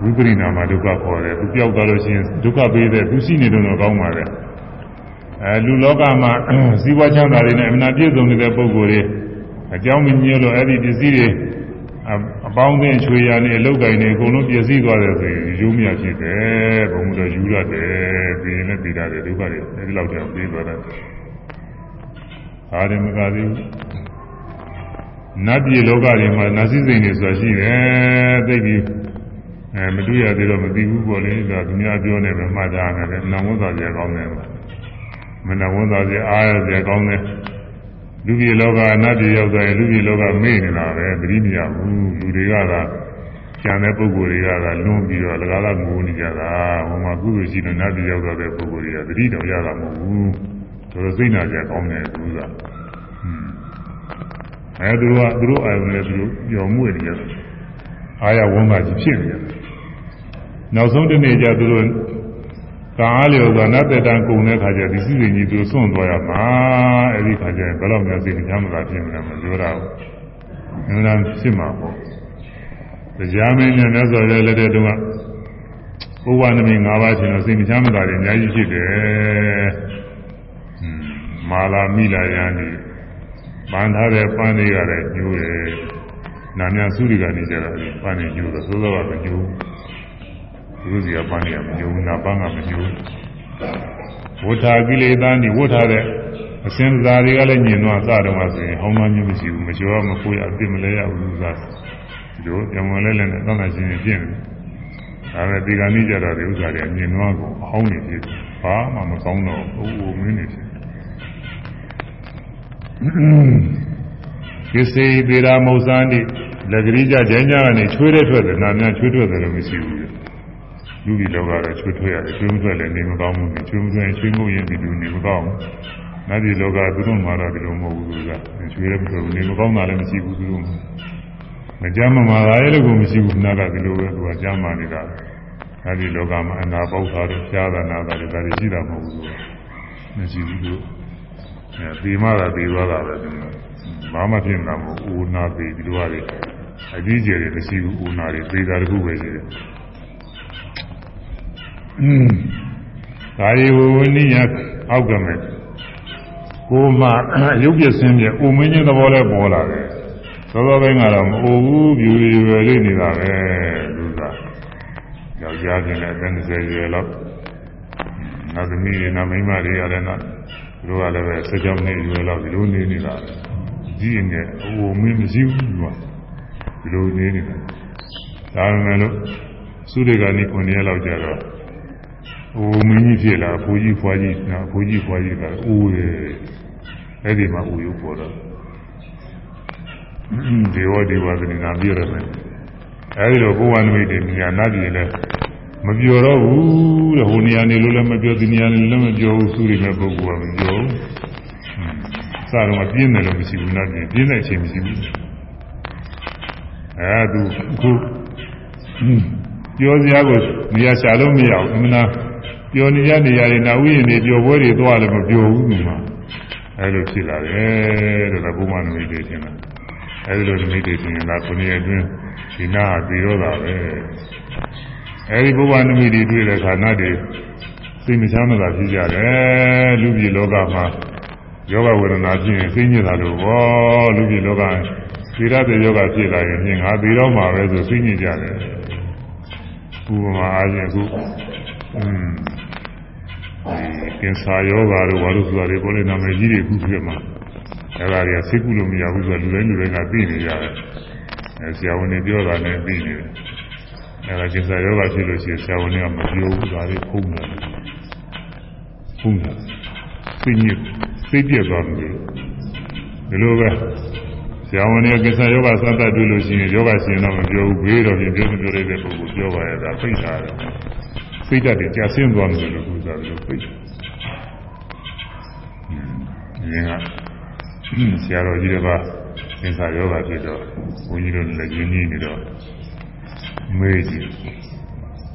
ဝိပရိနာမဒုက္ခခေါ်တယ်သူပျောက်သွားလို့ရှိရင်ဒုက္ခပေးတယ်သူရှိနေတော့ကောင်းပါလေအဲလူလောကမှာဇီဝချမ်းသာတွေနဲ့အမှန်ပြည့်စုံနေတဲ့ပုဂ္ဂိုလ်တွေ အကြောင်းမညွှလို့အဲ့ဒီပစ္စည်းတွေအပေါင်းအသင်းချွေရနေအလုတ်ကိုင်းနေအကုန်လုံးပျက်စီးသွားတယ်ဆိုရင်ယူမြဖြစ်တယ်ဘုံမတော်ယူရတယ်ပြီးရင်လည်းပြီးတာတယ်ဒုက္ခတွေအဲဒီလောက်ကြောင့်ပြီးသွားတယ်အားရမကသေးဘူးနတ်ပြည်လောကတွေမှာနတ်စည်းစိမ်တွေဆိုတာရှိတယ်သိပြီးအဲမတွေ့ရသေးတော့မသိဘူးပေါ့လေဒါသူများပြောနေမှမှတ်ထားတယ်နာဝန်းသာကြကောင်းတယ်မနာဝန်းသာကြအားရကြကောင်းတယ် လူပြည်လောကအနတ်ပြည်ရောက်သွားရင်လူပြည်လောကမေ့နေတာပဲသတိမရဘူးလူတွေကသာကျန်တဲ့ပုဂ္ဂိုလ်တွေကသာလွန်ပြီးတော့လကားကငိုနေကြတာဟိုမှာကုသိုလ်ရှိလို့နတ်ပြည်ရောက်သွားတဲ့ပုဂ္ဂိုလ်တွေကသတိတော်ရတာမဟုတ်ဘူးဆိုတော့စိတ်နာကြကောင်းတယ်သူကအဲသူကသူတို့အာရုံနဲ့သူတို့ပျော်မှုနေရတယ်အာရဝန်းပါကြီးဖြစ်နေတယ်နောက်ဆုံးတစ်နေ့ကျသူတို့ ကံအားလျော်စွာနတ်တတန်ကုန်တဲ့ခါကျဒီစိစဉ်ကြီးသူစွန့်သွားရမှာအဲ့ဒီခါကျရင်ဘယ်တော့မှစိတ်ချမ်းသာဖြစ်မလဲမပြောတာဘူးအမှန်တမ်းဖြစ်မှာပေါ့တရားမင်းနဲ့မြတ်စွာဘုရားလက်ထက်တုန်းကဘုရားနမင်း၅ပါးရှင်တော့စိတ်ချမ်းသာတယ်အများကြီးဖြစ်တယ်မာလာမိလာယန်ဒီပန်းထားတဲ့ပန်းတွေကလည်းညိုးတယ်နာမစုတွေကနေကြတာပန်းတွေညိုးတော့သိုးသောကမညိုး သူတို့စီကပန်းတွေကမညိုးနာပန်းကမညိုးဝဋ္ဌာကိလေသာနေဝဋ္ဌာတဲ့အစင်စားတွေကလည်းညင်တော့စတော့မှဆိုရင်ဟောင်းမှမျိုးမရှိဘူးမကျော်မကိုရအပြစ်မလဲရဘူးစားဒီလိုကြံဝင်လဲလဲနဲ့တောင်းတာချင်းပြင်းတယ်ဒါပဲဒီကနေ့ကြတော့ဒီဥစ္စာတွေညင်တော့ကိုဟောင်းနေပြီဘာမှမကောင်းတော့ဘူးအိုးမင်းနေဖြစ်ကိစေပေရာမௌဇန်တိလက်ကလေးကြကျန်းကြကနေချွေးတဲ့ထွက်တယ်နာများချွေးထွက်တယ်လို့မရှိဘူး လူကြီးလောကတော့ချွေးထွက်ရတယ်ချွေးမထွက်လည်းနေမကောင်းဘူးချွေးမထွက်ရင်ချွေးမှုရင်ဒီလူနေမကောင်းဘူးနတ်ပြည်လောကသူတို့မှတော့ဒီလိုမဟုတ်ဘူးသူကချွေးလည်းမထွက်ဘူးနေမကောင်းတာလည်းမရှိဘူးသူတို့မကြမ်းမမာတာရဲ့လို့ကိုမရှိဘူးနာကဒီလိုပဲသူကကြမ်းမာနေတာနတ်ပြည်လောကမှာအနာပေါက်တာတို့ရှားတာနာတာတွေဒါတွေရှိတာမဟုတ်ဘူးသူကမရှိဘူးသူအဲဒီမှသာပြီးသွားတာပဲသူကဘာမှဖြစ်မှာမဟုတ်ဦးနာသေးဒီလိုဟာတွေအကြီးကျယ်တွေမရှိဘူးဦးနာတွေသေတာတခုပဲရှိတယ်။ อืมကာယေဝဝနိယအောက်ကမဲ့ကိုမှရုပ်ပြဆင်းပြအိုမင်းချင်းသဘောလဲပေါ်လာတယ်။သောသောပိုင်းကတော့မအိုဘူးပြူရွယ်ရွယ်လေးနေတာပဲလူက။ယောက်ျားချင်းလည်း30ရွယ်လောက်နောက်သမီးတွေနောက်မိန်းမတွေရတယ်နော်။တို့ကလည်းပဲ16နှစ်ရွယ်လောက်ဒီလိုနေနေတာပဲ။ကြီးနေအိုမင်းမရှိဘူးကွာဒီလိုနေနေတာဒါပေမဲ့လို့စုတွေကနေ9ရက်လောက်ကြာတော့ အိုမင်းကြီးဖြစ်လာဘိုးကြီးဖွားကြီးနော်ဘိုးကြီးဖွားကြီးကအိုးတယ်အဲ့ဒီမှာအိုရုပ်ပေါ်တော့ဒီဝဒီဝသနိနာပြောရမယ်အဲဒီလိုဘုဝနမိတ်တွေညာနာကြည့်လဲမပြောတော့ဘူးတဲ့ဟိုနေရာနေလို့လည်းမပြောဒီနေရာနေလည်းမပြောဘူးသူတွေနဲ့ပုဂ္ဂိုလ်ကမပြောဘူးစားတော့ပြင်းတယ်လို့မရှိဘူးနာကြည့်ပြင်းတဲ့အချိန်မရှိဘူးအဲသူခုပြောစရာကိုနေရာရှာလို့မရဘူးအမှန်လား ပြောနေရနေရာတွေနာဝိရင်တွေပြောပွဲတွေသွားလည်းမပြောဘူးဒီမှာအဲလိုဖြစ်လာတယ်တဲ့ဘုမနမိတ်တွေထင်တာအဲဒီလိုနမိတ်တွေထင်တာခုနှစ်အတွင်းဒီနာပြီးတော့တာပဲအဲဒီဘုမနမိတ်တွေတွေ့တဲ့ခါနာတွေစိတ်မချမ်းသာဖြစ်ကြတယ်လူပြည်လောကမှာယောဂဝေဒနာဖြစ်ရင်သိညစ်တာလို့ဘောလူပြည်လောကသီရတဲ့ယောဂဖြစ်လာရင်ငါပြီးတော့မှာပဲဆိုသိညစ်ကြတယ်ဥပမာအားဖြင့်အခုอืม ကင်ဆာယောဂါတို့ဘာလို့ဆိုတာတွေပေါ်နေနာမည်ကြီးတွေခုဖြစ်မှာအဲ့ဒါတွေကသိကုလို့မရဘူးဆိုတော့လူတိုင်းလူတိုင်းကသိနေကြတယ်အဲဆရာဝန်တွေပြောတာနဲ့သိနေတယ်အဲ့ဒါကင်ဆာယောဂါဖြစ်လို့ရှိရင်ဆရာဝန်တွေကမပြောဘူးဒါတွေဖုံးတယ်ဖုံးတယ်သိညစ်သိပြက်သွားတယ်ဒီလိုပဲဆရာဝန်တွေကင်ဆာယောဂါစသတ်တွေ့လို့ရှိရင်ယောဂရှင်တော့မပြောဘူးဘေးတော့ပြင်ပြောမပြောရတဲ့ပုဂ္ဂိုလ်ပြောပါရဲ့ဒါသိတာတယ် စိတ်ဓာတ်တွေကြာဆင်းသွားတယ်လို့ပြောတာလို့သိတယ်။ဒီကဆရာတော်ကြီးတွေကသင်္ခါယောဂဖြစ်တော့ဘုန်းကြီးတို့လည်းရင်းနှီးနေတော့မေးကြည့်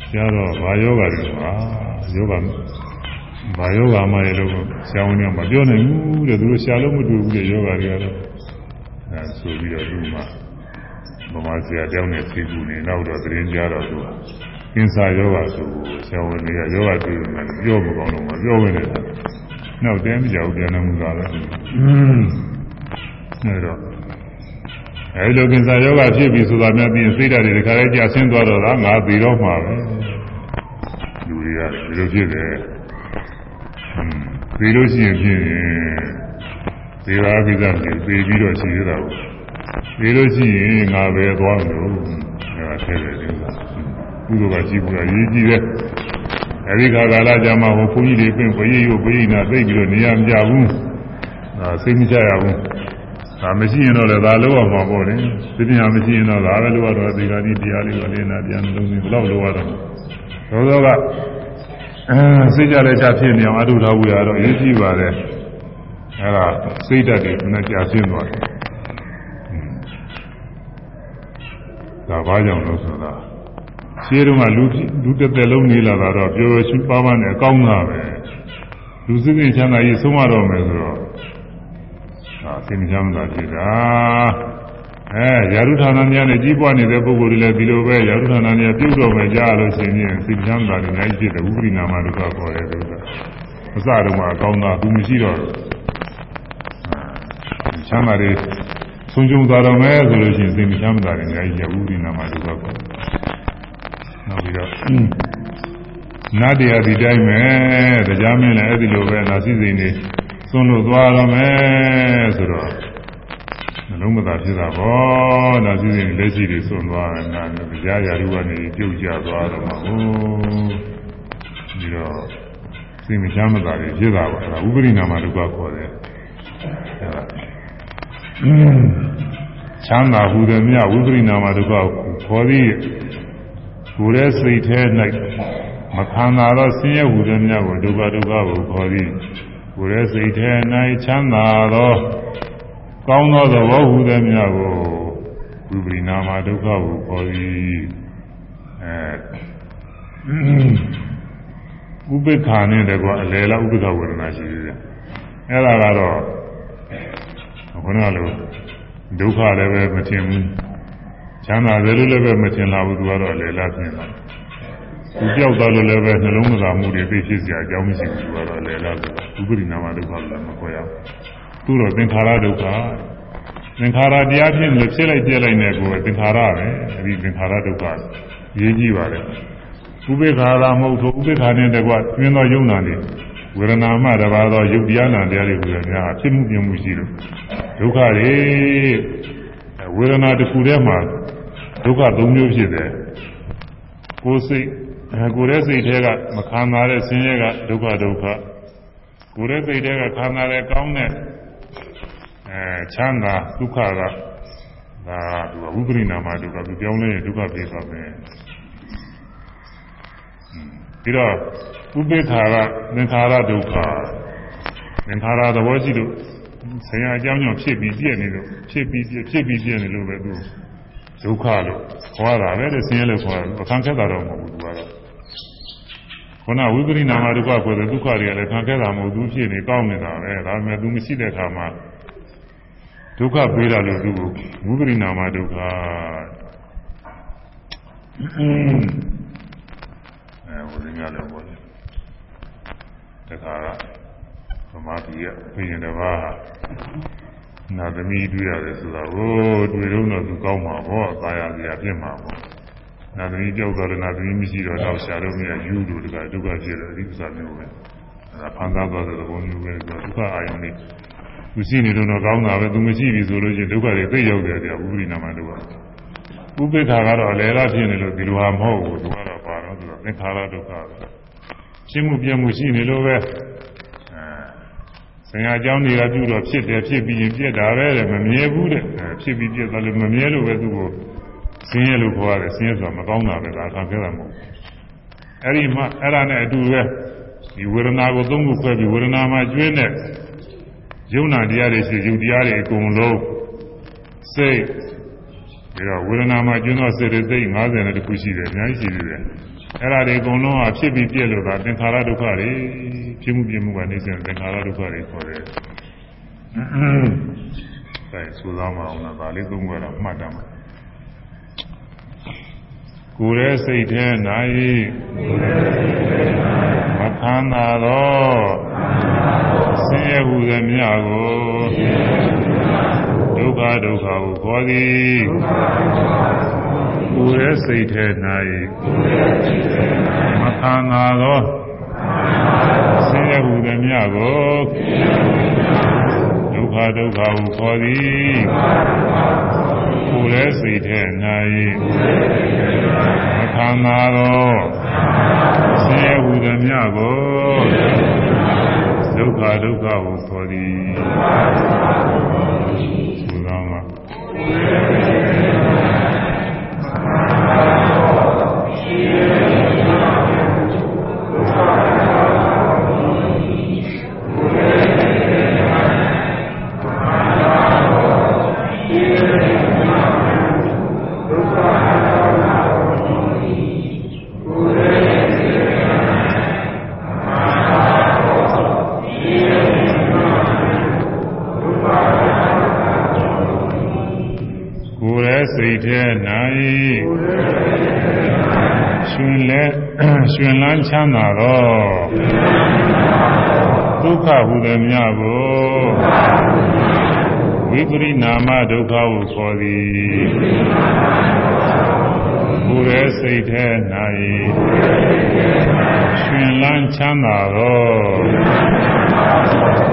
ဆရာတော်ဘာယောဂတွေပါယောဂဘာယောဂမှလည်းလို့ဆရာဝန်ကမပြောနိုင်ဘူးတဲ့သူတို့ဆရာလုံးမတူဘူးတဲ့ယောဂတွေကတော့အဲဆိုပြီးတော့သူ့မှာဗမာဆရာတောင်းနေသိကူနေနောက်တော့သတင်းကြတော့သူက ကင်းစာယောဂဆိုဆရာဝန်တွေကယောဂပြုမှပြောမကောင်းတော့မပြောဝင်နေတာနောက်တန်းမကြောက်ပြန်လို့မသာလားအဲတော့အဲဒီလိုကင်းစာယောဂဖြစ်ပြီဆိုတာများပြင်စိတ်ဓာတ်တွေဒီခါလေးကြာဆင်းသွားတော့လားငါပြီးတော့မှာပဲလူတွေကဒီလိုဖြစ်တယ်ပြီးလို့ရှိရင်ဖြင့်ဒီပါကိစ္စတွေပြီးပြီးတော့ရှိရတာကိုပြီးလို့ရှိရင်ငါပဲသွားလို့အဲဒါဖြစ်တယ်ဒီလို ကုသိုလ်ကရှိဘူးလားရေးကြည့်တယ်အဲဒီခါကာလကြာမှဟိုဘုန်းကြီးတွေပြင်ဘရိယုဘရိနာသိပြီးတော့နေရာမကြဘူးဒါစိတ်မချရဘူးဒါမရှိရင်တော့လည်းဒါလောရမှာပေါ့လေသိပညာမရှိရင်တော့ဒါပဲလောရတော့ဒီကနေ့တရားလေးကိုလေးနာပြန်လုံးပြီးဘလောက်လောရတော့သောသောကအဲစိတ်ကြလည်းချဖြစ်နေအောင်အထုထားဝေရတော့ရေးကြည့်ပါတယ်အဲဒါစိတ်ဓာတ်တွေမနဲ့ကြာရှင်းသွားတယ်ဒါဘာကြောင့်လို့ဆိုတာ ရှင်းတော့ကလူလူတစ်သက်လုံးနေလာတာတော့ပျော်ရွှင်ပါးပါးနဲ့အကောင်းတာပဲလူစိတ်ချမ်းသာရေးဆုံးမတော့မယ်ဆိုတော့ဒါစိတ်ချမ်းသာဖြစ်တာအဲယာရုဌာနများနဲ့ကြီးပွားနေတဲ့ပုဂ္ဂိုလ်တွေလည်းဒီလိုပဲယာရုဌာနများပြုတ်တော့မယ်ကြားလို့ရှိရင်စိတ်ချမ်းသာတယ်အများကြီးဖြစ်တယ်ဝိပရိနာမဒုက္ခခေါ်တယ်သူကအစတုန်းကအကောင်းတာသူမရှိတော့ချမ်းသာတယ်ဆုံးရှုံးသွားတော့မယ်ဆိုလို့ရှိရင်စိတ်ချမ်းသာတယ်အများကြီးဝိပရိနာမဒုက္ခခေါ်တယ် နောက်ပြီးတော့နတ်တရားဒီတိုင်းပဲတရားမင်းလည်းအဲ့ဒီလိုပဲနာစီစိန်နေသွန်းလို့သွားတော့မယ်ဆိုတော့နှလုံးမသာဖြစ်တာပေါ့နာစီစိန်လက်ရှိတွေသွန်းသွားတယ်နာတရားရာထုကနေပြုတ်ကျသွားတော့မှာဟုတ်ပြီးတော့စိတ်မချမ်းသာတွေဖြစ်တာပါအဲ့ဒါဥပရိနာမဒုက္ခခေါ်တယ်အဲ့ဒါချမ်းသာဟုသည်မြဝိပရိနာမဒုက္ခခေါ်သည် ကိုယ်ရဲ့စိတ်ထဲ၌မခံသာသောဆင်းရဲဟူသည်များကိုဒုက္ခဒုက္ခကိုခေါ်သည်ကိုယ်ရဲ့စိတ်ထဲ၌ချမ်းသာသောကောင်းသောသဘောဟူသည်များကိုဝိပရိနာမဒုက္ခကိုခေါ်သည်အဲဥပိ္ပခာနဲ့တကွာအလယ်လောက်ဥပိ္ပခဝေဒနာရှိသေးတယ်အဲ့ဒါကတော့ခုနကလိုဒုက္ခလည်းပဲမထင်ဘူး ချမ်းသာတယ်လို့လည်းပဲမထင်လာဘူးသူကတော့အလယ်လားဖြစ်လာသူကြောက်သွားလို့လည်းပဲနှလုံးမသာမှုတွေသိဖြစ်စရာအကြောင်းမရှိဘူးသူကတော့အလယ်လားဆိုတာဥပရိနာမဒုက္ခလည်းမခေါ်ရဘူးသူတော့သင်္ခါရဒုက္ခသင်္ခါရတရားဖြစ်လို့ဖြစ်လိုက်ပြက်လိုက်နေကိုသင်္ခါရပဲအဲဒီသင်္ခါရဒုက္ခရေးကြည့်ပါလေဥပေက္ခာရမဟုတ်တော့ဥပေက္ခာနဲ့တကွတွင်းသောယုံနာနေဝေဒနာမှတပါသောယုတ်တရားနာတရားတွေကိုလည်းများဖြစ်မှုပြမှုရှိလို့ဒုက္ခတွေဝေဒနာတစ်ခုတည်းမှာ ဒုက္ခ၃မျိုးဖြစ်တယ်ကိုယ်စိတ်ကိုယ်ရဲ့စိတ်ထဲကမခံစားတဲ့ဆင်းရဲကဒုက္ခဒုက္ခကိုယ်ရဲ့စိတ်ထဲကခံစားတဲ့ကောင်းတဲ့အဲချမ်းသာဒုက္ခကဒါသူကဝိပရိနာမဒုက္ခသူပြောင်းလဲဒုက္ခပြေသွားမယ်ပြီးတော့ဥပေက္ခာကသင်္ခါရဒုက္ခသင်္ခါရသဘောရှိလို့ဆရာအကြောင်းကြောင့်ဖြစ်ပြီးပြည့်နေလို့ဖြစ်ပြီးပြည့်ဖြစ်ပြီးပြည့်နေလို့ပဲသူ ဒုက္ခလို့ခေါ်ရတာပဲတဲ့ဆင်းရဲလို့ခေါ်တာခံခဲ့တာတော့မဟုတ်ဘူးသူကတော့ခုနဝိပရိနာမဒုက္ခကိုယ်တဲ့ဒုက္ခတွေကလည်းခံခဲ့တာမဟုတ်ဘူးဖြစ်နေကောင်းနေတာပဲဒါပေမဲ့သူမရှိတဲ့အခါမှာဒုက္ခပေးတာလို့သူ့ကိုဝိပရိနာမဒုက္ခအဲဘုရားလည်းပြောတယ်တခါကသမာဓိရဘုရင်တစ်ပါးဟာ နာသမီးတွေ့ရတယ်ဆိုတာကိုတွေ့တော့တော့သူကောင်းမှာပေါ့သာယာစရာဖြစ်မှာပေါ့နာသမီးကြောက်တော့နာသမီးမရှိတော့တော့ရှာတော့မြယူလို့တကဒုက္ခဖြစ်တယ်အဓိပ္ပာယ်မျိုးပဲအဲဒါဖန်သားသွားတဲ့သဘောမျိုးပဲဆိုတော့ဒုက္ခအာယုန်လေးသူရှိနေတော့ကောင်းတာပဲသူမရှိပြီဆိုလို့ချင်းဒုက္ခတွေသိရောက်တယ်တရားဥပရိနာမဒုက္ခဥပိ္ပခါကတော့အလေလားဖြစ်နေလို့ဒီလိုဟာမဟုတ်ဘူးသူကတော့ပါတော့သူကသင်္ခါရဒုက္ခပဲရှင်းမှုပြမှုရှိနေလို့ပဲ ဆရာအကြောင်းတွေကပြုတော့ဖြစ်တယ်ဖြစ်ပြီးရင်ပြက်တာပဲတဲ့မမြဲဘူးတဲ့ဖြစ်ပြီးပြက်သွားလို့မမြဲလို့ပဲသူ့ကိုဆင်းရဲလို့ခေါ်ရတယ်ဆင်းရဲဆိုတာမကောင်းတာပဲဒါခံခဲ့တာမဟုတ်အဲ့ဒီမှာအဲ့ဒါနဲ့အတူပဲဒီဝေဒနာကိုသုံးခုခွဲပြီးဝေဒနာမှာကျွေးတဲ့ယုံနာတရားတွေရှိယုတ်တရားတွေအကုန်လုံးစိတ်ပြီးတော့ဝေဒနာမှာကျွန်းသောစေတသိက်50နဲ့တခုရှိတယ်အများကြီးရှိသေးတယ် အဲ့ဒါတွေအကုန်လုံးကဖြစ်ပြီးပြည့်လို့သာသင်္ခါရဒုက္ခတွေဖြစ်မှုပြမှုကနေစဉ်သင်္ခါရဒုက္ခတွေခေါ်တယ်။ဒါဆိုသားမအောင်လားဒါလေးသုံးခွဲတော့မှတ်တတ်မှာ။ကိုယ်ရဲ့စိတ်ထဲ၌မခန္ဓာသောဆင်းရဲဟုသည်များကိုဒုက္ခဒုက္ခကိုခေါ်သည် ကိုယ်ရဲ့စိတ်ထဲ၌မခန္ဓာသောဆင်းရဲဟုသည်များကိုဒုက္ခဒုက္ခကိုခေါ်သည်ကိုယ်ရဲ့စိတ်ထဲ၌မခန္ဓာသောဆင်းရဲဟုသည်များကိုဒုက္ခဒုက္ခကိုခေါ်သည်သုသောမှာ ချမ်းသာတော့ဒုက္ခဟူသည်များကိုဝိပရိနာမဒုက္ခဟုခေါ်သည်ကိုယ်ရဲ့စိတ်ထဲ၌ရှင်လန်းချမ်းသာတော့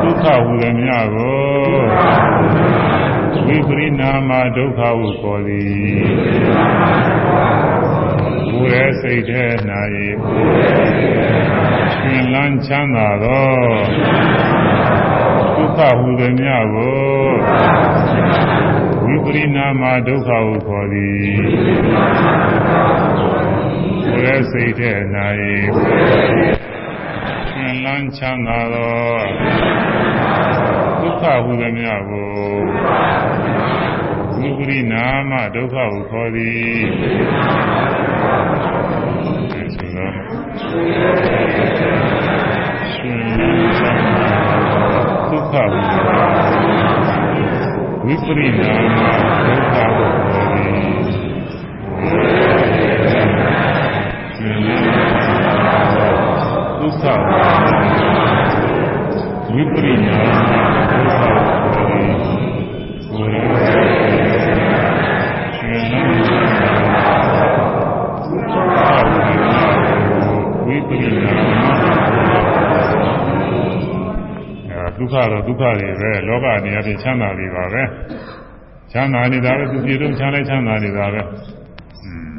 ဒုက္ခဟူသည်များကိုဝိပရိနာမဒုက္ခဟုခေါ်သည် ကိုယ်ရဲ့စိတ်ထဲ၌ရှင်လန်းချမ်းသာသောဒုက္ခဟူသည်များကိုဝိပရိနာမဒုက္ခဟုခေါ်သည်ကိုယ်ရဲ့စိတ်ထဲ၌ရှင်လန်းချမ်းသာသောဒုက္ခဟူသည်များကို ဝိပရိနာမဒုက္ခဟုခေါ်သည်ဆိုတော့ရှင်လန်းချမ်းသာဒုက္ခဟုဝိပရိနာမဒုက္ခဟု ဒုက္ခတွေပဲလောကနေရာပြင်ချမ်းသာတွေပါပဲချမ်းသာနေတာပဲသူပြေတော့ချမ်းလိုက်ချမ်းသာနေတာပဲอืม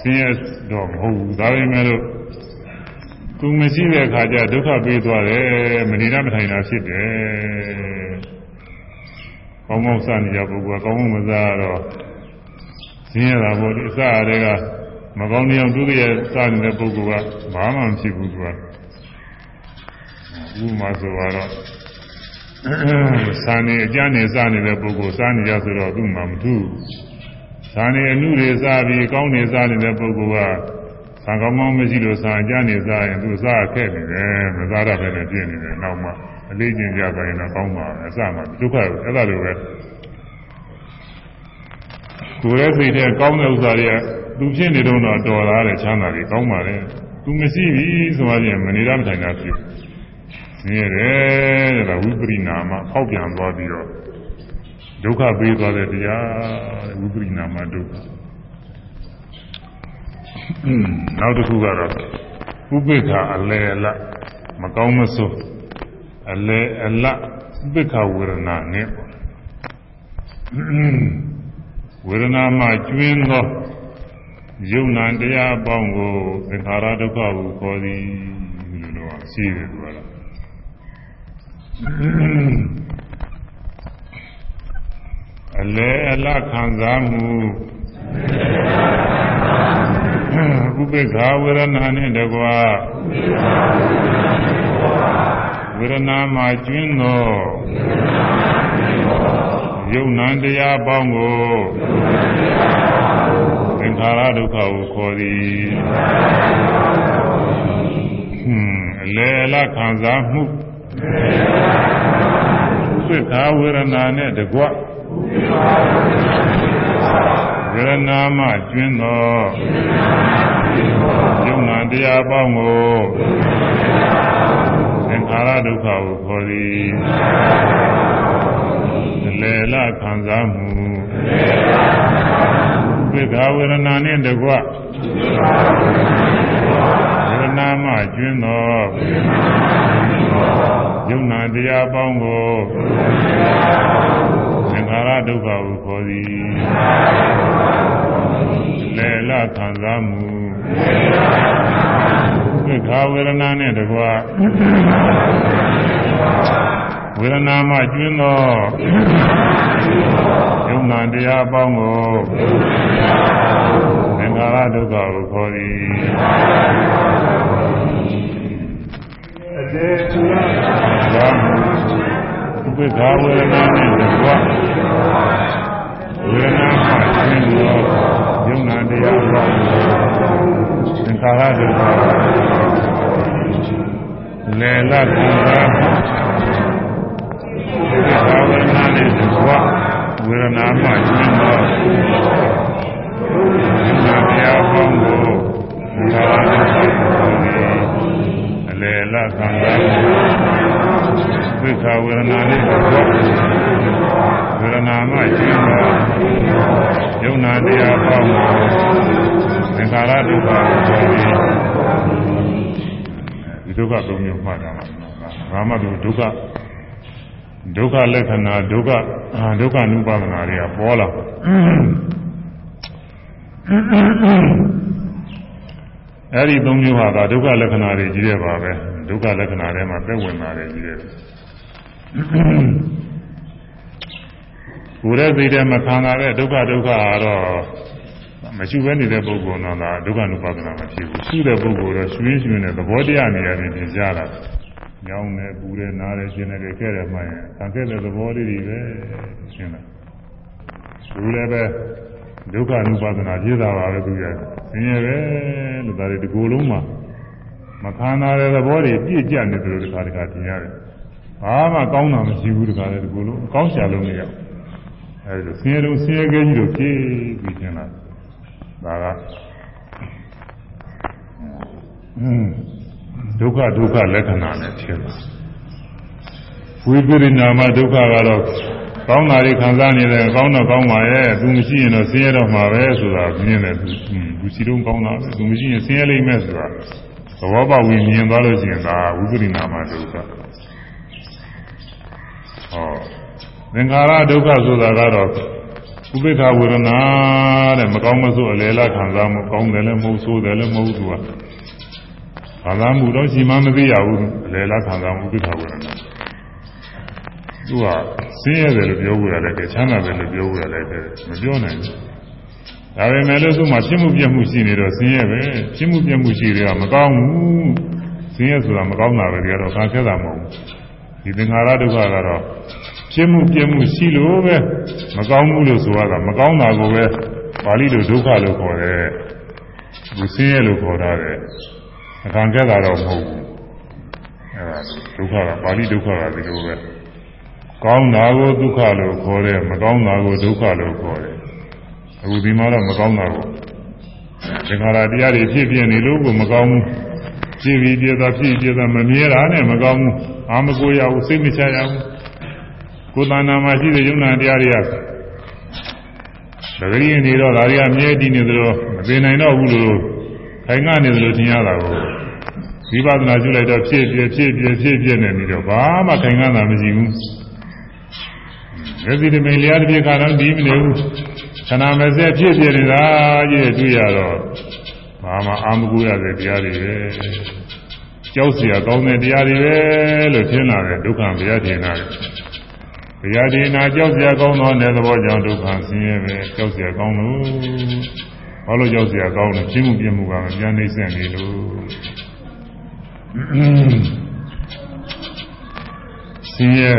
ဆင်းရဲတော့မဟုတ်ဘူးဒါပေမဲ့လို့သူမရှိတဲ့အခါကျဒုက္ခပေးသွားတယ်မနေရမထိုင်တာဖြစ်တယ်ကောင်းကောင်းစနေကြပုဂ္ဂိုလ်ကကောင်းကောင်းမစားတော့ဆင်းရဲတာပေါ့ဒီအစအရဲကမကောင်းတဲ့အောင်သူ့ရဲ့စနေတဲ့ပုဂ္ဂိုလ်ကဘာမှမဖြစ်ဘူးသူကဥပမာဆိုတော့ စာနေအကျနေစနေတဲ့ပုဂ္ဂိုလ်စားနေကြဆိုတော့သူ့မှာမထူးစာနေအမှုတွေစားပြီးကောင်းနေစားနေတဲ့ပုဂ္ဂိုလ်ကဆံကောင်းကောင်းမရှိလို့ဆံအကျနေစားရင်သူစားခက်နေတယ်မစားရဘဲနဲ့ပြည့်နေတယ်နောက်မှအလေးချင်းကြပါရင်တော့ကောင်းပါအစမှဒုက္ခအဲ့ဒါလိုပဲကိုယ်ရဲ့စိတ်ထဲကောင်းတဲ့ဥစ္စာတွေကသူဖြစ်နေတော့တော့တော်လာတဲ့ချမ်းသာတွေကောင်းပါလေသူမရှိဘူးဆိုရင်မနေရမထိုင်တာဖြစ် နေရတယ်တဲ့ဒါဝိပရိနာမဖောက်ပြန်သွားပြီးတော့ဒုက္ခပေးသွားတဲ့တရားဝိပရိနာမဒုက္ခနောက်တစ်ခုကတော့ဥပိ္ပခာအလဲအလမကောင်းမဆိုးအလဲအလဥပိ္ပခာဝေဒနာနဲ့ဝေဒနာမှာကျွင်းသောယုံနာတရားအပေါင်းကိုသင်္ခါရဒုက္ခကိုခေါ်သည်လို့တော့ရှိတယ်သူကတော့ အလဲအလခံစားမှုဥပိ္ပခာဝေဒနာနဲ့တကွာဝေဒနာမှာကျွင်းသောယုံနာတရားပေါင်းကိုသင်္ခါရဒုက္ခကိုခေါ်သည်ဟွန်းအလဲအလခံစားမှု ဥပိ္ပခာဝေဒနာနဲ့တကွဝေဒနာမှကျွင်းသောယုံနာတရားပေါင်းကိုသင်္ခါရဒုက္ခကိုခေါ်သည်လေလခံစားမှုဝိက္ခ ဝေဒနာနှင့်တကွဝေဒနာမှကျွင်းသောယုံနာတရားပေါင်းကိုသင်္ခါရဒုက္ခကိုခေါ်သည်လေလခံစားမှုဝိက္ခဝေဒနာနှင့်တကွ ဝေဒနာမှကျွင်းသောယုံနာတရားပေါင်းကိုသင်္ခါရဒုက္ခကိုခေါ်သည်အတေသူရသာဥပိ္ပခာဝေဒနာနှင့်တကွဝေဒနာမှကျွင်းသောယုံနာတရားပေါင်းကိုသင်္ခါရဒုက္ခလေလခံ စားဝေဒနာနဲ့သဘောဝေဒနာမှကျင်းသောနာတရားပေါင်းကိုသာရနဲ့ဆက်ပေါ်နေအလေလခံစားဝိခဝေဒနာနဲ့သဘောဝေဒနာမှကျင်းသောယုံနာတရားပေါင်းကိုသင်္ခါရဒုက္ခကိုခေါ်ပြီးဒီဒုက္ခသုံးမျိုးမှတ်တာဘာမှဒုက္ခ ဒုက္ခလက္ခဏာဒုက္ခဒုက္ခ ानु ပါဒနာတွေကပေါ်လာအဲ့ဒီသုံးမျိုးဟာကဒုက္ခလက္ခဏာတွေကြီးတယ်ပါပဲဒုက္ခလက္ခဏာတွေမှာသက်ဝင်တာတွေကြီးတယ်ကိုယ်ရဲ့စိတ်ထဲမှာခံစားတဲ့ဒုက္ခဒုက္ခကတော့မရှိဘဲနေတဲ့ပုဂ္ဂိုလ်တော့ဒါဒုက္ခ ानु ပါဒနာမဖြစ်ဘူးရှိတဲ့ပုဂ္ဂိုလ်တော့ရွှင်ရွှင်နဲ့သဘောတရားနေရာတွေပြင်ကြတာ ညောင်းတယ်ပူတယ်နားတယ်ရှင်းတယ်ခဲ့တယ်မှရင်ခံခဲ့တဲ့သဘောလေးတွေပဲရှင်းတယ်သူလည်းပဲဒုက္ခ ानु ပါဒနာပြည့်တာပါပဲသူရဲ့ဆင်းရဲပဲလို့ဒါတွေဒီကိုယ်လုံးမှာမခံနာတဲ့သဘောတွေပြည့်ကျက်နေတယ်လို့ဒီခါဒီခါသင်ရတယ်ဘာမှကောင်းတာမရှိဘူးဒီခါလေဒီကိုယ်လုံးအကောင်းရှာလုံးနေရအဲဒီလိုဆင်းရဲလုံးဆင်းရဲခဲကြီးတို့ဖြည့်ပြီးရှင်းလာဒါကอืม ဒုက္ခဒုက္ခလက္ခဏာနဲ့ထင်တာဝိပရိနာမဒုက္ခကတော့ကောင်းတာတွေခံစားနေတယ်ကောင်းတော့ကောင်းပါရဲ့သူမရှိရင်တော့ဆင်းရဲတော့မှာပဲဆိုတာမြင်တယ်သူသူစီတုံးကောင်းတာသူမရှိရင်ဆင်းရဲလိမ့်မယ်ဆိုတာသဘောပေါက်ပြီးမြင်သွားလို့ရှိရင်ဒါဝိပရိနာမဒုက္ခဟောသင်္ခါရဒုက္ခဆိုတာကတော့ဥပိ္ပခဝေဒနာတဲ့မကောင်းမဆိုးအလေလားခံစားမှုကောင်းတယ်လည်းမဟုတ်ဆိုးတယ်လည်းမဟုတ်သူက ခံစားမှုတော့ရှိမှမသိရဘူးအလေလားခံစားမှုဥပိ္ပခဝေဒနာသူကဆင်းရဲတယ်လို့ပြောဖို့ရတယ်ချမ်းသာတယ်လို့ပြောဖို့ရတယ်မပြောနိုင်ဘူးဒါပေမဲ့လို့သူ့မှာဖြစ်မှုပြမှုရှိနေတော့ဆင်းရဲပဲဖြစ်မှုပြမှုရှိတယ်ကမကောင်းဘူးဆင်းရဲဆိုတာမကောင်းတာပဲကြတော့ခံခဲ့တာမဟုတ်ဘူးဒီသင်္ခါရဒုက္ခကတော့ဖြစ်မှုပြမှုရှိလို့ပဲမကောင်းဘူးလို့ဆိုရတာမကောင်းတာကိုပဲပါဠိလိုဒုက္ခလို့ခေါ်တယ်ဒီဆင်းရဲလို့ခေါ်တာတယ် အခံခဲ့တာတော့မဟုတ်ဘူးအဲဒါဒုက္ခကပါဠိဒုက္ခကဒီလိုပဲကောင်းတာကိုဒုက္ခလို့ခေါ်တယ်မကောင်းတာကိုဒုက္ခလို့ခေါ်တယ်အခုဒီမှာတော့မကောင်းတာကိုသင်္ခါရတရားတွေဖြစ်ပြနေလို့ကိုမကောင်းဘူးဖြစ်ပြီးပြတာဖြစ်ပြတာမမြဲတာနဲ့မကောင်းဘူးအာမကိုရဘူးစိတ်မချရဘူးကိုယ်တဏ္ဍာမှာရှိတဲ့ယုံနာတရားတွေကသတိရနေတော့ဒါတွေကမြဲတည်နေသလိုမသိနိုင်တော့ဘူးလို့ခိုင်ကနေသလိုထင်ရတာကို ဝိပဿနာကျุလိုက်တော့ဖြစ်ဖြစ်ဖြစ်ဖြစ်ဖြစ်ဖြစ်နေပြီးတော့ဘာမှထိုင်ခန်းတာမရှိဘူးရသီတမိန်လျားတစ်ပြည့်ကတော့ဒီမနေဘူးခဏမစက်ဖြစ်ဖြစ်နေတာကြီးတွေ့ရတော့ဘာမှအာမကူရတဲ့တရားတွေပဲကြောက်စရာကောင်းတဲ့တရားတွေပဲလို့ထင်လာတယ်ဒုက္ခဘုရားတင်လာတယ်ဘုရားတင်လာကြောက်စရာကောင်းသောတဲ့သဘောကြောင့်ဒုက္ခဆင်းရဲပဲကြောက်စရာကောင်းလို့ဘာလို့ကြောက်စရာကောင်းလဲရှင်းမှုပြမှုကမပြန်နိုင်စင်နေလို့ ဆင်းရဲ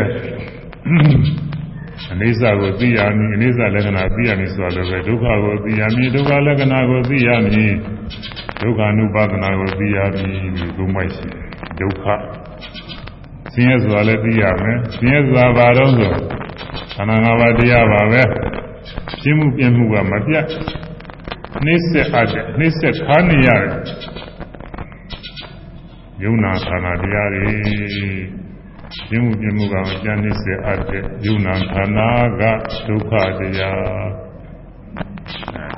အနိစ္စကိုသိရမည်အနိစ္စလက္ခဏာသိရမည်ဆိုတော့လည်းဒုက္ခကိုသိရမည်ဒုက္ခလက္ခဏာကိုသိရမည်ဒုက္ခ ानु ပါဒနာကိုသိရမည်ဒီသုံးမိုက်ရှိဒုက္ခဆင်းရဲဆိုတာလည်းသိရမယ်ဆင်းရဲဆိုတာဘာတော့ဆိုခန္ဓာ၅ပါးတရားပါပဲရှင်းမှုပြင်းမှုကမပြတ်နှိစ္စအပ်တယ်နှိစ္စခါနေရတယ် ယုံနာခန္ဓာတရားတွေပြင်းမှုပြင်းမှုကမပြတ်နှိစ္စအပ်တဲ့ယုံနာခန္ဓာကဒုက္ခတရား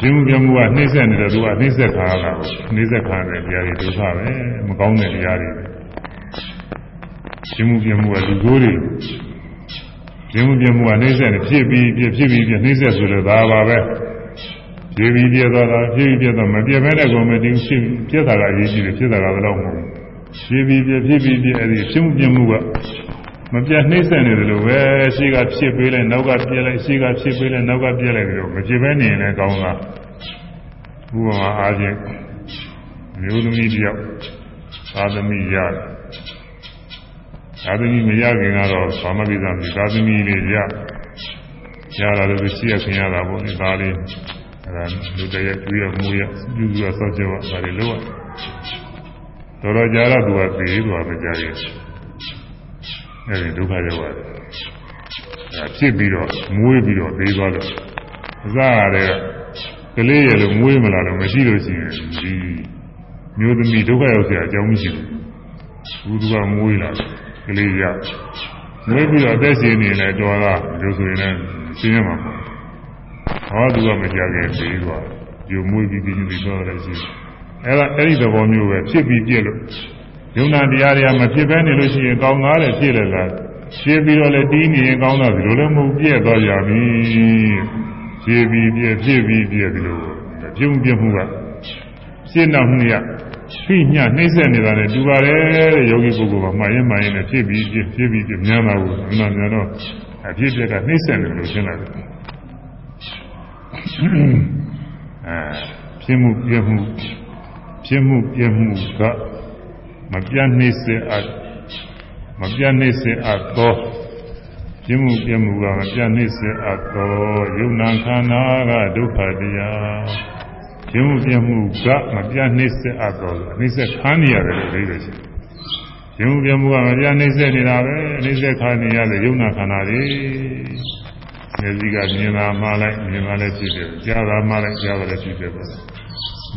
ပြင်းမှုပြင်းမှုကနှိစ္စနေတယ်သူကနှိစ္စခါတာကိုနှိစ္စခါတဲ့တရားတွေဒုက္ခပဲမကောင်းတဲ့တရားတွေပဲပြင်းမှုပြင်းမှုကလူကိုယ်တွေပြင်းမှုပြင်းမှုကနှိစ္စနေဖြစ်ပြီးဖြစ်ဖြစ်ပြီးနှိစ္စဆိုတော့ဒါပါပဲဖြစ်ပြီးပြသွားတာဖြစ်ပြီးပြသွားမပြတ်ဘဲနဲ့ကိုမတည်ဖြစ်ပြတာကအရေးကြီးတယ်ဖြစ်တာကဘယ်တော့မှမဟုတ် ဖြစ်ပြီးပြဖြစ်ပြီးပြအဲ့ဒီဖြစ်မှုပြမှုကမပြတ်နှိမ့်ဆက်နေတယ်လို့ပဲရှိကဖြစ်ပေးလိုက်နောက်ကပြက်လိုက်ရှိကဖြစ်ပေးလိုက်နောက်ကပြက်လိုက်ပြီးတော့မဖြစ်ဘဲနေရင်လည်းကောင်းတာဘုရားအားဖြင့်မျိုးသမီးတယောက်သာသမီရတယ်သာသမီမရခင်ကတော့ဘာမှပြသားမရှိသာသမီလေးရရတာလည်းရှိရခင်ရတာပေါ့ဒီသားလေးအဲဒါလူတရက်တွေ့ရမှုရပြုစုရဆောက်ကြပါဒါတွေလို့ တော်တော်ကြာတော့သူကပြေးသွားပဲကြာရဲ့အဲဒီဒုက္ခရောက်ပါတယ်အဲဖြစ်ပြီးတော့မွေးပြီးတော့ပြေးသွားလို့အစားရတဲ့ကလေးရလို့မွေးမလာတော့မရှိလို့ရှိရင်ဒီမျိုးသမီးဒုက္ခရောက်เสียအကြောင်းမရှိဘူးဘူးသူကမွေးလာကလေးရမွေးပြီးတော့အသက်ရှင်နေလဲတော်တာလို့ဆိုရင်လည်းရှင်းရမှာပေါ့ဟောသူကမကြခင်ပြေးသွားယူမွေးပြီးပြီးပြီးတော့လည်းရှိ အဲ့ဒါအဲ့ဒီသဘောမျိုးပဲဖြစ်ပြီးပြည့်လို့ယုံနာတရားတွေကမဖြစ်ဘဲနေလို့ရှိရင်ကောင်းသားလည်းဖြစ်လေလားရှင်းပြီးတော့လည်းတီးနေရင်ကောင်းတော့ဒီလိုလည်းမဟုတ်ပြည့်သွားကြပြီရှင်းပြီးပြည့်ဖြစ်ပြီးပြည့်ဒီလိုပြုံးပြမှုကရှင်းတော့နှစ်ရဖိညနှိမ့်ဆက်နေတာနဲ့တူပါတယ်တဲ့ယောဂီပုဂ္ဂိုလ်ကမှရင်မှရင်နဲ့ဖြစ်ပြီးပြည့်ဖြစ်ပြီးပြည့်များလာဘူးအမှန်များတော့အဖြစ်ပြက်ကနှိမ့်ဆက်နေလို့ရှင်းလာတယ်အဲဖြစ်မှုပြည့်မှု ဖြစ်မှုပြည့်မှုကမပြတ်နှိမ့်စေအပ်မပြတ်နှိမ့်စေအပ်သောပြမှုပြမှုကမပြတ်နှိမ့်စေအပ်သောယုံနာခန္ဓာကဒုက္ခတရားပြမှုပြမှုကမပြတ်နှိမ့်စေအပ်သောအနှိမ့်စေခံနေရတယ်လို့ပြောလို့ရှိတယ်ပြမှုပြမှုကမပြတ်နှိမ့်စေနေတာပဲအနှိမ့်စေခံနေရတဲ့ယုံနာခန္ဓာတွေမျက်စိကမြင်တာမှလိုက်မြင်တာလည်းဖြစ်တယ်ကြားတာမှလိုက်ကြားတာလည်းဖြစ်တယ်ပေါ့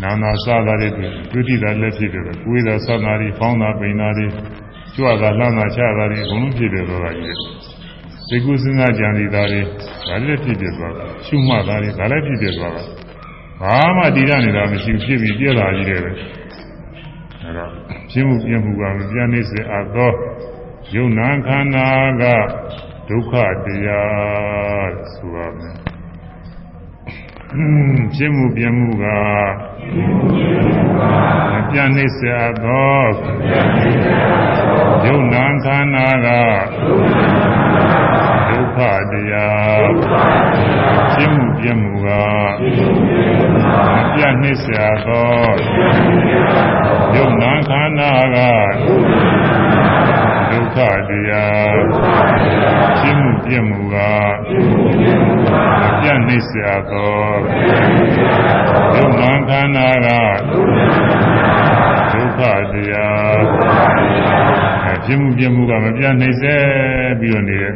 နာနာစတာတွေတွေ့တိတာလည်းဖြစ်တယ်ပဲကိုယ်သာစတာတွေဖောင်းတာပိန်တာတွေကြွတာလှမ်းတာချတာတွေအကုန်လုံးဖြစ်တယ်တော့ကြီးသိကုစဉ်းစားကြံနေတာတွေဒါလည်းဖြစ်ဖြစ်သွားတာရှုမှတ်တာတွေဒါလည်းဖြစ်ဖြစ်သွားတာဘာမှတည်ရနေတာမရှိဖြစ်ပြီးပြည့်လာကြီးတယ်ပဲအဲတော့ပြင်းမှုပြင်းမှုကမပြနေစေအပ်သောယုံနာခန္ဓာကဒုက္ခတရားဆိုရမယ်ဖြစ်မှုပြမှုက မပြတ်နှိစ္စသောယုံနာခန္ဓာကဒုက္ခတရားရှင်းမှုပြမှုကမပြတ်နှိစ္စရာသောယုံနာခန္ဓာကဒုက္ခ တရားရှင်းမှုပြမှုကမပြတ်နှိစ္စရာသောယုံနာခန္ဓာကဒုက္ခတရားအဲပြမှုပြမှုကမပြတ်နှိစ္စပြီးတော့နေတဲ့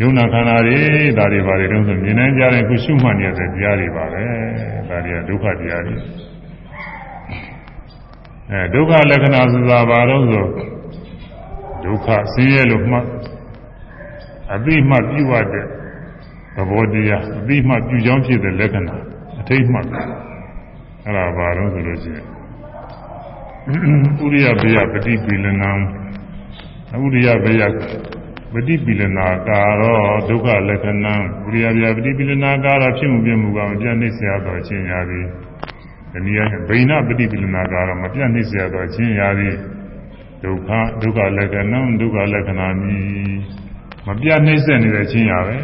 ယုံနာခန္ဓာတွေဒါတွေပါလေတုံးဆိုမြင်နိုင်ကြတဲ့ခုရှုမှတ်နေတဲ့တရားတွေပါပဲဒါတွေကဒုက္ခတရားတွေအဲဒုက္ခလက္ခဏာဆိုတာဘာလို့ဆို ဒုက္ခဆင်းရဲလို့မှတ်အသိမှပြုရတဲ့သဘောတရားအသိမှပြုကြောင်းဖြစ်တဲ့လက္ခဏာအထိတ်မှတ်အဲ့ဒါဘာလို့ဆိုလို့ရှိရင်ဥရိယဘေယပฏิပိလနံဥရိယဘေယပฏิပိလနာကာရောဒုက္ခလက္ခဏံဥရိယဘေယပฏิပိလနာကာရောဖြစ်မှုပြမှုကမပြတ်နှိမ့်เสียတော့ခြင်းရာသည်ဒီနည်းအားဖြင့်ဗိဏပฏิပိလနာကာရောမပြတ်နှိမ့်เสียတော့ခြင်းရာသည် ဒုက္ခဒုက္ခလက္ခဏံဒုက္ခလက္ခဏာမီမပြတ်နှိမ့်ဆက်နေတဲ့ခြင်းရာပဲ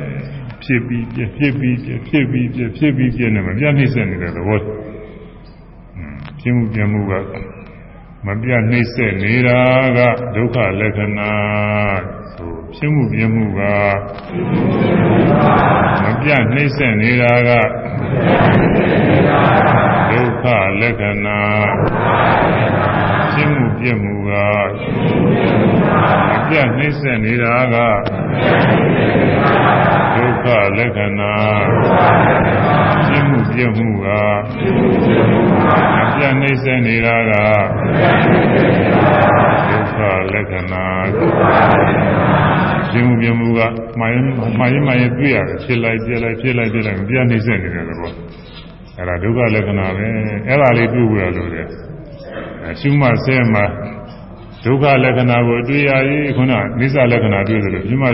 ဖြစ်ပြီးပြဖြစ်ပြီးပြဖြစ်ပြီးပြဖြစ်ပြီးပြနဲ့မပြတ်နှိမ့်ဆက်နေတဲ့သဘောဖြစ်မှုပြမှုကမပြတ်နှိမ့်ဆက်နေတာကဒုက္ခလက္ခဏာဆိုဖြစ်မှုပြမှုကမပြတ်နှိမ့်ဆက်နေတာကဒုက္ခလက္ခဏာ ဖြစ်မှုပြမှုကမပြတ်နှိမ့်ဆက်နေတာကဒုက္ခလက္ခဏာဖြစ်မှုပြမှုကမပြတ်နှိမ့်ဆက်နေတာကဒုက္ခလက္ခဏာခြင်းမှုပြမှုကမိုင်းမိုင်းမိုင်းတွေ့ရတယ်ဖြစ်လိုက်ပြလိုက်ဖြစ်လိုက်ပြလိုက်မပြတ်နှိမ့်ဆက်နေတယ်လို့အဲ့ဒါဒုက္ခလက္ခဏာပဲအဲ့ဒါလေးတွေ့ရလို့လေ ရှုမှဆဲမှာဒုက္ခလက္ခဏာကိုတွေ့ရရင်ခုနနိစ္စလက္ခဏာတွေ့တယ်လို့ဒီမှာ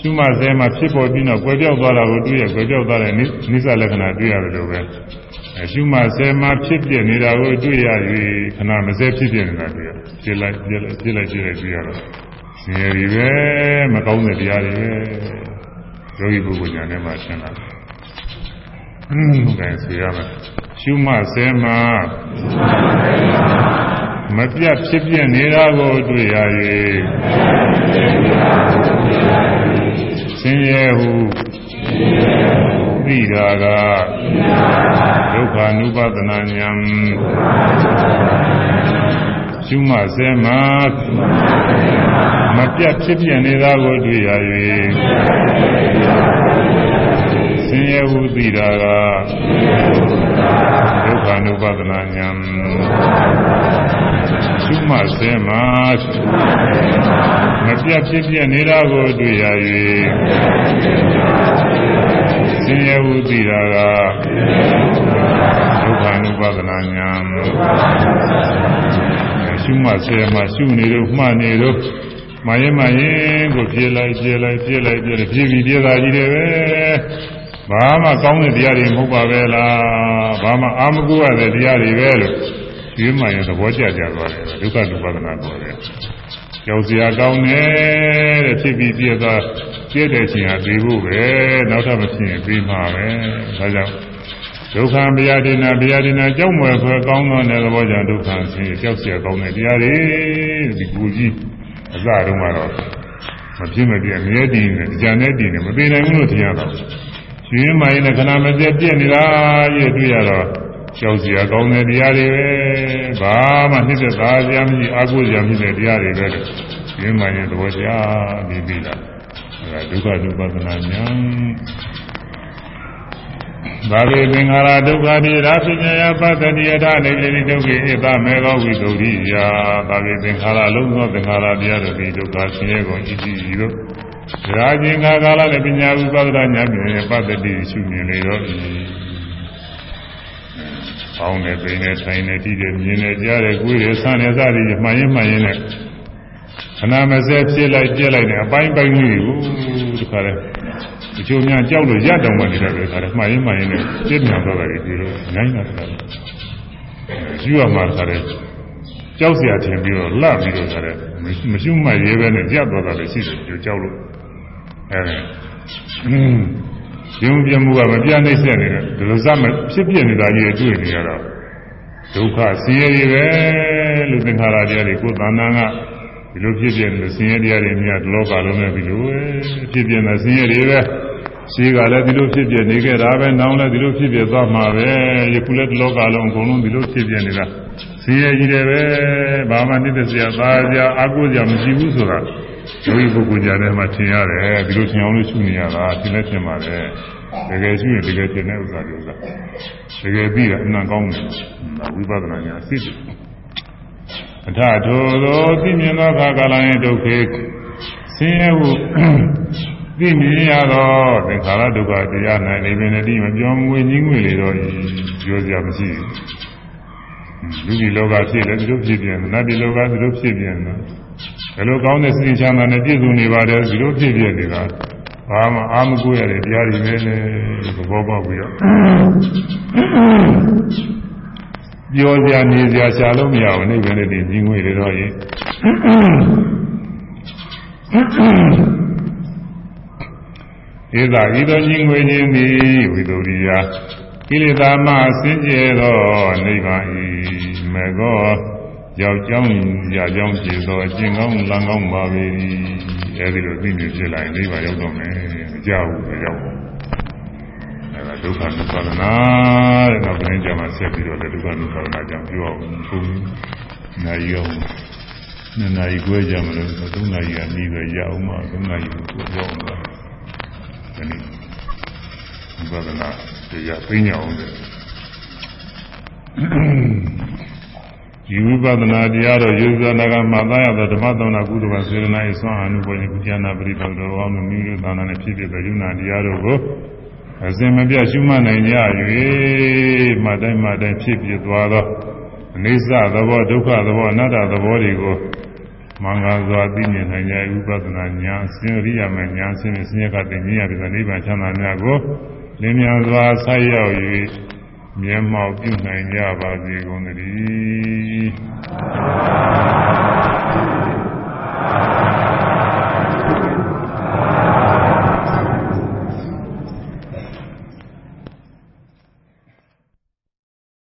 ရှုမှဆဲမှာဖြစ်ပေါ်ပြီးတော့ကွယ်ပြောက်သွားတာကိုတွေ့ရကွယ်ပြောက်သွားတဲ့နိစ္စလက္ခဏာတွေ့ရတယ်လို့ပဲရှုမှဆဲမှာဖြစ်ပြနေတာကိုတွေ့ရရင်ခဏမစဲဖြစ်ပြနေတာတွေ့ရဖြစ်လိုက်ပြလိုက်ဖြစ်လိုက်ပြလိုက်တွေ့ရတော့ဆင်းရဲတွေပဲမကောင်းတဲ့တရားတွေပဲယောဂီပုဂ္ဂိုလ်ညာထဲမှာရှင်းလာတယ်။ အင်းဒါဆိုရမယ်ရှုမှဆဲမှာမပြတ်ဖြစ်ပြနေတာကိုတွေ့ရ၍ဆင်းရဲဟုသိတာကဒုက္ခ ानु ပဒနာဉာဏ်ရှုမှဆဲမှာမပြတ်ဖြစ်ပြနေတာကိုတွေ့ရ၍ ဆင်းရဲဟုသိတာကဒုက္ခ ानु ပဒနာဉာဏ်ရှုမှဆဲမှာမပြတ်ဖြစ်ပြနေတာကိုတွေ့ရ၍ဆင်းရဲဟုသိတာကဒုက္ခ ानु ပဒနာဉာဏ်ရှုမှဆဲမှာရှုနေတော့မှနေတော့မရင်မရင်ကိုပြေးလိုက်ပြေးလိုက်ပြေးလိုက်ပြေးလိုက်ပြေးပြီးပြေးတာကြီးတယ်ပဲ ဘာမှကောင်းတဲ့တရားတွေမဟုတ်ပါပဲလားဘာမှအာမကူရတဲ့တရားတွေပဲလို့ရွေးမှရင်သဘောကျကြသွားတယ်ဒုက္ခဒုပဒနာပေါ်တယ်ကြောက်စရာကောင်းတယ်တဲ့ဖြစ်ပြီးပြည့်သွားပြည့်တဲ့ချင်းဟာပြီးဖို့ပဲနောက်ထပ်မဖြစ်ရင်ပြီးမှာပဲဒါကြောင့်ဒုက္ခဗျာဒိနာဗျာဒိနာကြောက်မွယ်ဖွယ်ကောင်းသောတဲ့သဘောကြောင့်ဒုက္ခဆင်းရဲကြောက်စရာကောင်းတဲ့တရားတွေဒီကိုကြီးအစတုန်းကတော့မဖြစ်မပြည့်အမြဲတည်နေကြံနေတည်နေမသိနိုင်ဘူးလို့ထင်ရတော့ ရှင်မိုင်းနဲ့ခဏမပြည့်ပြည့်နေတာရဲ့တွေ့ရတော့ကြောက်စရာကောင်းတဲ့တရားတွေပဲဘာမှနှိမ့်သက်သာစရာမရှိအာကိုစရာမရှိတဲ့တရားတွေပဲရှင်မိုင်းရဲ့သဘောတရားပြီးပြီလားအဲဒုက္ခဒုပဒနာညာဘာဝေသင်္ခါရဒုက္ခတိရာပညာယပတ္တိယထာနေတိဒုက္ခေဧတမေဃဝိသုဒ္ဓိယာဘာဝေသင်္ခါရလုံးသောသင်္ခါရတရားတို့ဒီဒုက္ခဆင်းရဲကုန်ဣတိဤတို့ ရာဇင်္ခါကာလနဲ့ပညာဥပဒနာဉာဏ်ဖြင့်ပတ္တိရှုမြင်လေတော့ဤ။ပေါင်းနေပိနေထိုင်နေတည်တယ်မြင်နေကြားတယ်ကိုယ်တယ်ဆန်းနေစသည်မှန်ရင်မှန်ရင်နဲ့ခဏမစဲဖြစ်လိုက်ပြက်လိုက်နဲ့အပိုင်းပိုင်းကြီးကိုဒီခါလဲဒီချိုများကြောက်လို့ရတောင်မှနေတာပဲခါလဲမှန်ရင်မှန်ရင်နဲ့ပြည့်မြန်သွားတာဒီလိုနိုင်တာတည်းယူရမှာခါလဲကြောက်เสียထင်ပြီးတော့လှပြီးတော့ခါလဲမရှုမှတ်ရဲပဲနဲ့ပြတ်သွားတာလည်းရှိတယ်ကြောက်လို့ အဲဒီယုံပြမှုကမပြနှိမ့်ဆက်နေတယ်ဒီလိုစမဖြစ်ပြနေတာကြီးတွေ့နေရတော့ဒုက္ခဆင်းရဲတွေပဲလို့သင်္ခါရတရားတွေကိုယ်တဏ္ဍာကဒီလိုဖြစ်ပြနေလို့ဆင်းရဲတရားတွေမြတ်လောကလုံးနဲ့ဒီလိုပဲဖြစ်ပြနေဆင်းရဲတွေပဲရှိကလည်းဒီလိုဖြစ်ပြနေခဲ့တာပဲနောင်လည်းဒီလိုဖြစ်ပြသွားမှာပဲယခုလည်းဒီလောကလုံးအကုန်လုံးဒီလိုဖြစ်ပြနေတာဆင်းရဲကြီးတယ်ပဲဘာမှနှိမ့်သက်စရာသားစရာအကုစရာမရှိဘူးဆိုတာ ယောဂီပုဂ္ဂိုလ်ကြတဲ့မှာထင်ရတယ်ဒီလိုထင်အောင်လို့ရှုနေရတာသင်လည်းထင်ပါတယ်တကယ်ရှုရင်တကယ်ထင်တဲ့ဥစ္စာတွေဥစ္စာတကယ်ပြီးတာအနံကောင်းတယ်ဝိပဿနာညာအစ်စ်အထထိုသောသိမြင်သောခါကာလရဲ့ဒုက္ခေဆင်းရဲဟုသိမြင်ရသောသင်္ခါရဒုက္ခတရား၌နေပင်တည်းမပြောင်းမွေးငင်းငွေလေတော့ပြောစရာမရှိဘူး လူကြီးလောကဖြစ်လည်းဒီလိုဖြစ်ပြန်တယ်နတ်ပြည်လောကဒီလိုဖြစ်ပြန်တယ်ဘယ်လိုကောင်းတဲ့စိတ်ချမ်းသာနဲ့ပြည့်စုံနေပါတယ်ဒီလိုဖြစ်ပြနေတာဘာမှအာမကိုရတဲ့တရားတွေနဲ့သဘောပေါက်ပြီးတော့ပြောစရာနေစရာရှာလို့မရဘူးနိဗ္ဗာန်နဲ့ဒီကြီးငွေတွေတော့ရင်ဧသာဤသို့ကြီးငွေခြင်းသည်ဝိသုရိယ ကိလေသာမှဆင်းရဲသောနိဗ္ဗာန်ဤမေကောယောက်ျောင်းရာကြောင်းကြည်သောအကျင့်ကောင်းလံကောင်းပါပေ၏အဲဒီလိုသိမြင်ဖြစ်လာရင်နိဗ္ဗာန်ရောက်တော့မယ်မကြောက်ဘူးမရောက်ဘူးအဲဒါဒုက္ခနုပါဒနာတဲ့နောက်ပိုင်းကျမှဆက်ပြီးတော့လည်းဒုက္ခနုပါဒနာကြောင့်ပြောအောင်ဘုန်းနိုင်ရောနှစ်နာရီခွဲကြမလို့သုံးနာရီကနေပဲရအောင်မှသုံးနာရီကိုပြောအောင်ပါဒီနေ့ဝိပဿနာ တရားသိညာအောင်တယ်ဒီဝိပဿနာတရားတော့ယူဇာနာကမှသားရသောဓမ္မသမနာကုသကစေရနာ၏ဆွမ်းအနုဘောနိကုသနာပရိပေတော်ဝါမမိလို့သာနာနဲ့ဖြစ်ဖြစ်တဲ့ယုံနာတရားတို့ကိုအစဉ်မပြတ်ရှုမှတ်နိုင်ကြ၍မှတ်တိုင်းမှတ်တိုင်းဖြစ်ဖြစ်သွားသောအနိစ္စသဘောဒုက္ခသဘောအနတ္တသဘောတွေကိုမင်္ဂစွာသိမြင်နိုင်ကြဝိပဿနာဉာဏ်ဆင်းရိယာမဉာဏ်ဆင်းရဲဆင်းရဲကတည်းကဉာဏ်ပြီးနိဗ္ဗာန်ချမ်းသာများကို လင်းမြစွာဆက်ရောက်၍မျက်မှောက်ပြုနိုင်ကြပါစေကုန်သတည်း